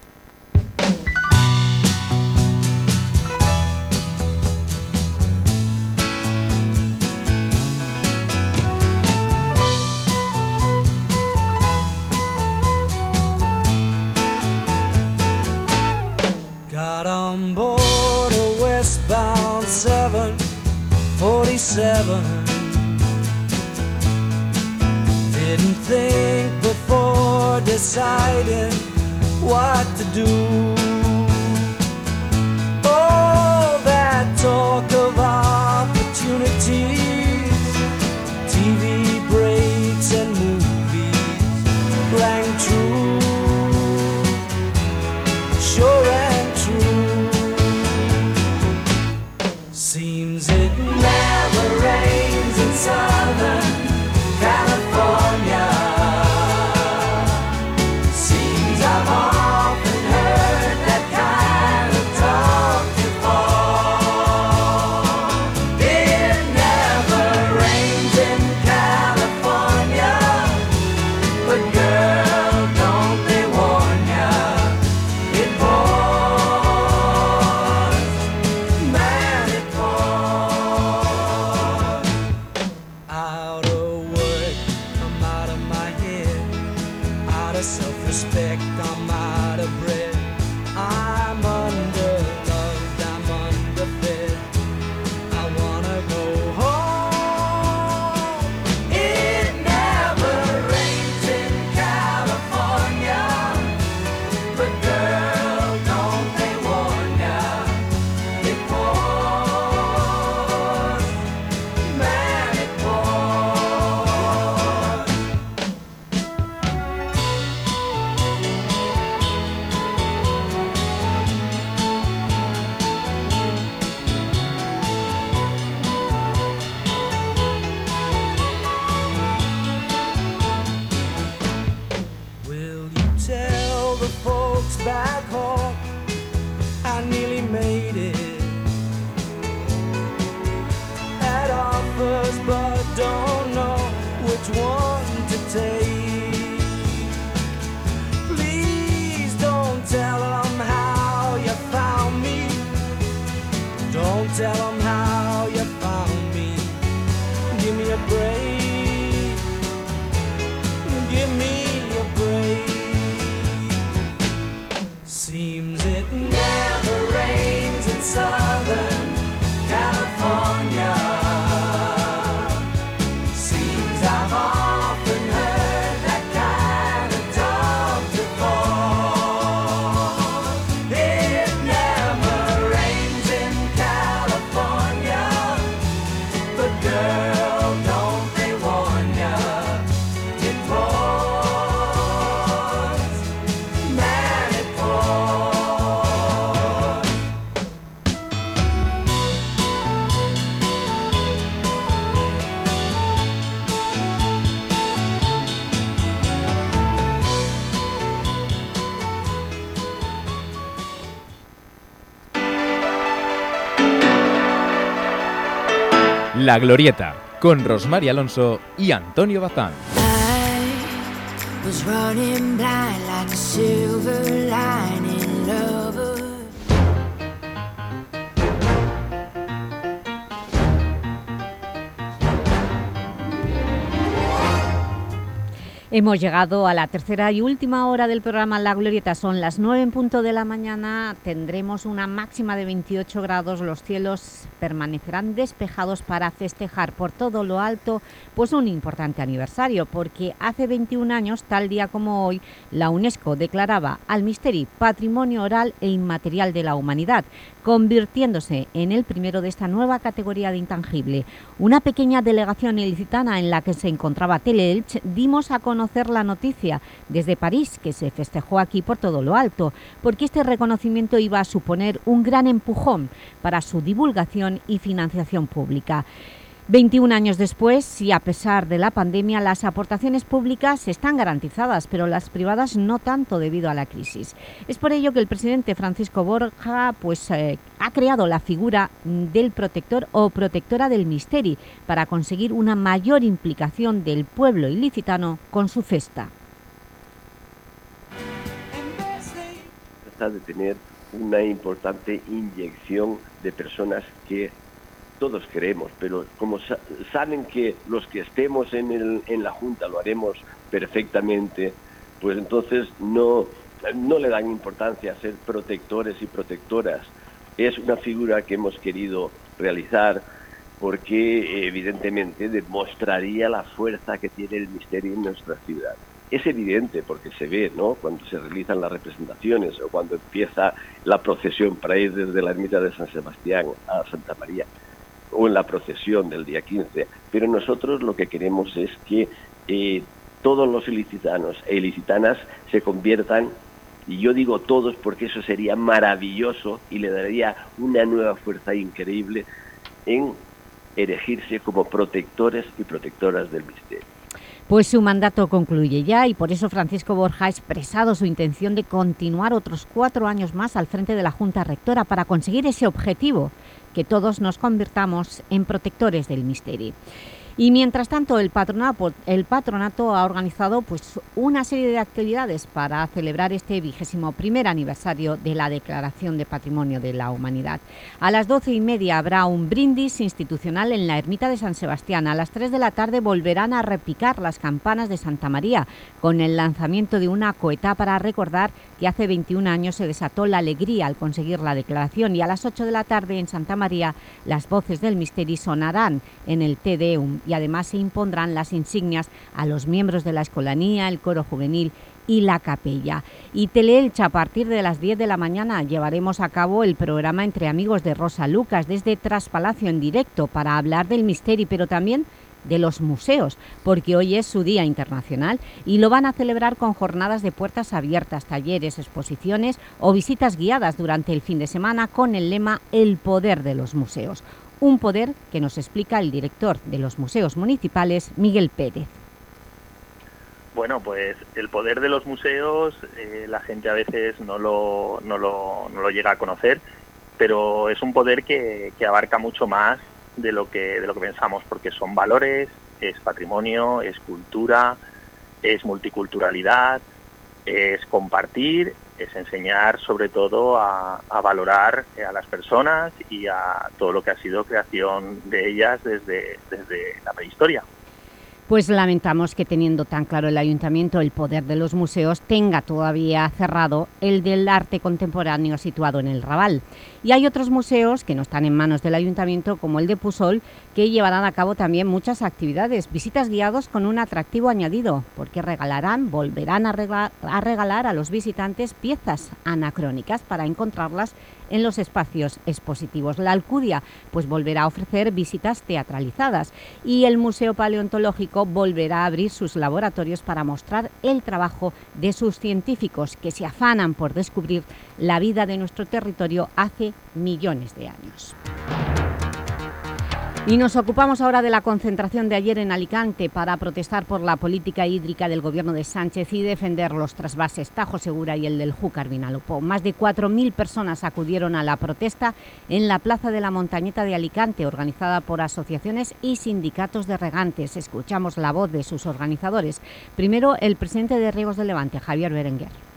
La Glorieta, con Rosmar Alonso y Antonio Bazán. Hemos llegado a la tercera y última hora del programa La Glorieta. Son las 9 en punto de la mañana. Tendremos una máxima de 28 grados. Los cielos permanecerán despejados para festejar por todo lo alto pues un importante aniversario, porque hace 21 años, tal día como hoy, la UNESCO declaraba al Misteri Patrimonio Oral e Inmaterial de la Humanidad, convirtiéndose en el primero de esta nueva categoría de intangible. Una pequeña delegación ilicitana en la que se encontraba Teleelch dimos a conocer la noticia desde París, que se festejó aquí por todo lo alto, porque este reconocimiento iba a suponer un gran empujón para su divulgación y financiación pública. 21 años después, y a pesar de la pandemia, las aportaciones públicas están garantizadas, pero las privadas no tanto debido a la crisis. Es por ello que el presidente Francisco Borja pues, eh, ha creado la figura del protector o protectora del Misteri para conseguir una mayor implicación del pueblo ilicitano con su festa. de tener una importante inyección de personas que todos queremos, pero como sa- saben que los que estemos en, el- en la Junta lo haremos perfectamente, pues entonces no, no le dan importancia a ser protectores y protectoras. Es una figura que hemos querido realizar porque evidentemente demostraría la fuerza que tiene el misterio en nuestra ciudad. Es evidente porque se ve, ¿no? Cuando se realizan las representaciones o cuando empieza la procesión para ir desde la ermita de San Sebastián a Santa María o en la procesión del día 15. Pero nosotros lo que queremos es que eh, todos los ilicitanos e ilicitanas se conviertan, y yo digo todos porque eso sería maravilloso y le daría una nueva fuerza increíble en erigirse como protectores y protectoras del misterio. Pues su mandato concluye ya y por eso Francisco Borja ha expresado su intención de continuar otros cuatro años más al frente de la Junta Rectora para conseguir ese objetivo, que todos nos convirtamos en protectores del misterio. Y mientras tanto, el patronato, ha organizado pues, una serie de actividades para celebrar este vigésimo primer aniversario de la Declaración de Patrimonio de la Humanidad. A las doce y media habrá un brindis institucional en la ermita de San Sebastián. A las 3 de la tarde volverán a repicar las campanas de Santa María con el lanzamiento de una coeta para recordar que hace 21 años se desató la alegría al conseguir la declaración y a las 8 de la tarde en Santa María las voces del Misteri sonarán en el Te y además se impondrán las insignias a los miembros de la Escolanía, el coro juvenil y la capella. Y Teleelch, a partir de las 10 de la mañana llevaremos a cabo el programa Entre Amigos de Rosa Lucas desde Traspalacio en directo para hablar del Misteri, pero también de los museos, porque hoy es su Día Internacional y lo van a celebrar con jornadas de puertas abiertas, talleres, exposiciones o visitas guiadas durante el fin de semana con el lema El poder de los museos. Un poder que nos explica el director de los museos municipales, Miguel Pérez. Bueno, pues el poder de los museos eh, la gente a veces no lo, no, lo, no lo llega a conocer, pero es un poder que, que abarca mucho más de lo que de lo que pensamos, porque son valores, es patrimonio, es cultura, es multiculturalidad, es compartir es enseñar sobre todo a, valorar eh, a las personas y a todo lo que ha sido creación de ellas desde, desde la prehistoria. Pues lamentamos que teniendo tan claro el Ayuntamiento el poder de los museos tenga todavía cerrado el del arte contemporáneo situado en el Raval. Y hay otros museos que no están en manos del Ayuntamiento como el de Pusol que llevarán a cabo también muchas actividades, visitas guiados con un atractivo añadido porque regalarán, volverán a regalar, a regalar a los visitantes piezas anacrónicas para encontrarlas en los espacios expositivos. La Alcudia pues volverá a ofrecer visitas teatralizadas y el Museo Paleontológico volverá a abrir sus laboratorios para mostrar el trabajo de sus científicos que se afanan por descubrir la vida de nuestro territorio hace millones de años. Y nos ocupamos ahora de la concentración de ayer en Alicante para protestar por la política hídrica del gobierno de Sánchez y defender los trasvases Tajo Segura y el del Júcar Vinalopó. Más de 4.000 personas acudieron a la protesta en la Plaza de la Montañeta de Alicante, organizada por asociaciones y sindicatos de regantes. Escuchamos la voz de sus organizadores. Primero, el presidente de Riegos de Levante, Javier Berenguer.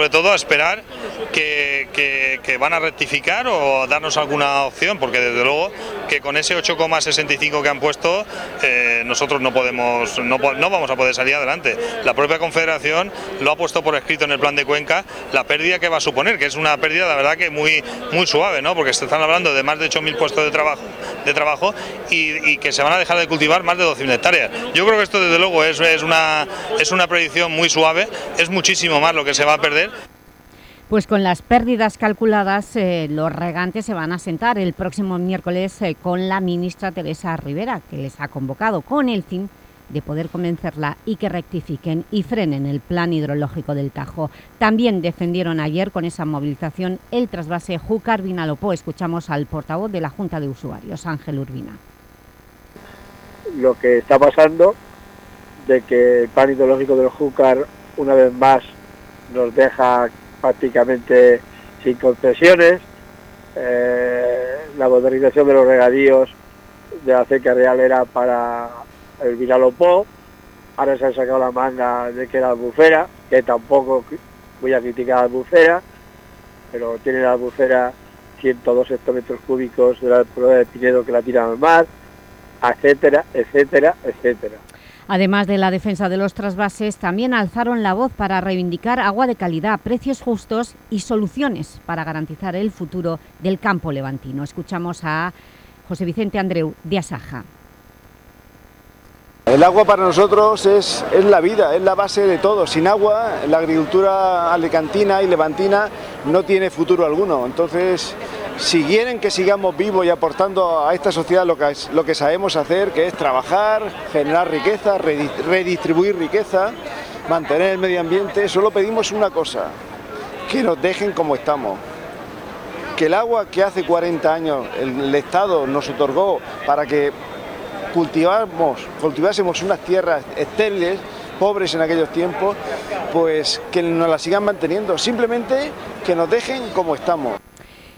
Sobre todo a esperar que, que- van a rectificar o darnos alguna opción, porque desde luego que con ese 8,65 que han puesto eh, nosotros no podemos, no, no vamos a poder salir adelante. La propia Confederación lo ha puesto por escrito en el plan de Cuenca la pérdida que va a suponer, que es una pérdida la verdad que muy, muy suave, ¿no? porque se están hablando de más de 8.000 puestos de trabajo, de trabajo y, y que se van a dejar de cultivar más de 12.000 hectáreas. Yo creo que esto desde luego es, es, una, es una predicción muy suave, es muchísimo más lo que se va a perder Pues con las pérdidas calculadas, eh, los regantes se van a sentar el próximo miércoles eh, con la ministra Teresa Rivera, que les ha convocado con el fin de poder convencerla y que rectifiquen y frenen el plan hidrológico del Tajo. También defendieron ayer con esa movilización el trasvase Júcar-Vinalopó. Escuchamos al portavoz de la Junta de Usuarios, Ángel Urbina. lo que está pasando de que el plan hidrológico del Júcar una vez más nos deja prácticamente sin concesiones, eh, la modernización de los regadíos de la cerca real era para el Vinalopó, ahora se han sacado la manga de que era albufera, que tampoco voy a criticar a albufera, pero tiene la albufera 102 hectómetros cúbicos de la prueba de Pinedo que la tiran al mar, etcétera, etcétera, etcétera. Además de la defensa de los trasvases, también alzaron la voz para reivindicar agua de calidad, precios justos y soluciones para garantizar el futuro del campo levantino. Escuchamos a José Vicente Andreu de Asaja. El agua para nosotros es, es la vida, es la base de todo. Sin agua, la agricultura alicantina y levantina no tiene futuro alguno. Entonces, si quieren que sigamos vivos y aportando a esta sociedad lo que, lo que sabemos hacer, que es trabajar, generar riqueza, redi- redistribuir riqueza, mantener el medio ambiente, solo pedimos una cosa, que nos dejen como estamos. Que el agua que hace 40 años el, Estado nos otorgó para que cultivásemos unas tierras estériles, pobres en aquellos tiempos, pues que nos la sigan manteniendo. Simplemente que nos dejen como estamos.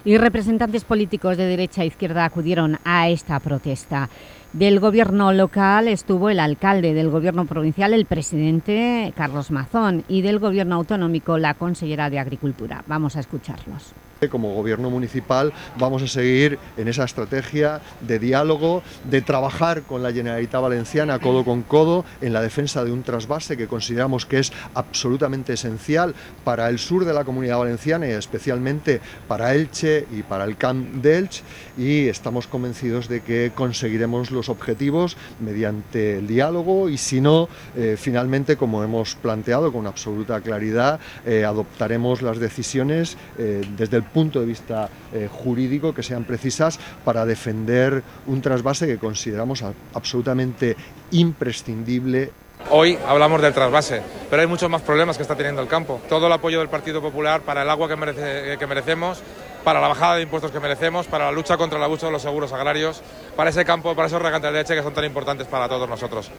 Y representantes políticos de derecha e izquierda acudieron a esta protesta. Del gobierno local estuvo el alcalde, del gobierno provincial el presidente Carlos Mazón y del gobierno autonómico la consellera de Agricultura. Vamos a escucharlos. Como gobierno municipal vamos a seguir en esa estrategia de diálogo, de trabajar con la Generalitat Valenciana codo con codo en la defensa de un trasvase que consideramos que es absolutamente esencial para el sur de la Comunidad Valenciana y especialmente para Elche y para el Camp de Elche y estamos convencidos de que conseguiremos los objetivos mediante el diálogo y si no, eh, finalmente, como hemos planteado con absoluta claridad, eh, adoptaremos las decisiones eh, desde el punto de vista eh, jurídico que sean precisas para defender un trasvase que consideramos absolutamente imprescindible Hoy hablamos del trasvase, pero hay muchos más problemas que está teniendo el campo. Todo el apoyo del Partido Popular para el agua que merecemos, para la bajada de impuestos que merecemos, para la lucha contra el abuso de los seguros agrarios, para ese campo, para esos regantes de leche que son tan importantes para todos nosotros.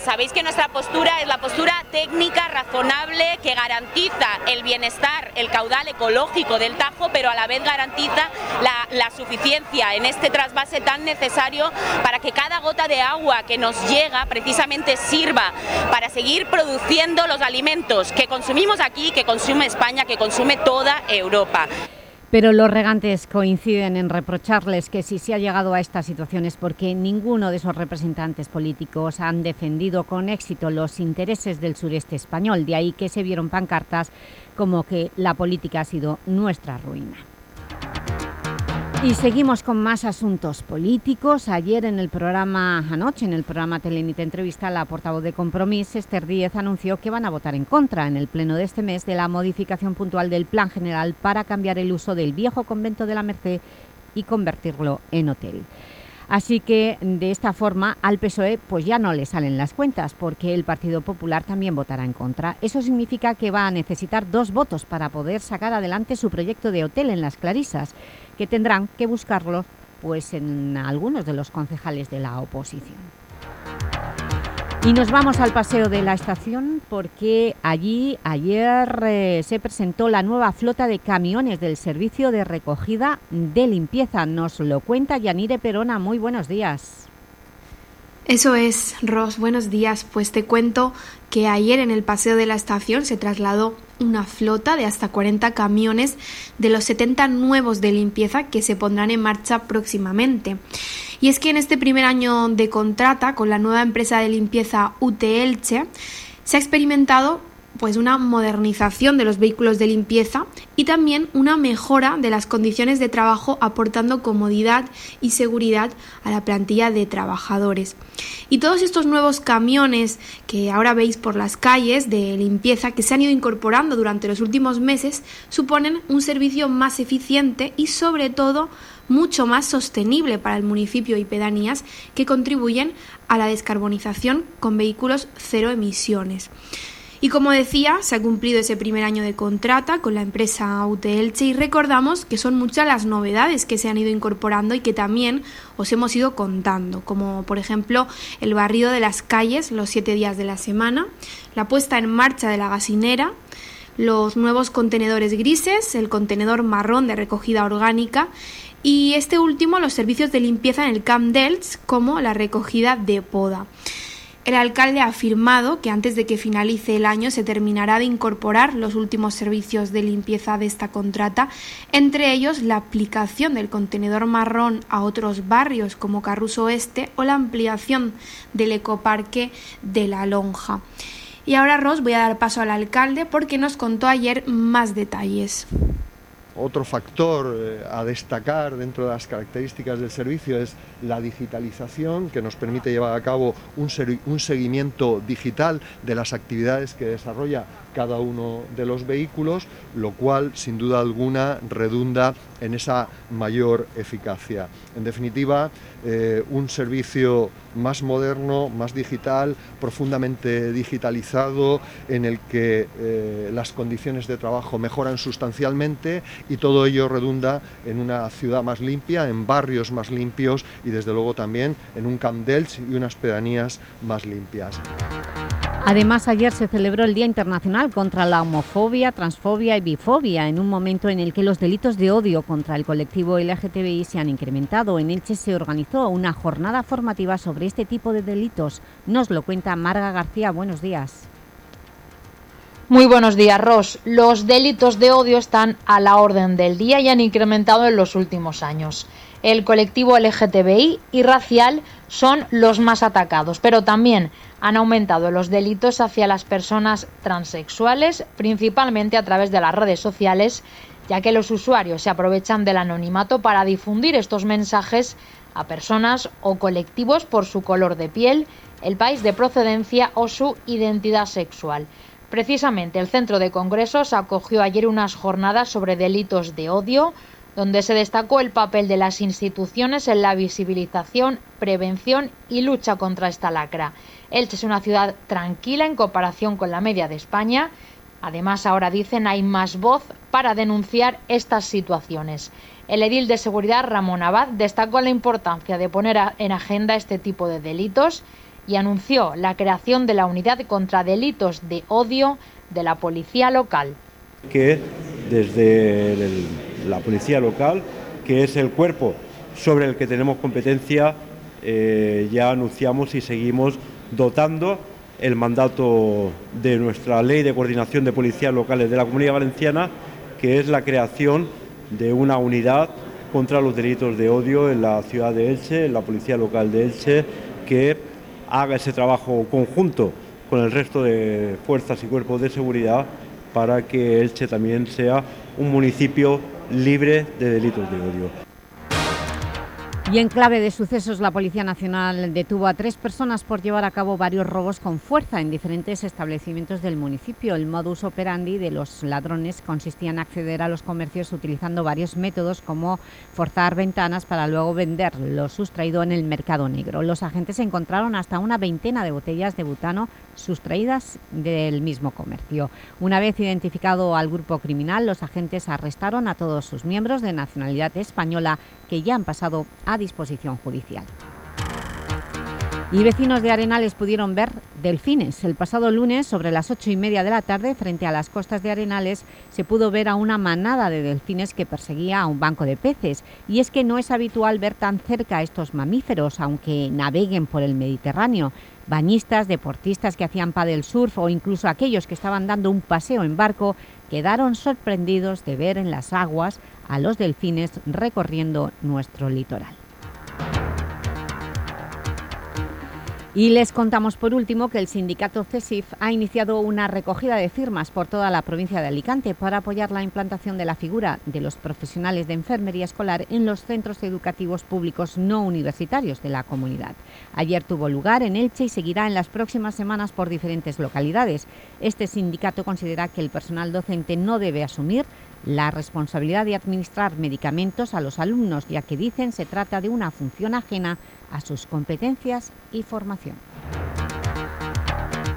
Sabéis que nuestra postura es la postura técnica razonable que garantiza el bienestar, el caudal ecológico del Tajo, pero a la vez garantiza la, la suficiencia en este trasvase tan necesario para que cada gota de agua que nos llega precisamente sirva para seguir produciendo los alimentos que consumimos aquí, que consume España, que consume toda Europa. Pero los regantes coinciden en reprocharles que si se ha llegado a esta situación es porque ninguno de esos representantes políticos han defendido con éxito los intereses del sureste español, de ahí que se vieron pancartas como que la política ha sido nuestra ruina. Y seguimos con más asuntos políticos. Ayer en el programa, anoche en el programa Telenit Entrevista, la portavoz de Compromís, Esther Díez, anunció que van a votar en contra en el pleno de este mes de la modificación puntual del Plan General para cambiar el uso del viejo convento de la Merced y convertirlo en hotel. Así que de esta forma al PSOE pues ya no le salen las cuentas porque el Partido Popular también votará en contra. Eso significa que va a necesitar dos votos para poder sacar adelante su proyecto de hotel en Las Clarisas, que tendrán que buscarlo pues en algunos de los concejales de la oposición. Y nos vamos al paseo de la estación porque allí ayer eh, se presentó la nueva flota de camiones del servicio de recogida de limpieza. Nos lo cuenta Yanire Perona. Muy buenos días. Eso es, Ros, buenos días. Pues te cuento que ayer en el paseo de la estación se trasladó una flota de hasta 40 camiones de los 70 nuevos de limpieza que se pondrán en marcha próximamente. Y es que en este primer año de contrata con la nueva empresa de limpieza UTELCHE se ha experimentado pues una modernización de los vehículos de limpieza y también una mejora de las condiciones de trabajo aportando comodidad y seguridad a la plantilla de trabajadores. Y todos estos nuevos camiones que ahora veis por las calles de limpieza que se han ido incorporando durante los últimos meses suponen un servicio más eficiente y sobre todo mucho más sostenible para el municipio y pedanías que contribuyen a la descarbonización con vehículos cero emisiones. Y como decía, se ha cumplido ese primer año de contrata con la empresa UTELCHE y recordamos que son muchas las novedades que se han ido incorporando y que también os hemos ido contando, como por ejemplo el barrido de las calles los siete días de la semana, la puesta en marcha de la gasinera, los nuevos contenedores grises, el contenedor marrón de recogida orgánica y este último los servicios de limpieza en el Camp Delts como la recogida de poda. El alcalde ha afirmado que antes de que finalice el año se terminará de incorporar los últimos servicios de limpieza de esta contrata, entre ellos la aplicación del contenedor marrón a otros barrios como Carruso Oeste o la ampliación del ecoparque de La Lonja. Y ahora, Ros, voy a dar paso al alcalde porque nos contó ayer más detalles. Otro factor eh, a destacar dentro de las características del servicio es la digitalización, que nos permite llevar a cabo un, un, seguimiento digital de las actividades que desarrolla cada uno de los vehículos, lo cual sin duda alguna redunda en esa mayor eficacia. En definitiva, eh, un servicio más moderno, más digital, profundamente digitalizado, en el que eh, las condiciones de trabajo mejoran sustancialmente y todo ello redunda en una ciudad más limpia, en barrios más limpios y desde luego también en un Camp Delch y unas pedanías más limpias. Además, ayer se celebró el Día Internacional contra la homofobia, transfobia y bifobia, en un momento en el que los delitos de odio contra el colectivo LGTBI se han incrementado. En Elche se organizó una jornada formativa sobre este tipo de delitos. Nos lo cuenta Marga García. Buenos días. Muy buenos días, Ros. Los delitos de odio están a la orden del día y han incrementado en los últimos años. El colectivo LGTBI y racial son los más atacados, pero también han aumentado los delitos hacia las personas transexuales, principalmente a través de las redes sociales, ya que los usuarios se aprovechan del anonimato para difundir estos mensajes a personas o colectivos por su color de piel, el país de procedencia o su identidad sexual. Precisamente el Centro de Congresos acogió ayer unas jornadas sobre delitos de odio, donde se destacó el papel de las instituciones en la visibilización, prevención y lucha contra esta lacra. Elche es una ciudad tranquila en comparación con la media de España. Además, ahora dicen hay más voz para denunciar estas situaciones. El edil de seguridad Ramón Abad destacó la importancia de poner en agenda este tipo de delitos y anunció la creación de la unidad contra delitos de odio de la policía local. que desde la policía local, que es el cuerpo sobre el que tenemos competencia, eh, ya anunciamos y seguimos dotando el mandato de nuestra ley de coordinación de policías locales de la Comunidad Valenciana, que es la creación de una unidad contra los delitos de odio en la ciudad de Elche, en la policía local de Elche, que haga ese trabajo conjunto con el resto de fuerzas y cuerpos de seguridad para que Elche también sea un municipio libre de delitos de odio. Y en clave de sucesos, la Policía Nacional detuvo a tres personas por llevar a cabo varios robos con fuerza en diferentes establecimientos del municipio. El modus operandi de los ladrones consistía en acceder a los comercios utilizando varios métodos como forzar ventanas para luego vender lo sustraído en el mercado negro. Los agentes encontraron hasta una veintena de botellas de butano sustraídas del mismo comercio. Una vez identificado al grupo criminal, los agentes arrestaron a todos sus miembros de nacionalidad española que ya han pasado a disposición judicial. Y vecinos de Arenales pudieron ver delfines. El pasado lunes, sobre las ocho y media de la tarde, frente a las costas de Arenales, se pudo ver a una manada de delfines que perseguía a un banco de peces. Y es que no es habitual ver tan cerca a estos mamíferos, aunque naveguen por el Mediterráneo. Bañistas, deportistas que hacían paddle surf o incluso aquellos que estaban dando un paseo en barco quedaron sorprendidos de ver en las aguas a los delfines recorriendo nuestro litoral. Y les contamos por último que el sindicato CESIF ha iniciado una recogida de firmas por toda la provincia de Alicante para apoyar la implantación de la figura de los profesionales de enfermería escolar en los centros educativos públicos no universitarios de la comunidad. Ayer tuvo lugar en Elche y seguirá en las próximas semanas por diferentes localidades. Este sindicato considera que el personal docente no debe asumir la responsabilidad de administrar medicamentos a los alumnos, ya que dicen se trata de una función ajena a sus competencias y formación.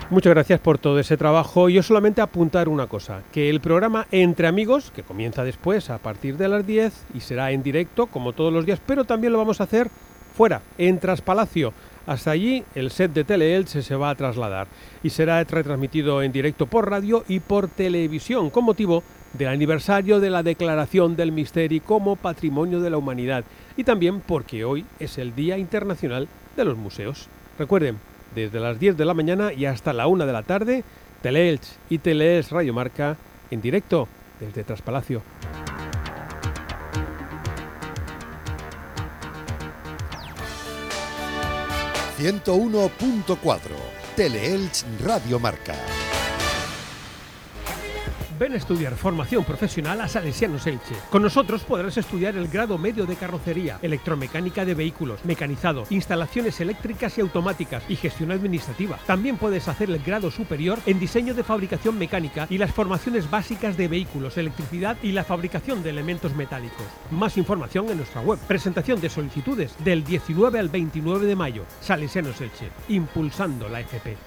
Muchas gracias por todo ese trabajo. Yo solamente apuntar una cosa, que el programa Entre Amigos, que comienza después a partir de las 10 y será en directo como todos los días, pero también lo vamos a hacer fuera, en Traspalacio. Hasta allí el set de Teleelche se va a trasladar y será retransmitido en directo por radio y por televisión con motivo del aniversario de la Declaración del Misteri como Patrimonio de la Humanidad y también porque hoy es el Día Internacional de los Museos. Recuerden, desde las 10 de la mañana y hasta la 1 de la tarde, Teleelch y Teleelch Radio Marca en directo desde Traspalacio. Teleelch Radio Marca. Ven a estudiar formación profesional a Salesianos Elche. Con nosotros podrás estudiar el grado medio de carrocería, electromecánica de vehículos, mecanizado, instalaciones eléctricas y automáticas y gestión administrativa. También puedes hacer el grado superior en diseño de fabricación mecánica y las formaciones básicas de vehículos, electricidad y la fabricación de elementos metálicos. Más información en nuestra web. Presentación de solicitudes del 19 al 29 de mayo. Salesianos Elche, impulsando la FP.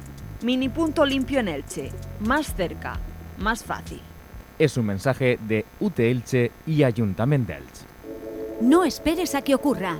Mini punto limpio en Elche, más cerca, más fácil. Es un mensaje de UT Elche y Ayuntamiento de Elche. No esperes a que ocurra.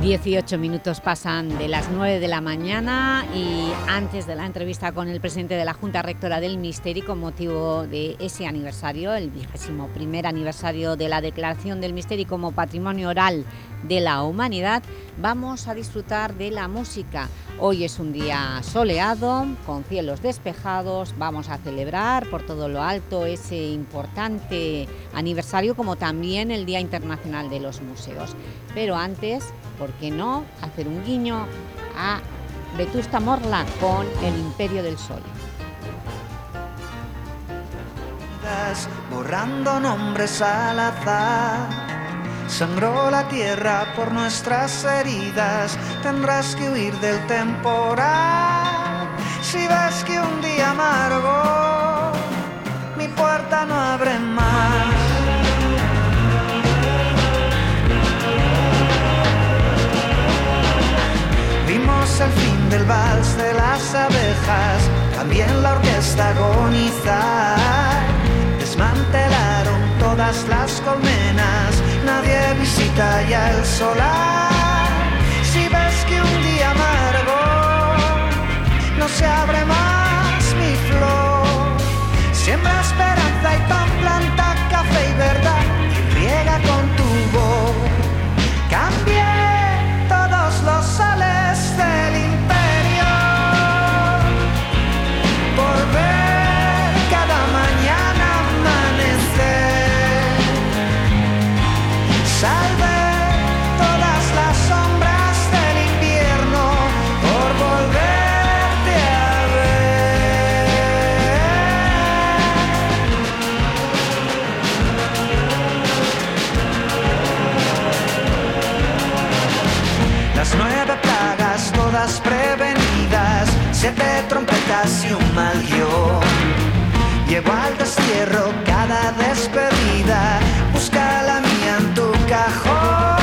18 minutos pasan de las 9 de la mañana y antes de la entrevista con el presidente de la Junta Rectora del Misteri con motivo de ese aniversario, el vigésimo primer aniversario de la declaración del Misteri como Patrimonio Oral de la Humanidad, vamos a disfrutar de la música. Hoy es un día soleado, con cielos despejados, vamos a celebrar por todo lo alto ese importante aniversario como también el Día Internacional de los Museos. Pero antes, ¿por qué no hacer un guiño a Vetusta Morla con El Imperio del Sol? borrando nombres al azar. Sangró la tierra por nuestras heridas, tendrás que huir del temporal. Si ves que un día amargo mi puerta no abre más. Vimos el fin del vals de las abejas, también la orquesta agonizar. Desmantelaron todas las colmenas, nadie visita ya el solar. Si ves que un día amargo no se abre más mi flor, siembra esperanza y pan, siete trompetas y un mal guion. Llevo al destierro cada despedida, busca la mía en tu cajón.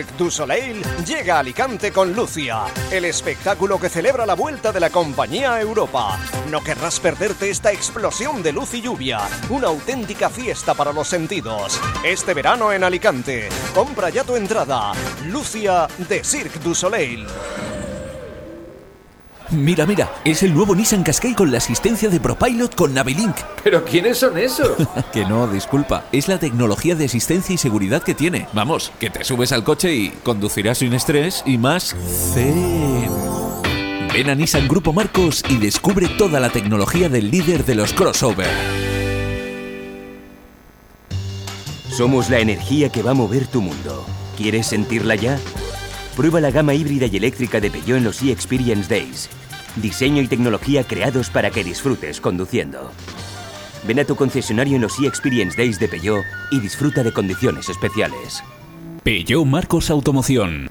Cirque du Soleil llega a Alicante con Lucia, el espectáculo que celebra la vuelta de la compañía a Europa. No querrás perderte esta explosión de luz y lluvia, una auténtica fiesta para los sentidos. Este verano en Alicante, compra ya tu entrada. Lucia de Cirque du Soleil. Mira, mira, es el nuevo Nissan Qashqai con la asistencia de ProPilot con Navilink. ¿Pero quiénes son esos? que no, disculpa, es la tecnología de asistencia y seguridad que tiene. Vamos, que te subes al coche y conducirás sin estrés y más zen. Ven a Nissan Grupo Marcos y descubre toda la tecnología del líder de los crossover. Somos la energía que va a mover tu mundo. ¿Quieres sentirla ya? Prueba la gama híbrida y eléctrica de Peugeot en los e-Experience Days. Diseño y tecnología creados para que disfrutes conduciendo. Ven a tu concesionario en los e-Experience Days de Peugeot y disfruta de condiciones especiales. Peugeot Marcos Automoción.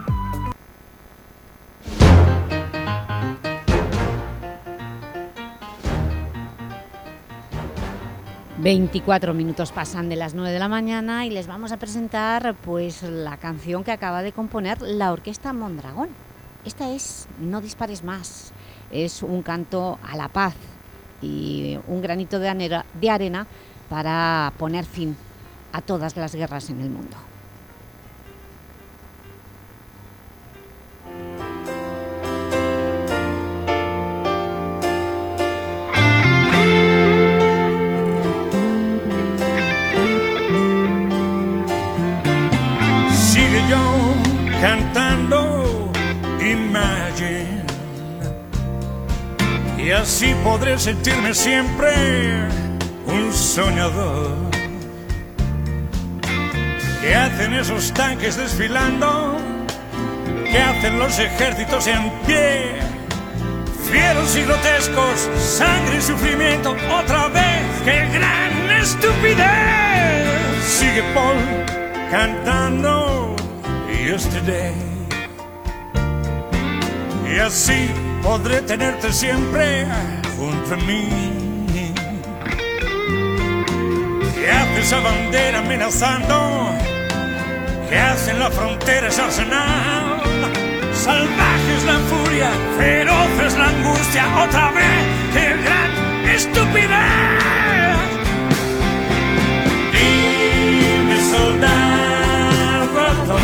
24 minutos pasan de las 9 de la mañana y les vamos a presentar pues la canción que acaba de componer la Orquesta Mondragón. Esta es No dispares más, es un canto a la paz y un granito de arena, de arena para poner fin a todas las guerras en el mundo. Cantando Imagine y así podré sentirme siempre un soñador. ¿Qué hacen esos tanques desfilando? ¿Qué hacen los ejércitos en pie? Fieros y grotescos, sangre y sufrimiento, otra vez, qué gran estupidez. Sigue Paul cantando Y así podré tenerte siempre junto a mí. ¿Qué hace esa bandera amenazando? ¿Qué hace en la frontera ese arsenal? Salvaje es la furia, feroz es la angustia, otra vez, qué gran estupidez. Dime, soldado,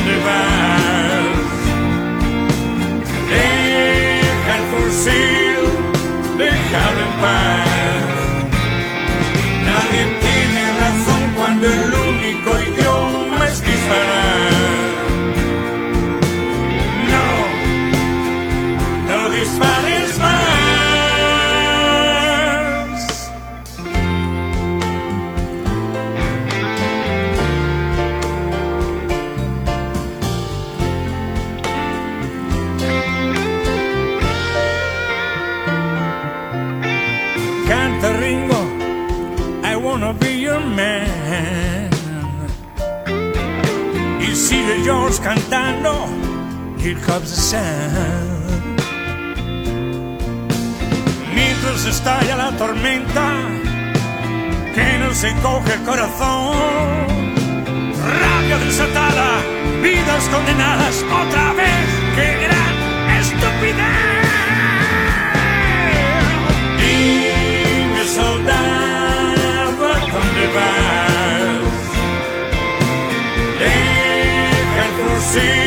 ¿a dónde vas? Deja cantando, Here comes the sun. Mientras estalla la tormenta, que nos encoge el corazón. Rabia desatada, vidas condenadas, otra vez, qué gran estupidez. Dime, soldado, ¿a dónde vas? Deja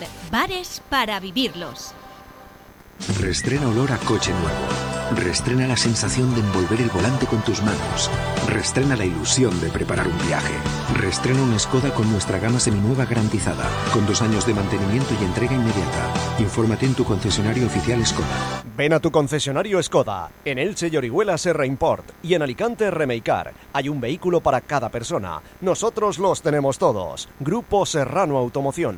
bares para vivirlos. Restrena olor a coche nuevo. Restrena la sensación de envolver el volante con tus manos. Restrena la ilusión de preparar un viaje. Restrena una Skoda con nuestra gama seminueva garantizada, con dos años de mantenimiento y entrega inmediata. Infórmate en tu concesionario oficial Skoda. Ven a tu concesionario Skoda, en Elche y Orihuela Serra Import y en Alicante Remeicar. Hay un vehículo para cada persona. Nosotros los tenemos todos. Grupo Serrano Automoción.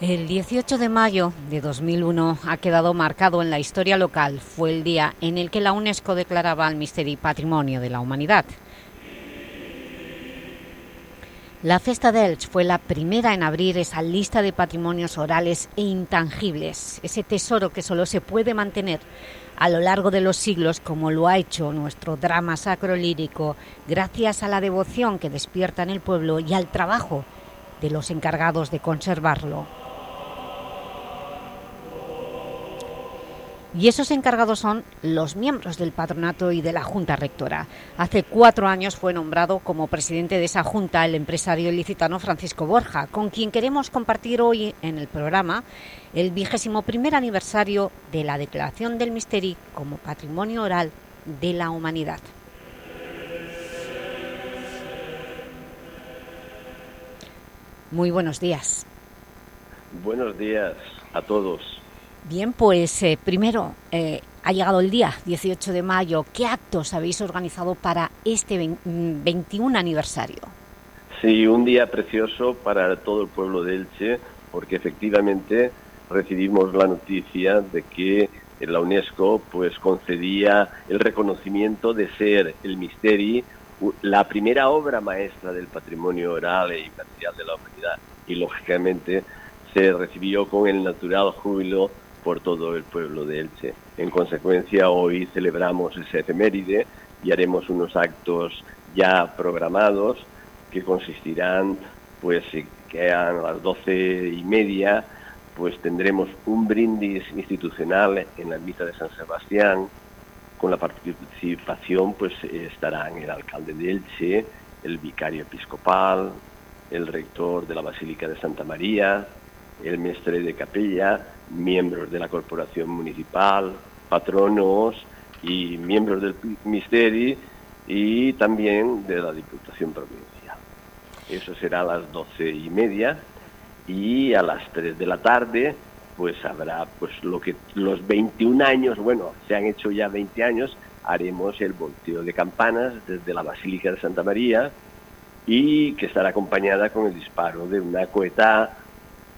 El 18 de mayo de 2001 ha quedado marcado en la historia local. Fue el día en el que la UNESCO declaraba al Misteri Patrimonio de la Humanidad. La Festa d'Elx fue la primera en abrir esa lista de patrimonios orales e intangibles, ese tesoro que solo se puede mantener a lo largo de los siglos como lo ha hecho nuestro drama sacro lírico, gracias a la devoción que despierta en el pueblo y al trabajo de los encargados de conservarlo. Y esos encargados son los miembros del patronato y de la Junta Rectora. Hace cuatro años fue nombrado como presidente de esa Junta el empresario ilicitano Francisco Borja, con quien queremos compartir hoy en el programa el vigésimo primer aniversario de la declaración del Misteri como Patrimonio Oral de la Humanidad. Muy buenos días. Buenos días a todos. Bien, pues eh, primero, eh, ha llegado el día 18 de mayo. ¿Qué actos habéis organizado para este 21 aniversario? Sí, un día precioso para todo el pueblo de Elche, porque efectivamente recibimos la noticia de que la UNESCO pues concedía el reconocimiento de ser el Misteri la primera obra maestra del patrimonio oral e inmaterial de la humanidad y lógicamente se recibió con el natural júbilo por todo el pueblo de Elche. En consecuencia, hoy celebramos ese efeméride y haremos unos actos ya programados que consistirán, pues, que a las doce y media, pues tendremos un brindis institucional en la ermita de San Sebastián, con la participación, pues, estarán el alcalde de Elche, el vicario episcopal, el rector de la Basílica de Santa María, el mestre de capella, miembros de la corporación municipal, patronos y miembros del Misteri y también de la Diputación Provincial. Eso será a las doce y media y a las tres de la tarde pues habrá pues lo que los 21 años, bueno, se han hecho ya 20 años, haremos el volteo de campanas desde la Basílica de Santa María y que estará acompañada con el disparo de una coeta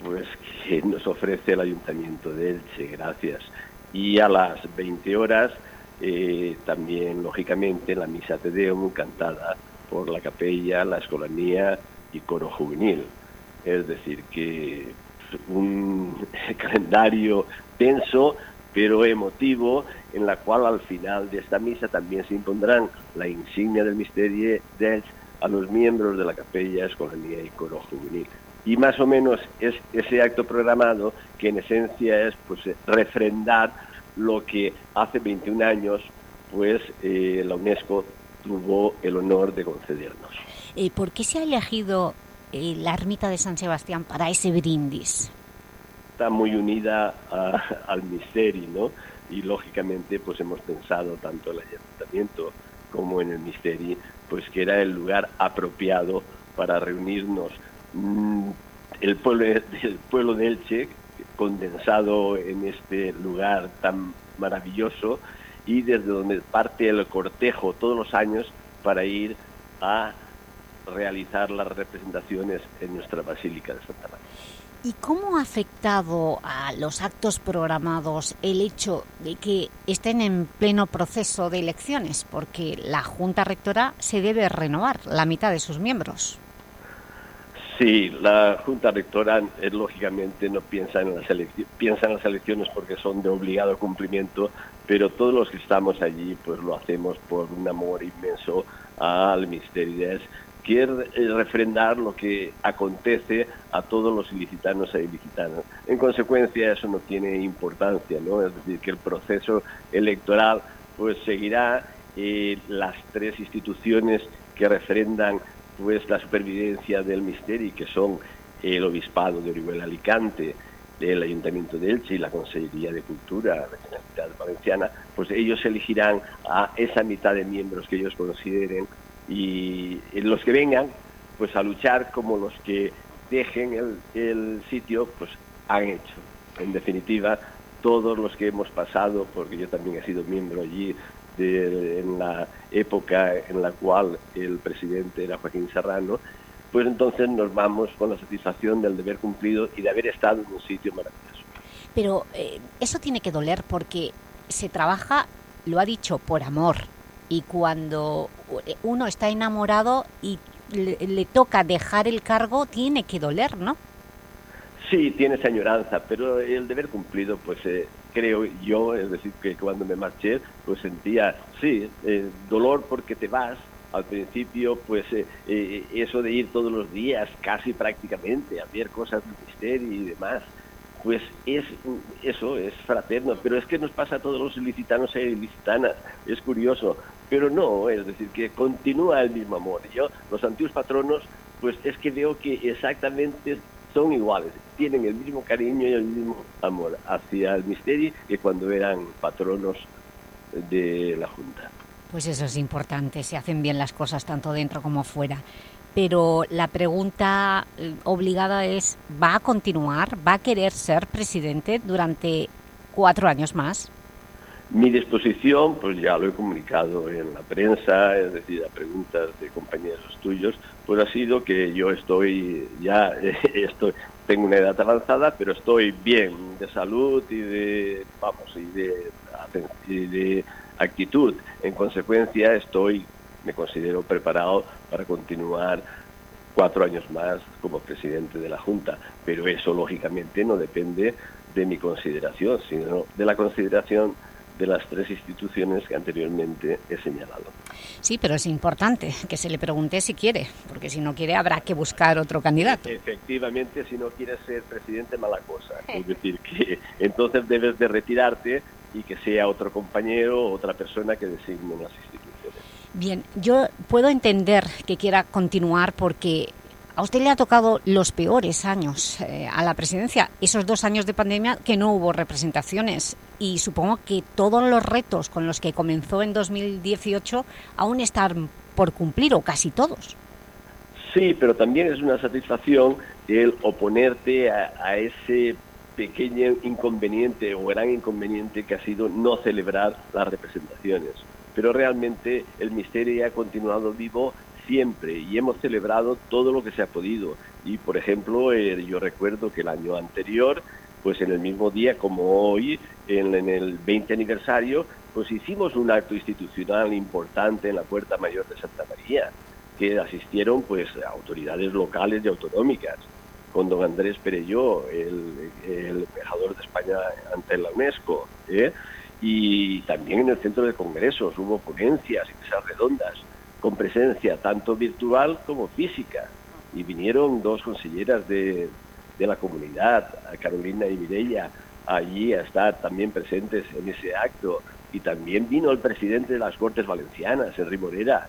pues que nos ofrece el Ayuntamiento de Elche, gracias. Y a las 20 horas eh, también, lógicamente, la misa Te Deum cantada por la capella, la escolanía y coro juvenil. Es decir, que un calendario tenso, pero emotivo, en la cual al final de esta misa también se impondrán la insignia del misterio de Elche a los miembros de la capella, escolanía y coro juvenil y más o menos es ese acto programado que en esencia es pues refrendar lo que hace 21 años pues eh, la UNESCO tuvo el honor de concedernos. Eh, ¿Por qué se ha elegido eh, la ermita de San Sebastián para ese brindis? está muy unida a- al misterio, ¿no? Y lógicamente pues hemos pensado tanto en el ayuntamiento como en el misterio, pues que era el lugar apropiado para reunirnos. Mm, El pueblo, el pueblo de Elche, condensado en este lugar tan maravilloso y desde donde parte el cortejo todos los años para ir a realizar las representaciones en nuestra Basílica de Santa María. ¿Y cómo ha afectado a los actos programados el hecho de que estén en pleno proceso de elecciones? Porque la Junta Rectora se debe renovar, la mitad de sus miembros. Sí, la Junta Rectora eh, lógicamente no piensa en las elecciones, piensa en las elecciones porque son de obligado cumplimiento, pero todos los que estamos allí pues lo hacemos por un amor inmenso al misterio. Es quiere eh, refrendar lo que acontece a todos los ilicitanos e ilicitanas. En consecuencia, eso no tiene importancia, ¿no? Es decir, que el proceso electoral pues seguirá eh, las tres instituciones que refrendan pues la supervivencia del misterio, que son el Obispado de Orihuela Alicante, el Ayuntamiento de Elche y la Consejería de Cultura de la Generalitat Valenciana, pues ellos elegirán a esa mitad de miembros que ellos consideren y los que vengan pues a luchar como los que dejen el, el sitio pues han hecho. En definitiva, todos los que hemos pasado, porque yo también he sido miembro allí de- en la época en la cual el presidente era Joaquín Serrano, pues entonces nos vamos con la satisfacción del deber cumplido y de haber estado en un sitio maravilloso. Pero eh, eso tiene que doler porque se trabaja, lo ha dicho, por amor. Y cuando eh, uno está enamorado y le, le toca dejar el cargo, tiene que doler, ¿no? Sí, tiene esa añoranza, pero el deber cumplido, pues eh, creo yo, es decir, que cuando me marché, pues sentía, sí, eh, dolor porque te vas. Al principio, pues eh, eh, eso de ir todos los días, casi prácticamente, a ver cosas del misterio y demás, pues es eso, es fraterno, pero es que nos pasa a todos los ilicitanos e ilicitanas, es curioso, pero no, es decir, que continúa el mismo amor. Yo, los antiguos patronos, pues es que veo que exactamente son iguales, tienen el mismo cariño y el mismo amor hacia el misterio que cuando eran patronos de la Junta. Pues eso es importante, se hacen bien las cosas tanto dentro como fuera. Pero la pregunta eh, obligada es, ¿va a continuar? ¿Va a querer ser presidente durante cuatro años más? Mi disposición, pues ya lo he comunicado en la prensa, es decir, a preguntas de compañeros tuyos, pues ha sido que yo estoy ya, estoy, tengo una edad avanzada, pero estoy bien de salud y de, vamos, y de, y de actitud. En consecuencia, estoy, me considero preparado para continuar cuatro años más como presidente de la Junta, pero eso lógicamente no depende de mi consideración, sino de la consideración de las tres instituciones que anteriormente he señalado. Sí, pero es importante que se le pregunte si quiere, porque si no quiere habrá que buscar otro candidato. Efectivamente, si no quieres ser presidente, mala cosa. Es decir, que entonces debes de retirarte y que sea otro compañero o otra persona que designe las instituciones. Bien, yo puedo entender que quiera continuar porque a usted le ha tocado los peores años eh, a la presidencia, esos dos años de pandemia que no hubo representaciones y supongo que todos los retos con los que comenzó en 2018 aún están por cumplir o casi todos. Sí, pero también es una satisfacción el oponerte a, a ese pequeño inconveniente o gran inconveniente que ha sido no celebrar las representaciones. Pero realmente el misterio ha continuado vivo siempre y hemos celebrado todo lo que se ha podido. Y por ejemplo, eh, yo recuerdo que el año anterior, pues en el mismo día como hoy, en, el 20 aniversario, pues hicimos un acto institucional importante en la Puerta Mayor de Santa María, que asistieron pues autoridades locales y autonómicas, con don Andrés Perelló, el, el embajador de España ante la UNESCO, ¿eh? y también en el centro de congresos hubo ponencias y mesas redondas con presencia tanto virtual como física. Y vinieron dos conselleras de, de la comunidad, Carolina y Mireia, allí a estar también presentes en ese acto. Y también vino el presidente de las Cortes Valencianas, Henry Morera,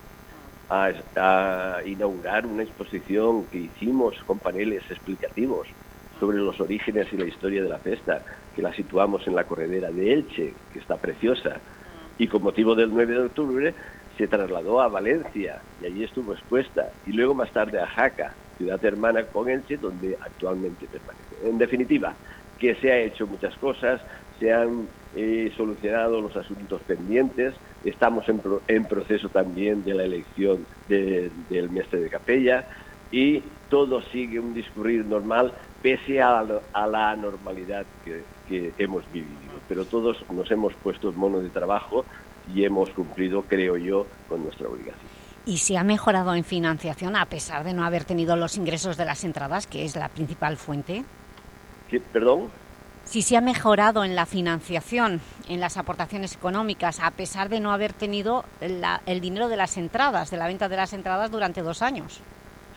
a, a inaugurar una exposición que hicimos con paneles explicativos sobre los orígenes y la historia de la festa, que la situamos en la corredera de Elche, que está preciosa, y con motivo del 9 de octubre se trasladó a Valencia y allí estuvo expuesta, y luego más tarde a Jaca, ciudad hermana con Elche, donde actualmente permanece. En definitiva, que se ha hecho muchas cosas, se han eh, solucionado los asuntos pendientes, estamos en, pro- en proceso también de la elección de- del mestre de capella y todo sigue un discurrir normal pese a, la- anormalidad que, que hemos vivido. Pero todos nos hemos puesto mono de trabajo y hemos cumplido, creo yo, con nuestra obligación. ¿Y se ha mejorado en financiación a pesar de no haber tenido los ingresos de las entradas, que es la principal fuente? ¿Qué? ¿Perdón? Si se ha mejorado en la financiación, en las aportaciones económicas, a pesar de no haber tenido la- el dinero de las entradas, de la venta de las entradas durante dos años.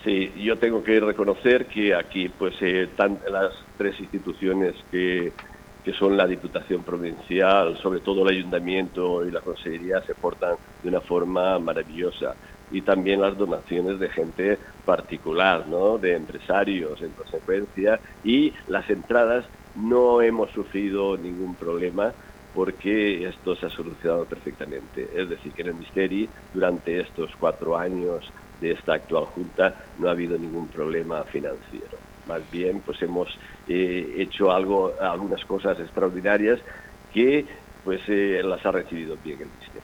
Sí, yo tengo que reconocer que aquí pues eh, tan- las tres instituciones que, que son la Diputación Provincial, sobre todo el Ayuntamiento y la Consejería se portan de una forma maravillosa y también las donaciones de gente particular, ¿no? de empresarios en consecuencia y las entradas no hemos sufrido ningún problema porque esto se ha solucionado perfectamente. Es decir, que en el Misteri durante estos cuatro años de esta actual Junta no ha habido ningún problema financiero. Más bien, pues hemos eh, hecho algo, algunas cosas extraordinarias que pues eh, las ha recibido bien el Ministerio.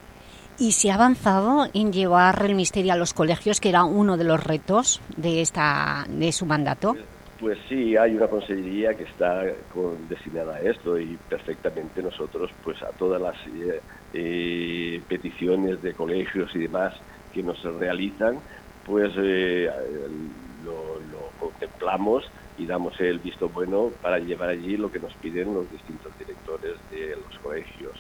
¿Y se ha avanzado en llevar el misterio a los colegios, que era uno de los retos de, esta, de su mandato? Pues sí, hay una consellería que está con- destinada a esto y perfectamente nosotros, pues a todas las eh, eh, peticiones de colegios y demás que nos realizan, pues eh, contemplamos y damos el visto bueno para llevar allí lo que nos piden los distintos directores de los colegios.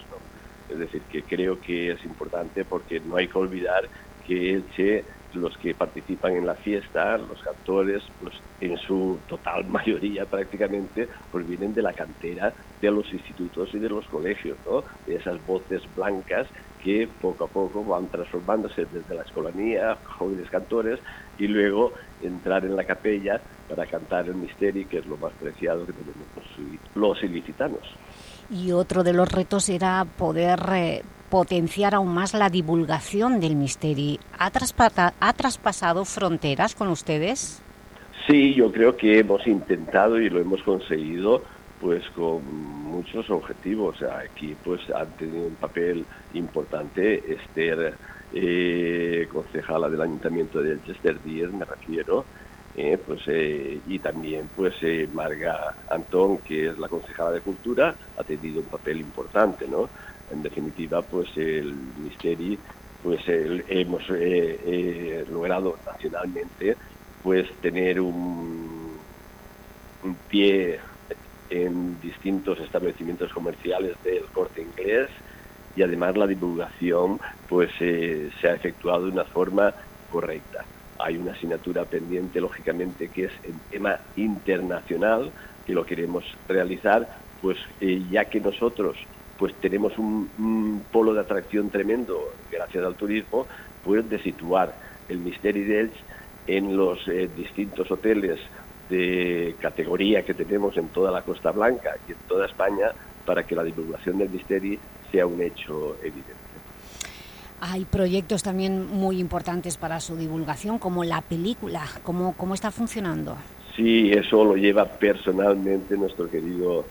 Es decir, que creo que es importante porque no hay que olvidar que los que participan en la fiesta, los cantores, pues en su total mayoría prácticamente, pues vienen de la cantera de los institutos y de los colegios. De esas voces blancas que poco a poco van transformándose desde la escolanía, jóvenes cantores, y luego entrar en la capella para cantar el misterio, que es lo más preciado que tenemos los, los ilicitanos. Y otro de los retos era poder eh, potenciar aún más la divulgación del misterio. ¿Ha, ¿Ha traspasado fronteras con ustedes? Sí, yo creo que hemos intentado y lo hemos conseguido pues con muchos objetivos. Aquí pues han tenido un papel importante Esther, eh, concejala del Ayuntamiento de Elche, Esther Díez me refiero, eh, pues, eh, y también pues Marga Antón, que es la concejala de Cultura, ha tenido un papel importante, ¿no? En definitiva, pues el Misteri, pues el- hemos logrado nacionalmente pues tener un, un pie en distintos establecimientos comerciales del corte inglés y además la divulgación pues eh, se ha efectuado de una forma correcta. Hay una asignatura pendiente, lógicamente, que es el tema internacional, que lo queremos realizar, pues eh, ya que nosotros pues tenemos un, polo de atracción tremendo gracias al turismo, pues de situar el Misteri de en los eh, distintos hoteles de categoría que tenemos en toda la Costa Blanca y en toda España para que la divulgación del Misteri sea un hecho evidente. Hay proyectos también muy importantes para su divulgación, como la película. ¿Cómo, cómo está funcionando? Sí, eso lo lleva personalmente nuestro querido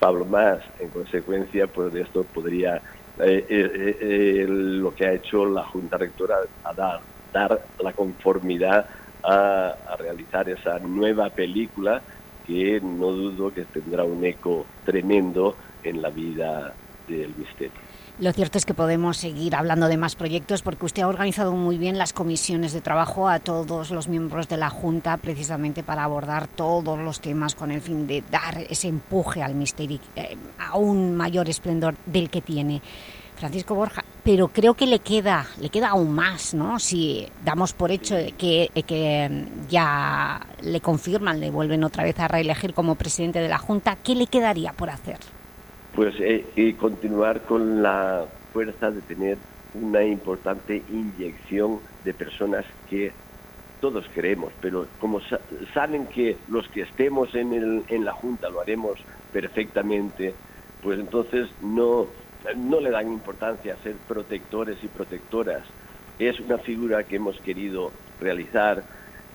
Pablo Más. En consecuencia, pues de esto podría eh, eh, eh, lo que ha hecho la Junta Rectora a dar, dar la conformidad a, a realizar esa nueva película que no dudo que tendrá un eco tremendo en la vida del misterio. Lo cierto es que podemos seguir hablando de más proyectos porque usted ha organizado muy bien las comisiones de trabajo a todos los miembros de la Junta precisamente para abordar todos los temas con el fin de dar ese empuje al misterio eh, a un mayor esplendor del que tiene. Francisco Borja, pero creo que le queda, le queda aún más, ¿no? Si damos por hecho que, que mm, ya le confirman, le vuelven otra vez a reelegir como presidente de la Junta, ¿qué le quedaría por hacer? Pues eh, eh, continuar con la fuerza de tener una importante inyección de personas que todos queremos, pero como saben que los que estemos en, el, en la Junta lo haremos perfectamente, pues entonces no, no le dan importancia a ser protectores y protectoras. Es una figura que hemos querido realizar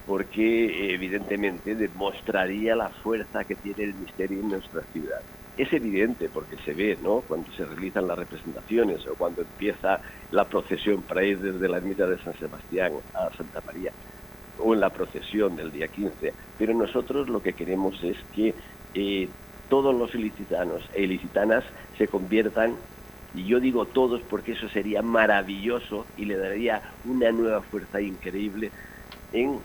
porque evidentemente demostraría la fuerza que tiene el misterio en nuestra ciudad. Es evidente porque se ve, ¿no? Cuando se realizan las representaciones o cuando empieza la procesión para ir desde la ermita de San Sebastián a Santa María o en la procesión del día 15. Pero nosotros lo que queremos es que eh, todos los ilicitanos e ilicitanas se conviertan, y yo digo todos porque eso sería maravilloso y le daría una nueva fuerza increíble en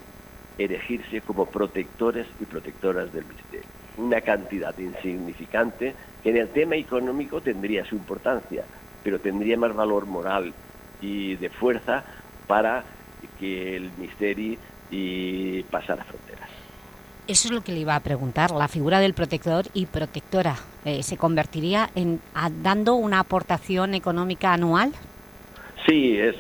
erigirse como protectores y protectoras del misterio. Una cantidad insignificante que en el tema económico tendría su importancia, pero tendría más valor moral y de fuerza para que el misterio y pasar fronteras. Eso es lo que le iba a preguntar. La figura del protector y protectora eh, se convertiría en dando una aportación económica anual. Sí, es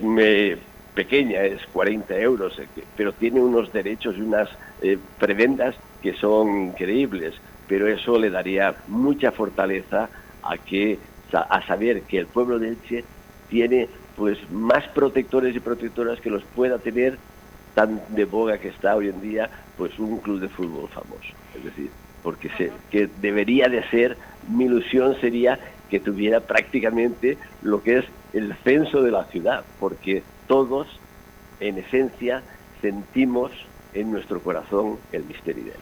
pequeña, es 40 euros, eh, pero tiene unos derechos y unas eh, prebendas que son increíbles. Pero eso le daría mucha fortaleza a que a saber que el pueblo de Elche tiene pues más protectores y protectoras que los pueda tener tan de boga que está hoy en día, pues un club de fútbol famoso. Es decir, porque se, que debería de ser, mi ilusión sería que tuviera prácticamente lo que es el censo de la ciudad, porque todos, en esencia, sentimos en nuestro corazón el misterio de él.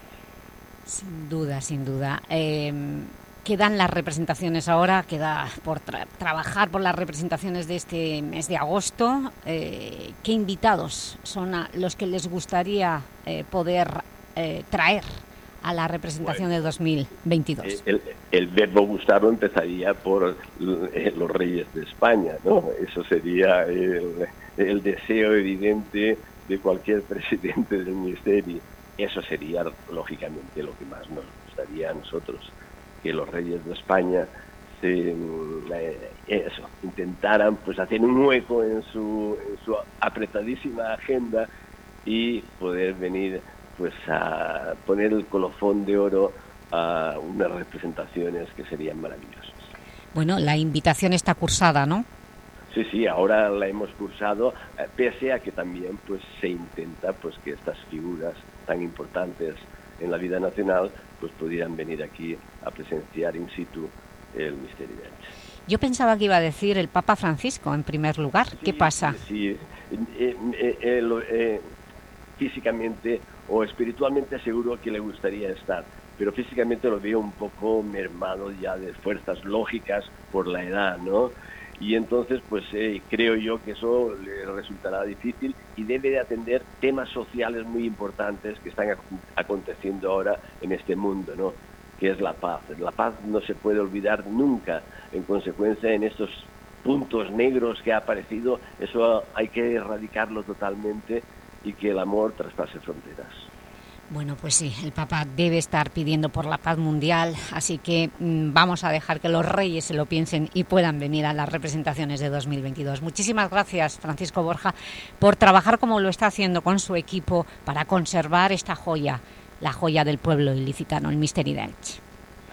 Sin duda, sin duda. Em, quedan las representaciones ahora, queda por trabajar por las representaciones de este mes de agosto. Eh, ¿Qué invitados son los que les gustaría eh, poder eh, traer a la representación de 2022? El, verbo gustarlo empezaría por los reyes de España, ¿no? Eso sería el, el deseo evidente de cualquier presidente del ministerio. Eso sería, lógicamente, lo que más nos gustaría a nosotros que los reyes de España se, mm, eh, eso, intentaran pues hacer un hueco en su, su apretadísima agenda y poder venir pues a poner el colofón de oro a unas representaciones que serían maravillosas. Bueno, la invitación está cursada, ¿no? Sí, sí, ahora la hemos cursado, eh, pese a que también pues se intenta pues que estas figuras tan importantes en la vida nacional pues pudieran venir aquí a presenciar in situ el misterio de Yo pensaba que iba a decir el Papa Francisco en primer lugar. ¿Qué pasa? Sí, eh, eh, eh, físicamente o espiritualmente seguro que le gustaría estar, pero físicamente lo veo un poco mermado ya de fuerzas lógicas por la edad, ¿no? y entonces pues eh, creo yo que eso le resultará difícil y debe de atender temas sociales muy importantes que están aconteciendo ahora en este mundo, ¿no? Que es la paz. La paz no se puede olvidar nunca, en consecuencia en estos puntos negros que ha aparecido, eso hay que erradicarlo totalmente y que el amor traspase fronteras. Bueno, pues sí, el Papa debe estar pidiendo por la paz mundial, así que mm, vamos a dejar que los reyes se lo piensen y puedan venir a las representaciones de 2022. Muchísimas gracias, Francisco Borja, por trabajar como lo está haciendo con su equipo para conservar esta joya, la joya del pueblo ilicitano, el Misteri d'Elche.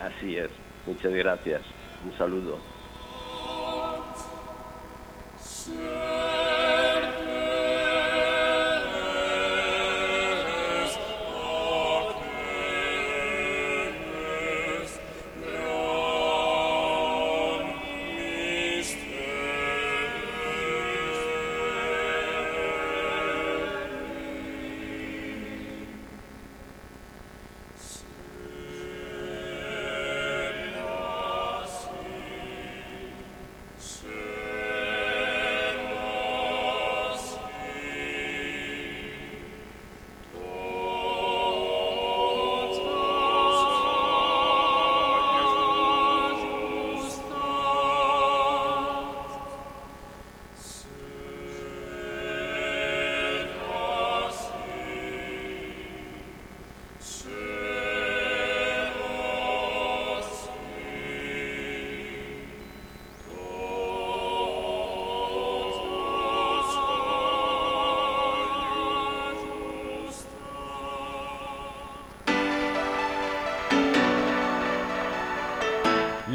Así es. Muchas gracias. Un saludo.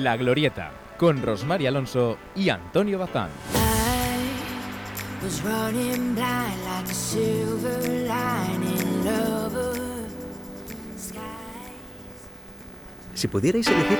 La Glorieta, con Rosmar Alonso y Antonio Bazán. Si pudierais elegir,